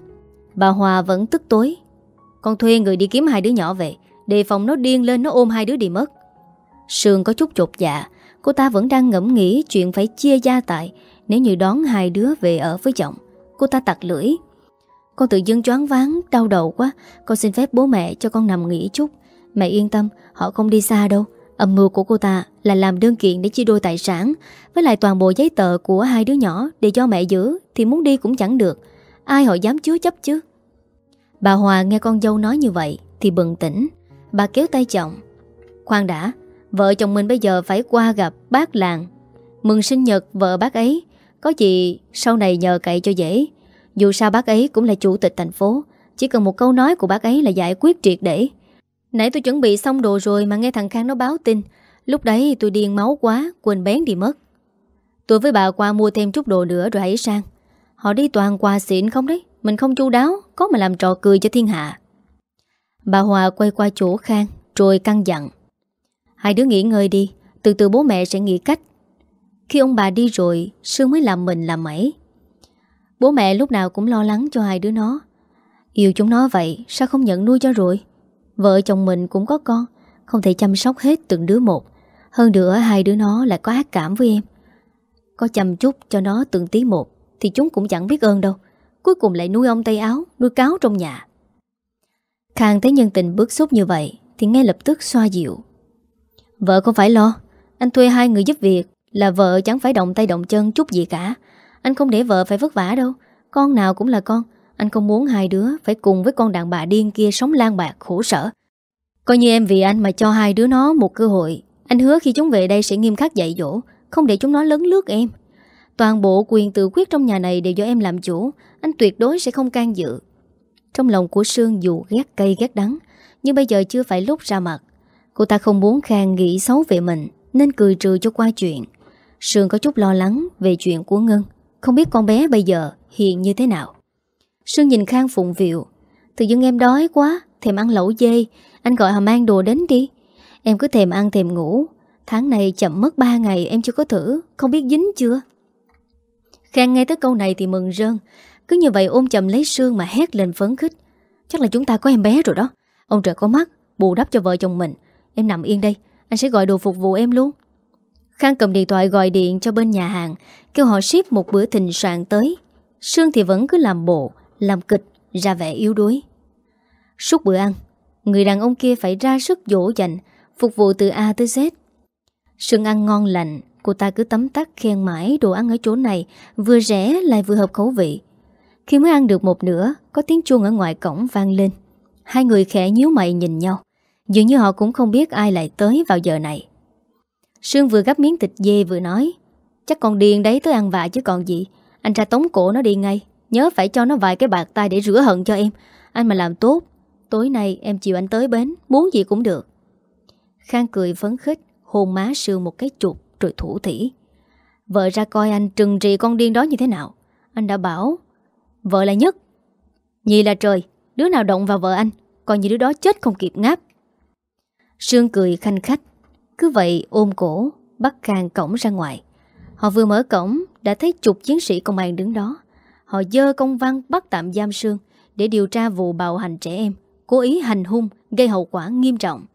Bà Hòa vẫn tức tối. Con thuê người đi kiếm hai đứa nhỏ về Đề phòng nó điên lên nó ôm hai đứa đi mất. Sương có chút chột dạ Cô ta vẫn đang ngẫm nghĩ chuyện phải chia gia tài Nếu như đón hai đứa về ở với chồng. Cô ta tặc lưỡi. Con tự dưng choáng váng, đau đầu quá. Con xin phép bố mẹ cho con nằm nghỉ chút. Mẹ yên tâm, họ không đi xa đâu. Âm mưu của cô ta là làm đơn kiện để chia đôi tài sản, Với lại toàn bộ giấy tờ của hai đứa nhỏ Để cho mẹ giữ Thì muốn đi cũng chẳng được. Ai họ dám chứa chấp chứ? Bà Hòa nghe con dâu nói như vậy Thì bừng tỉnh. Bà kéo tay chồng. Khoan đã, Vợ chồng mình bây giờ phải qua gặp bác làng. Mừng sinh nhật vợ bác ấy, Có gì sau này nhờ cậy cho dễ. Dù sao bác ấy cũng là chủ tịch thành phố, Chỉ cần một câu nói của bác ấy là giải quyết triệt để. Nãy tôi chuẩn bị xong đồ rồi Mà nghe thằng Khang nó báo tin. Lúc đấy tôi điên máu quá, Quên bén đi mất. Tôi với bà qua mua thêm chút đồ nữa rồi hãy sang. Họ đi toàn quà xịn không đấy. Mình không chu đáo, Có mà làm trò cười cho thiên hạ. Bà Hòa quay qua chỗ Khang, Rồi căng dặn. Hai đứa nghỉ ngơi đi, Từ từ bố mẹ sẽ nghĩ cách. Khi ông bà đi rồi, Sương mới làm mình làm mẩy Bố mẹ lúc nào cũng lo lắng cho hai đứa nó. Yêu chúng nó vậy, Sao không nhận nuôi cho rồi? Vợ chồng mình cũng có con, Không thể chăm sóc hết từng đứa một. Hơn nữa hai đứa nó lại có ác cảm với em. Có chăm chút cho nó từng tí một Thì chúng cũng chẳng biết ơn đâu. Cuối cùng lại nuôi ông tay áo, Nuôi cáo trong nhà. Khang thấy nhân tình bức xúc như vậy Thì ngay lập tức xoa dịu. Vợ không phải lo, Anh thuê hai người giúp việc Là vợ chẳng phải động tay động chân chút gì cả. Anh không để vợ phải vất vả đâu, Con nào cũng là con. Anh không muốn hai đứa phải cùng với con đàn bà điên kia Sống lang bạc, khổ sở. Coi như em vì anh mà cho hai đứa nó một cơ hội. Anh hứa khi chúng về đây sẽ nghiêm khắc dạy dỗ, Không để chúng nó lớn lướt em. Toàn bộ quyền tự quyết trong nhà này đều do em làm chủ. Anh tuyệt đối sẽ không can dự. Trong lòng của Sương dù ghét cây ghét đắng, Nhưng bây giờ chưa phải lúc ra mặt. Cô ta không muốn Khang nghĩ xấu về mình, Nên cười trừ cho qua chuyện. Sương có chút lo lắng về chuyện của Ngân. Không biết con bé bây giờ hiện như thế nào. Sương nhìn Khang phụng việu Tự dưng em đói quá, Thèm ăn lẩu dê. Anh gọi họ mang đồ đến đi. Em cứ thèm ăn thèm ngủ. Tháng này chậm mất 3 ngày, em chưa có thử. Không biết dính chưa? Khang nghe tới câu này thì mừng rơn. Cứ như vậy ôm chầm lấy Sương mà hét lên phấn khích. Chắc là chúng ta có em bé rồi đó. Ông trời có mắt, Bù đắp cho vợ chồng mình. Em nằm yên đây, Anh sẽ gọi đồ phục vụ em luôn. Khang cầm điện thoại gọi điện cho bên nhà hàng, Kêu họ ship một bữa thịnh soạn tới. Sương thì vẫn cứ làm bộ làm kịch, Ra vẻ yếu đuối. Suốt bữa ăn, Người đàn ông kia phải ra sức dỗ dành, Phục vụ từ A tới Z. Sừng ăn ngon lành, Cô ta cứ tấm tắc khen mãi đồ ăn ở chỗ này, Vừa rẻ lại vừa hợp khẩu vị. Khi mới ăn được một nửa, Có tiếng chuông ở ngoài cổng vang lên. Hai người khẽ nhíu mày nhìn nhau, Dường như họ cũng không biết ai lại tới vào giờ này. Sương vừa gắp miếng thịt dê vừa nói, Chắc còn điên đấy tới ăn vạ chứ còn gì, Anh ra tống cổ nó đi ngay. Nhớ phải cho nó vài cái bạc tay để rửa hận cho em. Anh mà làm tốt, Tối nay em chịu anh tới bến, Muốn gì cũng được. Khang cười phấn khích, Hôn má Sương một cái chuột rồi thủ thỉ. Vợ ra coi anh trừng trị con điên đó như thế nào. Anh đã bảo, Vợ là nhất, Nhì là trời, Đứa nào động vào vợ anh Còn như đứa đó chết không kịp ngáp. Sương cười khanh khách, Cứ vậy ôm cổ, Bắt Khang cổng ra ngoài. Họ vừa mở cổng, Đã thấy chục chiến sĩ công an đứng đó. Họ dơ công văn bắt tạm giam Sương Để điều tra vụ bạo hành trẻ em, Cố ý hành hung, Gây hậu quả nghiêm trọng.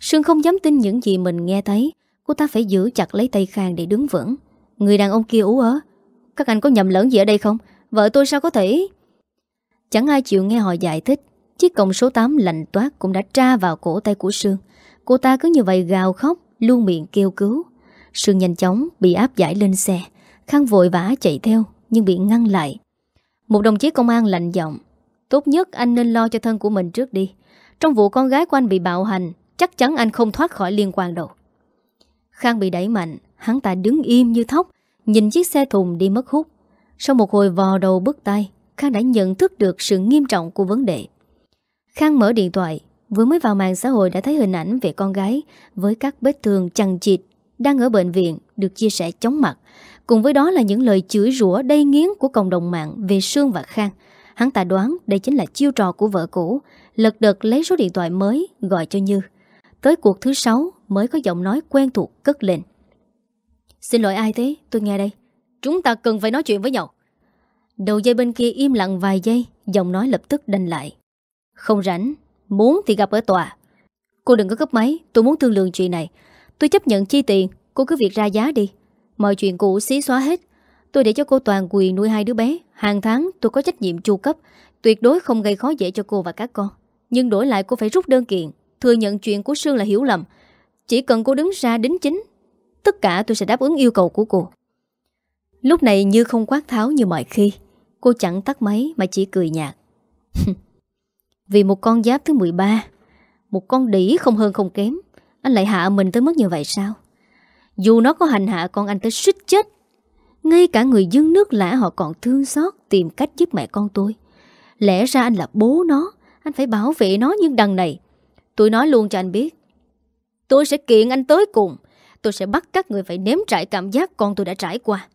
Sương không dám tin những gì mình nghe thấy. Cô ta phải giữ chặt lấy tay Khang để đứng vững. Người đàn ông kia ú ớ, Các anh có nhầm lẫn gì ở đây không? Vợ tôi sao có thể? Chẳng ai chịu nghe họ giải thích. Chiếc cổng số 8 lạnh toát cũng đã tra vào cổ tay của Sương. Cô ta cứ như vậy gào khóc Luôn miệng kêu cứu. Sương nhanh chóng bị áp giải lên xe. Khang vội vã chạy theo, Nhưng bị ngăn lại. Một đồng chí công an lạnh giọng, Tốt nhất anh nên lo cho thân của mình trước đi. Trong vụ con gái của anh bị bạo hành, Chắc chắn anh không thoát khỏi liên quan đâu. Khang bị đẩy mạnh, Hắn ta đứng im như thóc, Nhìn chiếc xe thùng đi mất hút. Sau một hồi vò đầu bức tay, Khang đã nhận thức được sự nghiêm trọng của vấn đề. Khang mở điện thoại, Vừa mới vào mạng xã hội đã thấy hình ảnh về con gái với các vết thương chằng chịt đang ở bệnh viện được chia sẻ chóng mặt. Cùng với đó là những lời chửi rủa đầy nghiến của cộng đồng mạng về Sương và Khang. Hắn ta đoán đây chính là chiêu trò của vợ cũ, lật đật lấy số điện thoại mới gọi cho Như. Tới cuộc thứ sáu mới có giọng nói quen thuộc cất lên. Xin lỗi ai thế? Tôi nghe đây. Chúng ta cần phải nói chuyện với nhau. Đầu dây bên kia im lặng vài giây, giọng nói lập tức đành lại. Không rảnh, Muốn thì gặp ở tòa Cô đừng có cấp máy Tôi muốn thương lượng chuyện này Tôi chấp nhận chi tiền Cô cứ việc ra giá đi Mọi chuyện cũ xí xóa hết. Tôi để cho cô toàn quyền nuôi hai đứa bé. Hàng tháng, tôi có trách nhiệm chu cấp. Tuyệt đối không gây khó dễ cho cô và các con. Nhưng đổi lại, cô phải rút đơn kiện. Thừa nhận chuyện của Sương là hiểu lầm. Chỉ cần cô đứng ra đính chính, Tất cả tôi sẽ đáp ứng yêu cầu của cô. Lúc này như không quát tháo như mọi khi. Cô chẳng tắt máy mà chỉ cười nhạt. [laughs] Vì một con giáp thứ 13 Một con đỉ không hơn không kém. Anh lại hạ mình tới mức như vậy sao? Dù nó có hành hạ con anh tới suýt chết Ngay cả người dân nước lã họ còn thương xót Tìm cách giúp mẹ con tôi. Lẽ ra anh là bố nó Anh phải bảo vệ nó nhưng đằng này. Tôi nói luôn cho anh biết Tôi sẽ kiện anh tới cùng. Tôi sẽ bắt các người phải nếm trải cảm giác con tôi đã trải qua.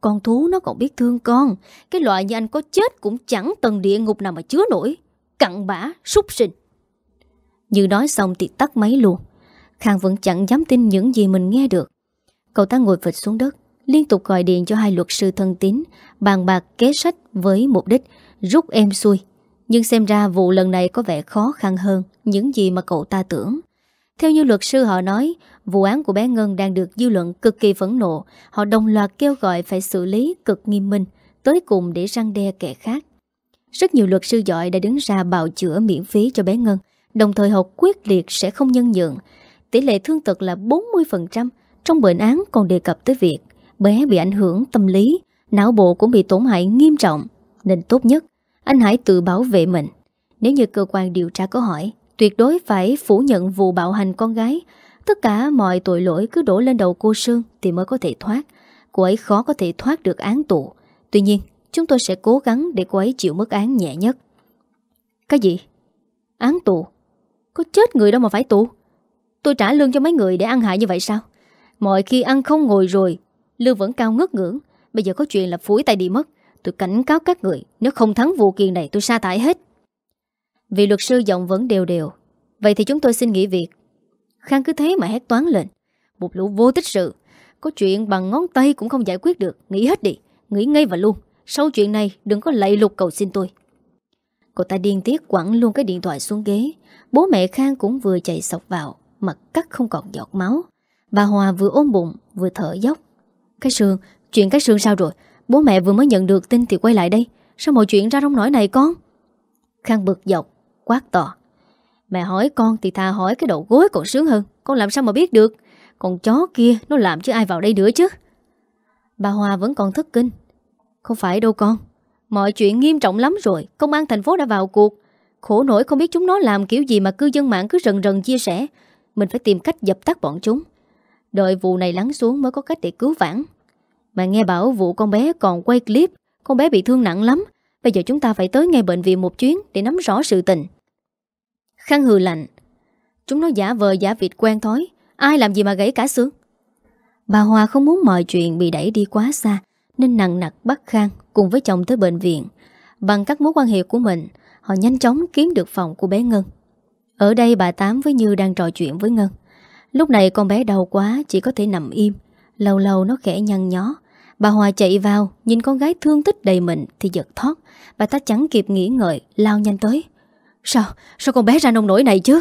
Con thú nó còn biết thương con Cái loại như anh có chết cũng chẳng tầng địa ngục nào mà chứa nổi. Cặn bã, súc sinh. Như nói xong thì tắt máy luôn. Khang vẫn chẳng dám tin những gì mình nghe được. Cậu ta ngồi phịch xuống đất, Liên tục gọi điện cho hai luật sư thân tín, Bàn bạc kế sách với mục đích Rút em xuôi Nhưng xem ra vụ lần này có vẻ khó khăn hơn Những gì mà cậu ta tưởng. Theo như luật sư họ nói, Vụ án của bé Ngân đang được dư luận cực kỳ phẫn nộ. Họ đồng loạt kêu gọi phải xử lý cực nghiêm minh, Tới cùng để răng đe kẻ khác. Rất nhiều luật sư giỏi đã đứng ra bào chữa miễn phí cho bé Ngân, Đồng thời họ quyết liệt sẽ không nhân nhượng. Tỷ lệ thương tật là 40% trong bệnh án còn đề cập tới việc Bé bị ảnh hưởng tâm lý, Não bộ cũng bị tổn hại nghiêm trọng, Nên tốt nhất Anh hãy tự bảo vệ mình Nếu như cơ quan điều tra có hỏi, Tuyệt đối phải phủ nhận vụ bạo hành con gái Tất cả mọi tội lỗi cứ đổ lên đầu cô Sương Thì mới có thể thoát Cô ấy khó có thể thoát được án tù Tuy nhiên, chúng tôi sẽ cố gắng để cô ấy chịu mức án nhẹ nhất Cái gì? Án tù? Có chết người đâu mà phải tù Tôi trả lương cho mấy người để ăn hại như vậy sao? Mọi khi ăn không ngồi rồi Lương vẫn cao ngất ngưỡng. Bây giờ có chuyện là phủi tay đi mất. Tôi cảnh cáo các người Nếu không thắng vụ kiện này tôi sa tải hết. Vì luật sư giọng vẫn đều đều. Vậy thì chúng tôi xin nghỉ việc. Khang cứ thế mà hét toán lên. Một lũ vô tích sự. Có chuyện bằng ngón tay cũng không giải quyết được. Nghĩ hết đi, nghĩ ngay và luôn. Sau chuyện này đừng có lạy lục cầu xin tôi. Cô ta điên tiết quẳng luôn cái điện thoại xuống ghế. Bố mẹ Khang cũng vừa chạy sọc vào Mặt cắt không còn giọt máu. Bà Hòa vừa ôm bụng vừa thở dốc. Cái sườn, chuyện cái sườn sao rồi? Bố mẹ vừa mới nhận được tin thì quay lại đây. Sao mọi chuyện ra rong nổi này con? Khang bực dọc, quát to. Mẹ hỏi con thì thà hỏi cái đầu gối còn sướng hơn. Con làm sao mà biết được? Còn chó kia nó làm chứ ai vào đây nữa chứ? Bà Hòa vẫn còn thất kinh. Không phải đâu con. Mọi chuyện nghiêm trọng lắm rồi. Công an thành phố đã vào cuộc. Khổ nổi không biết chúng nó làm kiểu gì mà cư dân mạng cứ rần rần chia sẻ. Mình phải tìm cách dập tắt bọn chúng. Đợi vụ này lắng xuống mới có cách để cứu vãn. Mà nghe bảo vụ con bé còn quay clip, Con bé bị thương nặng lắm. Bây giờ chúng ta phải tới ngay bệnh viện một chuyến Để nắm rõ sự tình. Khăn hừ lạnh. Chúng nó giả vờ giả vịt quen thói. Ai làm gì mà gãy cả xương? Bà Hòa không muốn mọi chuyện bị đẩy đi quá xa, Nên nặng nặc bắt Khang Cùng với chồng tới bệnh viện. Bằng các mối quan hệ của mình, Họ nhanh chóng kiếm được phòng của bé Ngân. Ở đây bà Tám với Như đang trò chuyện với Ngân. Lúc này con bé đau quá Chỉ có thể nằm im. Lâu lâu nó khẽ nhăn nhó. Bà Hòa chạy vào Nhìn con gái thương tích đầy mình Thì giật thoát. Bà ta chẳng kịp nghĩ ngợi Lao nhanh tới. Sao, sao con bé ra nông nổi này chứ?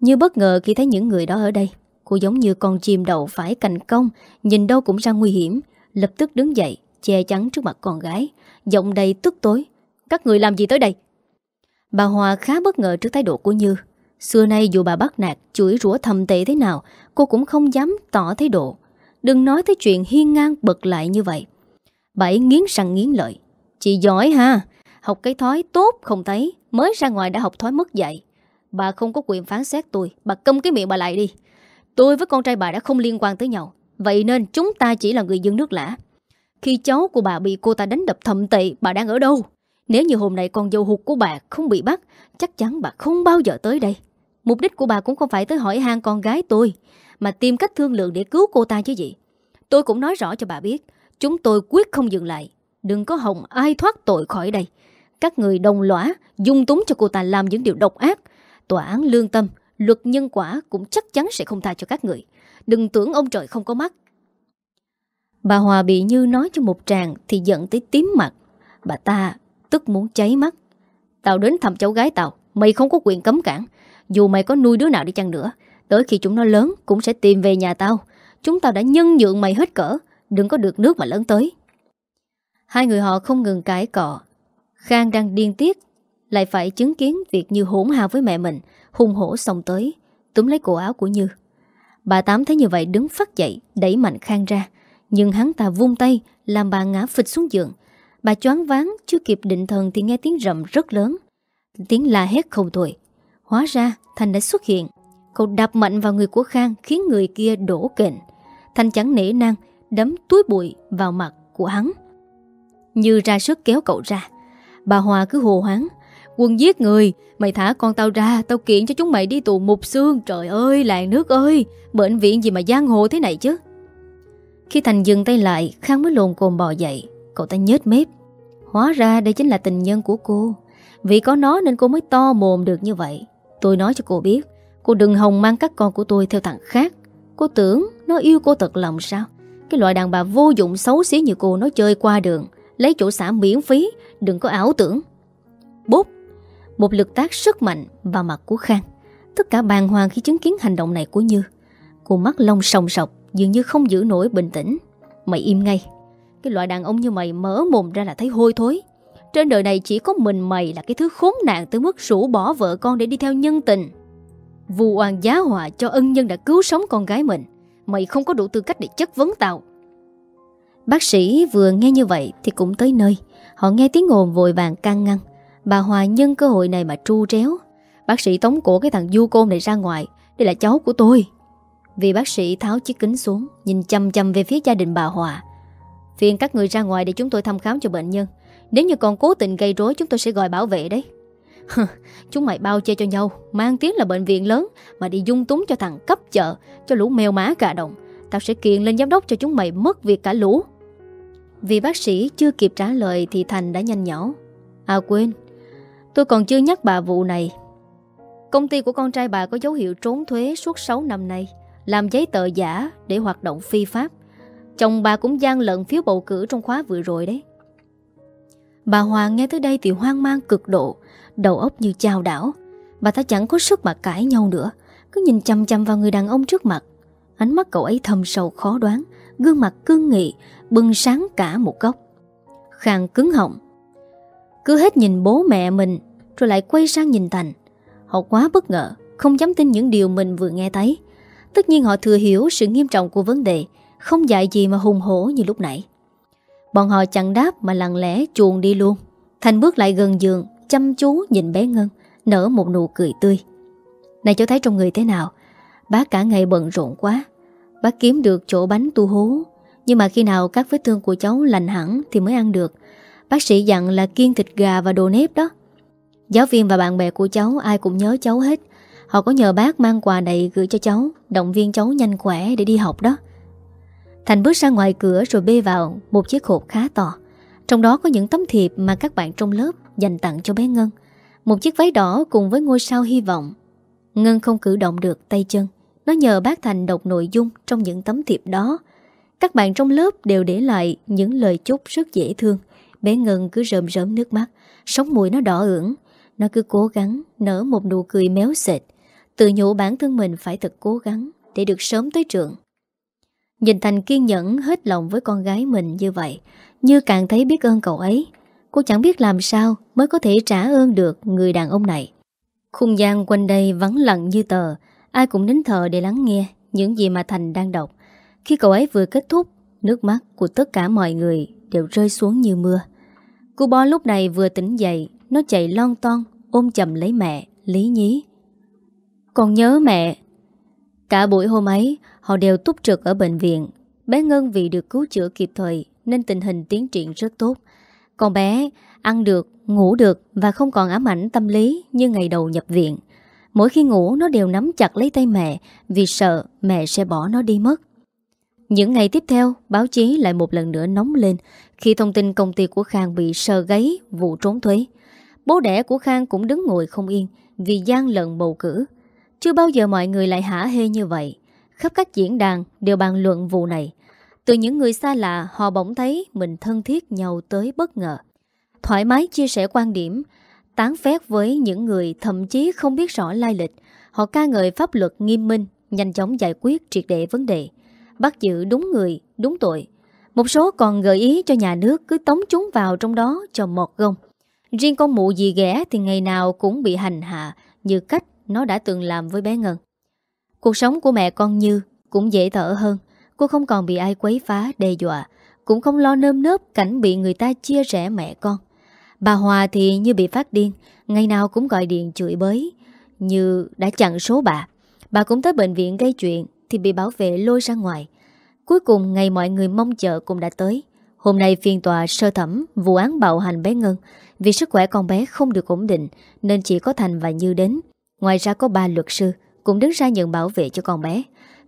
Như bất ngờ khi thấy những người đó ở đây Cô giống như con chim đậu phải cành công Nhìn đâu cũng ra nguy hiểm. Lập tức đứng dậy Che chắn trước mặt con gái. Giọng đầy tức tối Các người làm gì tới đây? Bà Hòa khá bất ngờ trước thái độ của Như. Xưa nay dù bà bắt nạt, Chửi rủa thầm tệ thế nào, Cô cũng không dám tỏ thái độ. Đừng nói tới chuyện hiên ngang bật lại như vậy. Bảy nghiến răng nghiến lợi. Chị giỏi ha, Học cái thói tốt không thấy, Mới ra ngoài đã học thói mất dạy. Bà không có quyền phán xét tôi, Bà câm cái miệng bà lại đi. Tôi với con trai bà đã không liên quan tới nhau, Vậy nên chúng ta chỉ là người dân nước lã. Khi cháu của bà bị cô ta đánh đập thậm tệ, Bà đang ở đâu? Nếu như hôm nay con dâu hụt của bà không bị bắt, Chắc chắn bà không bao giờ tới đây. Mục đích của bà cũng không phải tới hỏi han con gái tôi, Mà tìm cách thương lượng để cứu cô ta chứ gì. Tôi cũng nói rõ cho bà biết, Chúng tôi quyết không dừng lại. Đừng có hồng ai thoát tội khỏi đây. Các người đồng lõa Dung túng cho cô ta làm những điều độc ác. Tòa án lương tâm, Luật nhân quả cũng chắc chắn sẽ không tha cho các người. Đừng tưởng ông trời không có mắt. Bà Hòa bị Như nói cho một tràng Thì giận tới tím mặt. Bà ta tức muốn cháy mắt. Tao đến thăm cháu gái tao, Mày không có quyền cấm cản. Dù mày có nuôi đứa nào đi chăng nữa, Tới khi chúng nó lớn cũng sẽ tìm về nhà tao. Chúng tao đã nhân nhượng mày hết cỡ, Đừng có được nước mà lớn tới. Hai người họ không ngừng cãi cọ. Khang đang điên tiết, Lại phải chứng kiến việc Như hỗn hào với mẹ mình, Hung hổ xông tới, Túm lấy cổ áo của Như. Bà Tám thấy như vậy đứng phát dậy, Đẩy mạnh Khang ra. Nhưng hắn ta vung tay, Làm bà ngã phịch xuống giường. Bà choáng váng, chưa kịp định thần Thì nghe tiếng rầm rất lớn. Tiếng la hét không thôi. Hóa ra Thành đã xuất hiện. Cậu đạp mạnh vào người của Khang, Khiến người kia đổ kệnh Thành chẳng nể nang, Đấm túi bụi vào mặt của hắn. Như ra sức kéo cậu ra. Bà Hòa cứ hồ hoáng. Quân giết người, Mày thả con tao ra, Tao kiện cho chúng mày đi tù mục xương. Trời ơi, làng nước ơi, Bệnh viện gì mà giang hồ thế này chứ? Khi Thành dừng tay lại, Khang mới lồn cồn bò dậy. Cậu ta nhếch mép. Hóa ra đây chính là tình nhân của cô. Vì có nó nên cô mới to mồm được như vậy. Tôi nói cho cô biết, Cô đừng hòng mang các con của tôi theo thằng khác. Cô tưởng nó yêu cô thật lòng sao? Cái loại đàn bà vô dụng xấu xí như cô Nó chơi qua đường, Lấy chỗ xả miễn phí, Đừng có ảo tưởng. Bốp Một lực tác rất mạnh vào mặt của Khang. Tất cả bàng hoàng khi chứng kiến hành động này của Như. Cô mắt lông sòng sọc, Dường như không giữ nổi bình tĩnh. Mày im ngay. Cái loại đàn ông như mày mở mồm ra là thấy hôi thối. Trên đời này chỉ có mình mày là cái thứ khốn nạn Tới mức rủ bỏ vợ con để đi theo nhân tình. Vu oan giá họa cho ân nhân đã cứu sống con gái mình, Mày không có đủ tư cách để chất vấn tao. Bác sĩ vừa nghe như vậy Thì cũng tới nơi. Họ nghe tiếng ồn vội vàng can ngăn. Bà Hòa nhân cơ hội này mà tru tréo. Bác sĩ tống cổ cái thằng du côn này ra ngoài. Đây là cháu của tôi. Vì bác sĩ tháo chiếc kính xuống, Nhìn chăm chăm về phía gia đình bà Hòa. Phiền các người ra ngoài để chúng tôi thăm khám cho bệnh nhân. Nếu như còn cố tình gây rối, Chúng tôi sẽ gọi bảo vệ đấy. Chúng mày bao che cho nhau, Mang tiếng là bệnh viện lớn, Mà đi dung túng cho thằng cấp chợ, Cho lũ mèo má cả đồng. Tao sẽ kiện lên giám đốc cho chúng mày mất việc cả lũ. Vì bác sĩ chưa kịp trả lời Thì Thành đã nhanh nhỏ. À quên. Tôi còn chưa nhắc bà vụ này. Công ty của con trai bà có dấu hiệu trốn thuế suốt 6 năm nay, Làm giấy tờ giả để hoạt động phi pháp. Chồng bà cũng gian lận phiếu bầu cử trong khóa vừa rồi đấy. Bà Hoàng nghe tới đây thì hoang mang cực độ, Đầu óc như chao đảo. Bà ta chẳng có sức mà cãi nhau nữa, Cứ nhìn chăm chăm vào người đàn ông trước mặt. Ánh mắt cậu ấy thầm sâu khó đoán, Gương mặt cương nghị, Bừng sáng cả một góc. Khang cứng họng. Cứ hết nhìn bố mẹ mình, Rồi lại quay sang nhìn Thành. Họ quá bất ngờ, Không dám tin những điều mình vừa nghe thấy. Tất nhiên họ thừa hiểu sự nghiêm trọng của vấn đề, Không dạy gì mà hùng hổ như lúc nãy. Bọn họ chẳng đáp mà lặng lẽ chuồn đi luôn. Thành bước lại gần giường, Chăm chú nhìn bé Ngân, Nở một nụ cười tươi. Này cháu thấy trong người thế nào? Bác cả ngày bận rộn quá. Bác kiếm được chỗ bánh tu hú. Nhưng mà khi nào các vết thương của cháu lành hẳn Thì mới ăn được. Bác sĩ dặn là kiêng thịt gà và đồ nếp đó. Giáo viên và bạn bè của cháu Ai cũng nhớ cháu hết. Họ có nhờ bác mang quà này gửi cho cháu, Động viên cháu nhanh khỏe để đi học đó. Thành bước ra ngoài cửa rồi bê vào Một chiếc hộp khá to. Trong đó có những tấm thiệp mà các bạn trong lớp Dành tặng cho bé Ngân. Một chiếc váy đỏ cùng với ngôi sao hy vọng. Ngân không cử động được tay chân. Nó nhờ bác Thành đọc nội dung Trong những tấm thiệp đó. Các bạn trong lớp đều để lại Những lời chúc rất dễ thương. Bé Ngân cứ rơm rớm nước mắt. Sống mũi nó đỏ ửng. Nó cứ cố gắng nở một nụ cười méo xệt, Tự nhủ bản thân mình phải thật cố gắng Để được sớm tới trường. Nhìn Thành kiên nhẫn, hết lòng với con gái mình như vậy. Như càng thấy biết ơn cậu ấy, Cô chẳng biết làm sao mới có thể trả ơn được người đàn ông này. Khung gian quanh đây vắng lặng như tờ, Ai cũng nín thờ để lắng nghe những gì mà Thành đang đọc. Khi cậu ấy vừa kết thúc, Nước mắt của tất cả mọi người đều rơi xuống như mưa. Cô Bo lúc này vừa tỉnh dậy, Nó chạy lon ton, ôm chầm lấy mẹ, Lý nhí. Còn nhớ mẹ. Cả buổi hôm ấy Họ đều túc trực ở bệnh viện. Bé Ngân vì được cứu chữa kịp thời Nên tình hình tiến triển rất tốt. Còn bé ăn được, ngủ được Và không còn ám ảnh tâm lý Như ngày đầu nhập viện. Mỗi khi ngủ nó đều nắm chặt lấy tay mẹ Vì sợ mẹ sẽ bỏ nó đi mất. Những ngày tiếp theo Báo chí lại một lần nữa nóng lên Khi thông tin công ty của Khang bị sờ gáy Vụ trốn thuế. Bố đẻ của Khang cũng đứng ngồi không yên Vì gian lận bầu cử. Chưa bao giờ mọi người lại hả hê như vậy. Khắp các diễn đàn đều bàn luận vụ này Từ những người xa lạ Họ bỗng thấy mình thân thiết nhau tới bất ngờ Thoải mái chia sẻ quan điểm Tán phét với những người Thậm chí không biết rõ lai lịch Họ ca ngợi pháp luật nghiêm minh nhanh chóng giải quyết triệt để vấn đề, bắt giữ đúng người, đúng tội. Một số còn gợi ý cho nhà nước cứ tống chúng vào trong đó cho mọt gông. Riêng con mụ gì ghẻ thì ngày nào cũng bị hành hạ như cách nó đã từng làm với bé Ngân. Cuộc sống của mẹ con Như cũng dễ thở hơn. Cô không còn bị ai quấy phá, đe dọa. Cũng không lo nơm nớp cảnh bị người ta chia rẽ mẹ con. Bà Hòa thì như bị phát điên, ngày nào cũng gọi điện chửi bới, như đã chặn số bà. Bà cũng tới bệnh viện gây chuyện thì bị bảo vệ lôi ra ngoài. Cuối cùng ngày mọi người mong chờ cũng đã tới. Hôm nay phiên tòa sơ thẩm vụ án bạo hành bé Ngân vì sức khỏe con bé không được ổn định nên chỉ có Thành và Như đến. Ngoài ra có ba luật sư cũng đứng ra nhận bảo vệ cho con bé.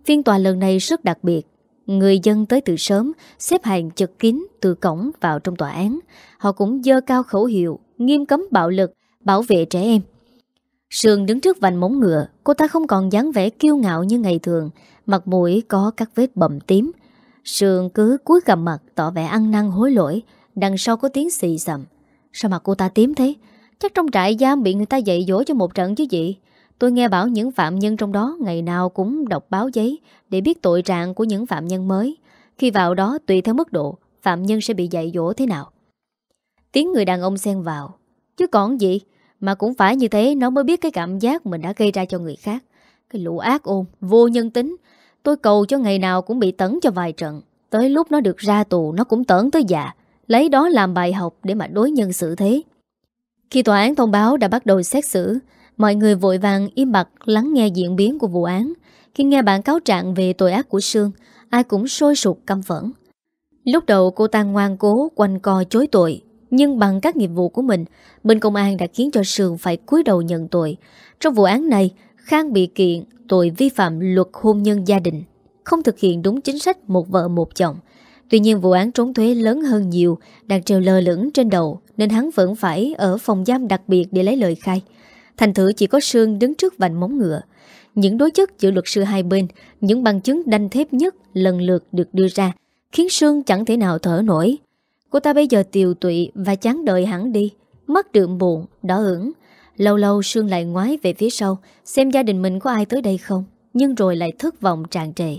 Phiên tòa lần này rất đặc biệt. Người dân tới từ sớm, xếp hàng chật kín từ cổng vào trong tòa án. Họ cũng dơ cao khẩu hiệu, nghiêm cấm bạo lực, bảo vệ trẻ em. Sương đứng trước vành móng ngựa, cô ta không còn dáng vẻ kiêu ngạo như ngày thường, mặt mũi có các vết bầm tím. Sương cứ cúi cầm mặt tỏ vẻ ăn năn hối lỗi, đằng sau có tiếng xì xầm. Sao mặt cô ta tím thế? Chắc trong trại giam bị người ta dạy dỗ cho một trận chứ gì Tôi nghe bảo những phạm nhân trong đó ngày nào cũng đọc báo giấy để biết tội trạng của những phạm nhân mới. Khi vào đó tùy theo mức độ, phạm nhân sẽ bị dạy dỗ thế nào. Tiếng người đàn ông xen vào. Chứ còn gì, mà cũng phải như thế nó mới biết cái cảm giác mình đã gây ra cho người khác. Cái lũ ác ôn, vô nhân tính. Tôi cầu cho ngày nào cũng bị tấn cho vài trận. Tới lúc nó được ra tù nó cũng tấn tới già. Lấy đó làm bài học để mà đối nhân xử thế. Khi tòa án thông báo đã bắt đầu xét xử, mọi người vội vàng im bặt lắng nghe diễn biến của vụ án. Khi nghe bản cáo trạng về tội ác của Sương, ai cũng sôi sụp căm phẫn. Lúc đầu cô ta ngoan cố quanh co chối tội, nhưng bằng các nghiệp vụ của mình, bên công an đã khiến cho Sương phải cúi đầu nhận tội. Trong vụ án này, Khang bị kiện tội vi phạm luật hôn nhân gia đình, không thực hiện đúng chính sách một vợ một chồng. Tuy nhiên vụ án trốn thuế lớn hơn nhiều, đang treo lơ lửng trên đầu, nên hắn vẫn phải ở phòng giam đặc biệt để lấy lời khai. Thành thử chỉ có Sương đứng trước vành móng ngựa. Những đối chất giữa luật sư hai bên, những bằng chứng đanh thép nhất lần lượt được đưa ra, khiến Sương chẳng thể nào thở nổi. Cô ta bây giờ tiều tụy và chán đợi hẳn đi, mắt đượm buồn, đỏ ửng. Lâu lâu Sương lại ngoái về phía sau, xem gia đình mình có ai tới đây không, nhưng rồi lại thất vọng tràn trề.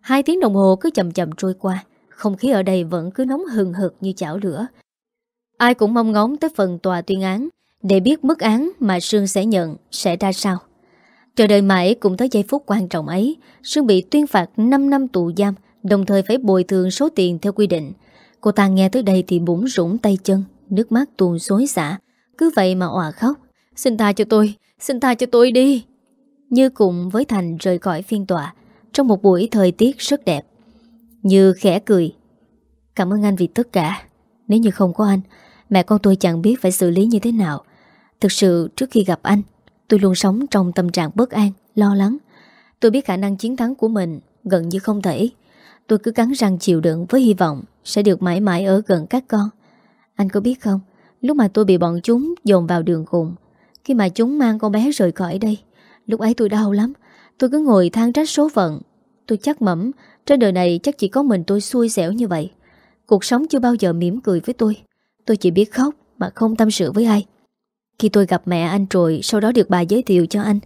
Hai tiếng đồng hồ cứ chậm chậm trôi qua, không khí ở đây vẫn cứ nóng hừng hực như chảo lửa. Ai cũng mong ngóng tới phần tòa tuyên án để biết mức án mà Sương sẽ nhận sẽ ra sao. Chờ đợi mãi cũng tới giây phút quan trọng ấy, Sương bị tuyên phạt 5 năm tù giam, đồng thời phải bồi thường số tiền theo quy định. Cô ta nghe tới đây thì bủng rủng tay chân, nước mắt tuôn xối xả, cứ vậy mà òa khóc. Xin tha cho tôi, xin tha cho tôi đi. Như cùng với Thành rời khỏi phiên tòa, trong một buổi thời tiết rất đẹp. Như khẽ cười. Cảm ơn anh vì tất cả. Nếu như không có anh, mẹ con tôi chẳng biết phải xử lý như thế nào. Thực sự trước khi gặp anh, tôi luôn sống trong tâm trạng bất an, lo lắng. Tôi biết khả năng chiến thắng của mình gần như không thể. Tôi cứ cắn răng chịu đựng với hy vọng sẽ được mãi mãi ở gần các con. Anh có biết không, lúc mà tôi bị bọn chúng dồn vào đường cùng, khi mà chúng mang con bé rời khỏi đây, lúc ấy tôi đau lắm. Tôi cứ ngồi than trách số phận. Tôi chắc mẩm, trên đời này chắc chỉ có mình tôi xui xẻo như vậy. Cuộc sống chưa bao giờ mỉm cười với tôi. Tôi chỉ biết khóc mà không tâm sự với ai. Khi tôi gặp mẹ anh rồi, Sau đó được bà giới thiệu cho anh,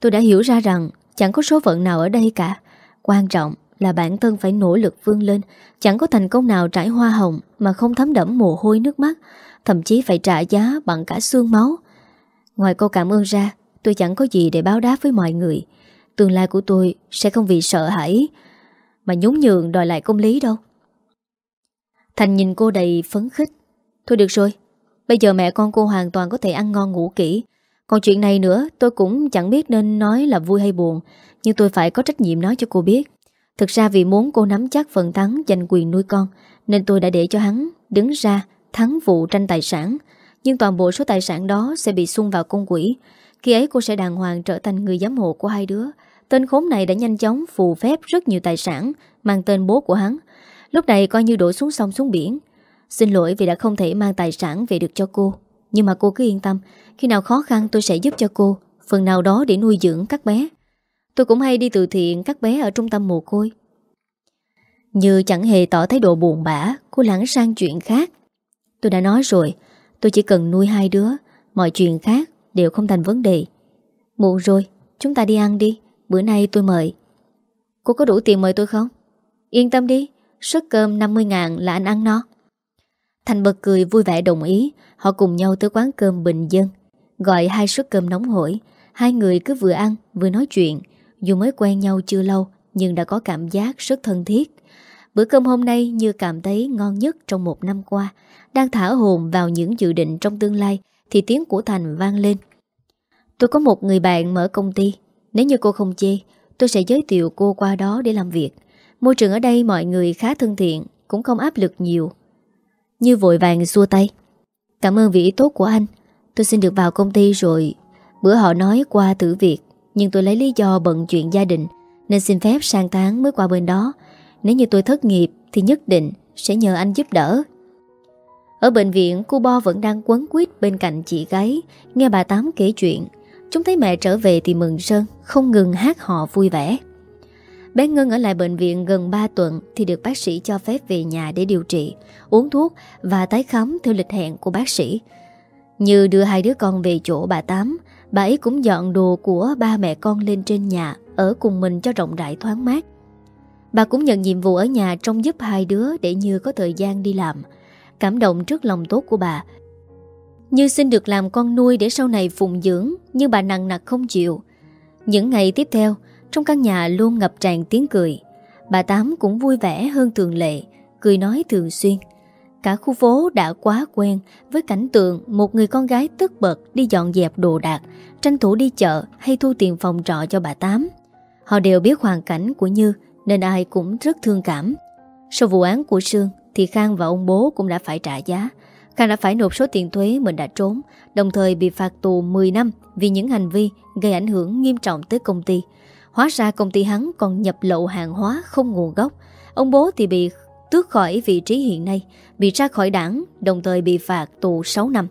Tôi đã hiểu ra rằng chẳng có số phận nào ở đây cả. Quan trọng là bản thân phải nỗ lực vươn lên, Chẳng có thành công nào trải hoa hồng Mà không thấm đẫm mồ hôi nước mắt, Thậm chí phải trả giá bằng cả xương máu. Ngoài câu cảm ơn ra, Tôi chẳng có gì để báo đáp với mọi người. Tương lai của tôi sẽ không vì sợ hãi Mà nhún nhường đòi lại công lý đâu. Thành nhìn cô đầy phấn khích. Thôi được rồi Bây giờ mẹ con cô hoàn toàn có thể ăn ngon ngủ kỹ. Còn chuyện này nữa, tôi cũng chẳng biết nên nói là vui hay buồn, Nhưng tôi phải có trách nhiệm nói cho cô biết. Thực ra vì muốn cô nắm chắc phần thắng giành quyền nuôi con, Nên tôi đã để cho hắn đứng ra thắng vụ tranh tài sản. Nhưng toàn bộ số tài sản đó sẽ bị xung vào công quỷ. Khi ấy cô sẽ đàng hoàng trở thành người giám hộ của hai đứa. Tên khốn này đã nhanh chóng phù phép rất nhiều tài sản, Mang tên bố của hắn. Lúc này coi như đổ xuống sông xuống biển. Xin lỗi vì đã không thể mang tài sản về được cho cô. Nhưng mà cô cứ yên tâm, Khi nào khó khăn tôi sẽ giúp cho cô, Phần nào đó để nuôi dưỡng các bé. Tôi cũng hay đi từ thiện các bé ở trung tâm mồ côi. Như chẳng hề tỏ thái độ buồn bã, Cô lắng sang chuyện khác. Tôi đã nói rồi, Tôi chỉ cần nuôi hai đứa, Mọi chuyện khác đều không thành vấn đề. Muộn rồi, Chúng ta đi ăn đi, Bữa nay tôi mời. Cô có đủ tiền mời tôi không? Yên tâm đi, Suất cơm 50 ngàn là anh ăn no. Thành bật cười vui vẻ đồng ý. Họ cùng nhau tới quán cơm bình dân. Gọi hai suất cơm nóng hổi. Hai người cứ vừa ăn, vừa nói chuyện. Dù mới quen nhau chưa lâu, Nhưng đã có cảm giác rất thân thiết. Bữa cơm hôm nay như cảm thấy ngon nhất trong một năm qua. Đang thả hồn vào những dự định trong tương lai, Thì tiếng của Thành vang lên. Tôi có một người bạn mở công ty. Nếu như cô không chê, Tôi sẽ giới thiệu cô qua đó để làm việc. Môi trường ở đây mọi người khá thân thiện, Cũng không áp lực nhiều. Như vội vàng xua tay. Cảm ơn vì ý tốt của anh. Tôi xin được vào công ty rồi. Bữa họ nói qua thử việc, Nhưng tôi lấy lý do bận chuyện gia đình, Nên xin phép sang tháng mới qua bên đó. Nếu như tôi thất nghiệp Thì nhất định sẽ nhờ anh giúp đỡ. Ở bệnh viện cô Bo vẫn đang quấn quýt bên cạnh chị gái, Nghe bà Tám kể chuyện. Chúng thấy mẹ trở về thì mừng sơn Không ngừng hát họ vui vẻ. Bé Ngân ở lại bệnh viện gần 3 tuần Thì được bác sĩ cho phép về nhà để điều trị, Uống thuốc và tái khám theo lịch hẹn của bác sĩ. Như đưa hai đứa con về chỗ bà Tám, Bà ấy cũng dọn đồ của ba mẹ con lên trên nhà, Ở cùng mình cho rộng rãi thoáng mát. Bà cũng nhận nhiệm vụ ở nhà trông giúp hai đứa để Như có thời gian đi làm, Cảm động trước lòng tốt của bà. Như xin được làm con nuôi để sau này phụng dưỡng, Nhưng bà nặng nặc không chịu. Những ngày tiếp theo trong căn nhà luôn ngập tràn tiếng cười Bà Tám cũng vui vẻ hơn thường lệ Cười nói thường xuyên Cả khu phố đã quá quen với cảnh tượng một người con gái tức bật đi dọn dẹp đồ đạc, tranh thủ đi chợ hay thu tiền phòng trọ cho bà Tám. Họ đều biết hoàn cảnh của Như nên ai cũng rất thương cảm. Sau vụ án của Sương thì Khang và ông bố cũng đã phải trả giá. Khang đã phải nộp số tiền thuế mình đã trốn, đồng thời bị phạt tù 10 năm vì những hành vi gây ảnh hưởng nghiêm trọng tới công ty. Hóa ra công ty hắn còn nhập lậu hàng hóa không nguồn gốc. Ông bố thì bị tước khỏi vị trí hiện nay, bị ra khỏi đảng, đồng thời bị phạt tù 6 năm.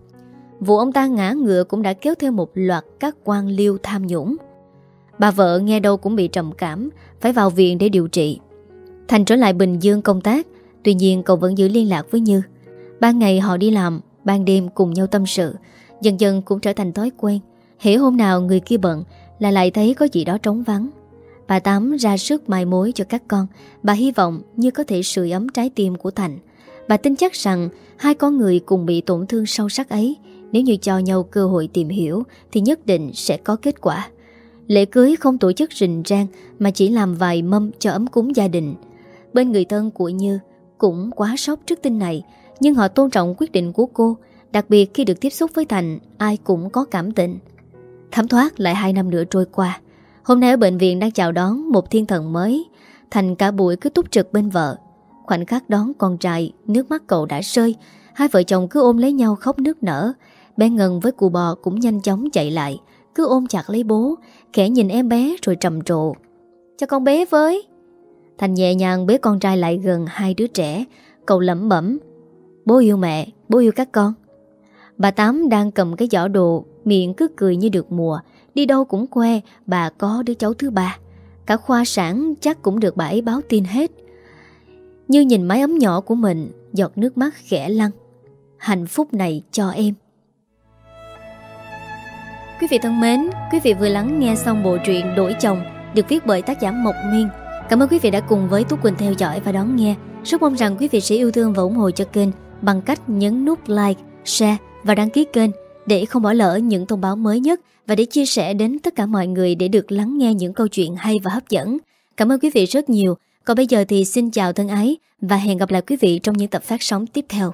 Vụ ông ta ngã ngựa cũng đã kéo theo một loạt các quan liêu tham nhũng. Bà vợ nghe đâu cũng bị trầm cảm, phải vào viện để điều trị. Thành trở lại Bình Dương công tác, tuy nhiên cậu vẫn giữ liên lạc với Như. Ban ngày họ đi làm, ban đêm cùng nhau tâm sự, dần dần cũng trở thành thói quen. Hễ hôm nào người kia bận là lại thấy có gì đó trống vắng. Bà Tám ra sức mai mối cho các con. Bà hy vọng như có thể sưởi ấm trái tim của Thành. Bà tin chắc rằng Hai con người cùng bị tổn thương sâu sắc ấy, Nếu như cho nhau cơ hội tìm hiểu Thì nhất định sẽ có kết quả. Lễ cưới không tổ chức rình rang Mà chỉ làm vài mâm cho ấm cúng gia đình. Bên người thân của Như Cũng quá sốc trước tin này, Nhưng họ tôn trọng quyết định của cô, Đặc biệt khi được tiếp xúc với Thành, Ai cũng có cảm tình. Thấm thoát lại hai năm nữa trôi qua. Hôm nay ở bệnh viện đang chào đón một thiên thần mới Thành cả buổi cứ túc trực bên vợ. Khoảnh khắc đón con trai Nước mắt cậu đã rơi Hai vợ chồng cứ ôm lấy nhau khóc nước nở. Bé Ngân với cụ bò cũng nhanh chóng chạy lại Cứ ôm chặt lấy bố Khẽ nhìn em bé rồi trầm trộ Cho con bé với. Thành nhẹ nhàng bế con trai lại gần hai đứa trẻ. Cậu lẩm bẩm Bố yêu mẹ, bố yêu các con. Bà Tám đang cầm cái giỏ đồ Miệng cứ cười như được mùa Đi đâu cũng khoe bà có đứa cháu thứ ba. Cả khoa sản chắc cũng được bà ấy báo tin hết. Như nhìn mái ấm nhỏ của mình Giọt nước mắt khẽ lăn. Hạnh phúc này cho em. Quý vị thân mến Quý vị vừa lắng nghe xong bộ truyện Đổi chồng Được viết bởi tác giả Mộc Miên. Cảm ơn quý vị đã cùng với Tú Quỳnh theo dõi và đón nghe. Rất mong rằng quý vị sẽ yêu thương và ủng hộ cho kênh Bằng cách nhấn nút like, share và đăng ký kênh. Để không bỏ lỡ những thông báo mới nhất và để chia sẻ đến tất cả mọi người để được lắng nghe những câu chuyện hay và hấp dẫn. Cảm ơn quý vị rất nhiều. Còn bây giờ thì xin chào thân ái và hẹn gặp lại quý vị trong những tập phát sóng tiếp theo.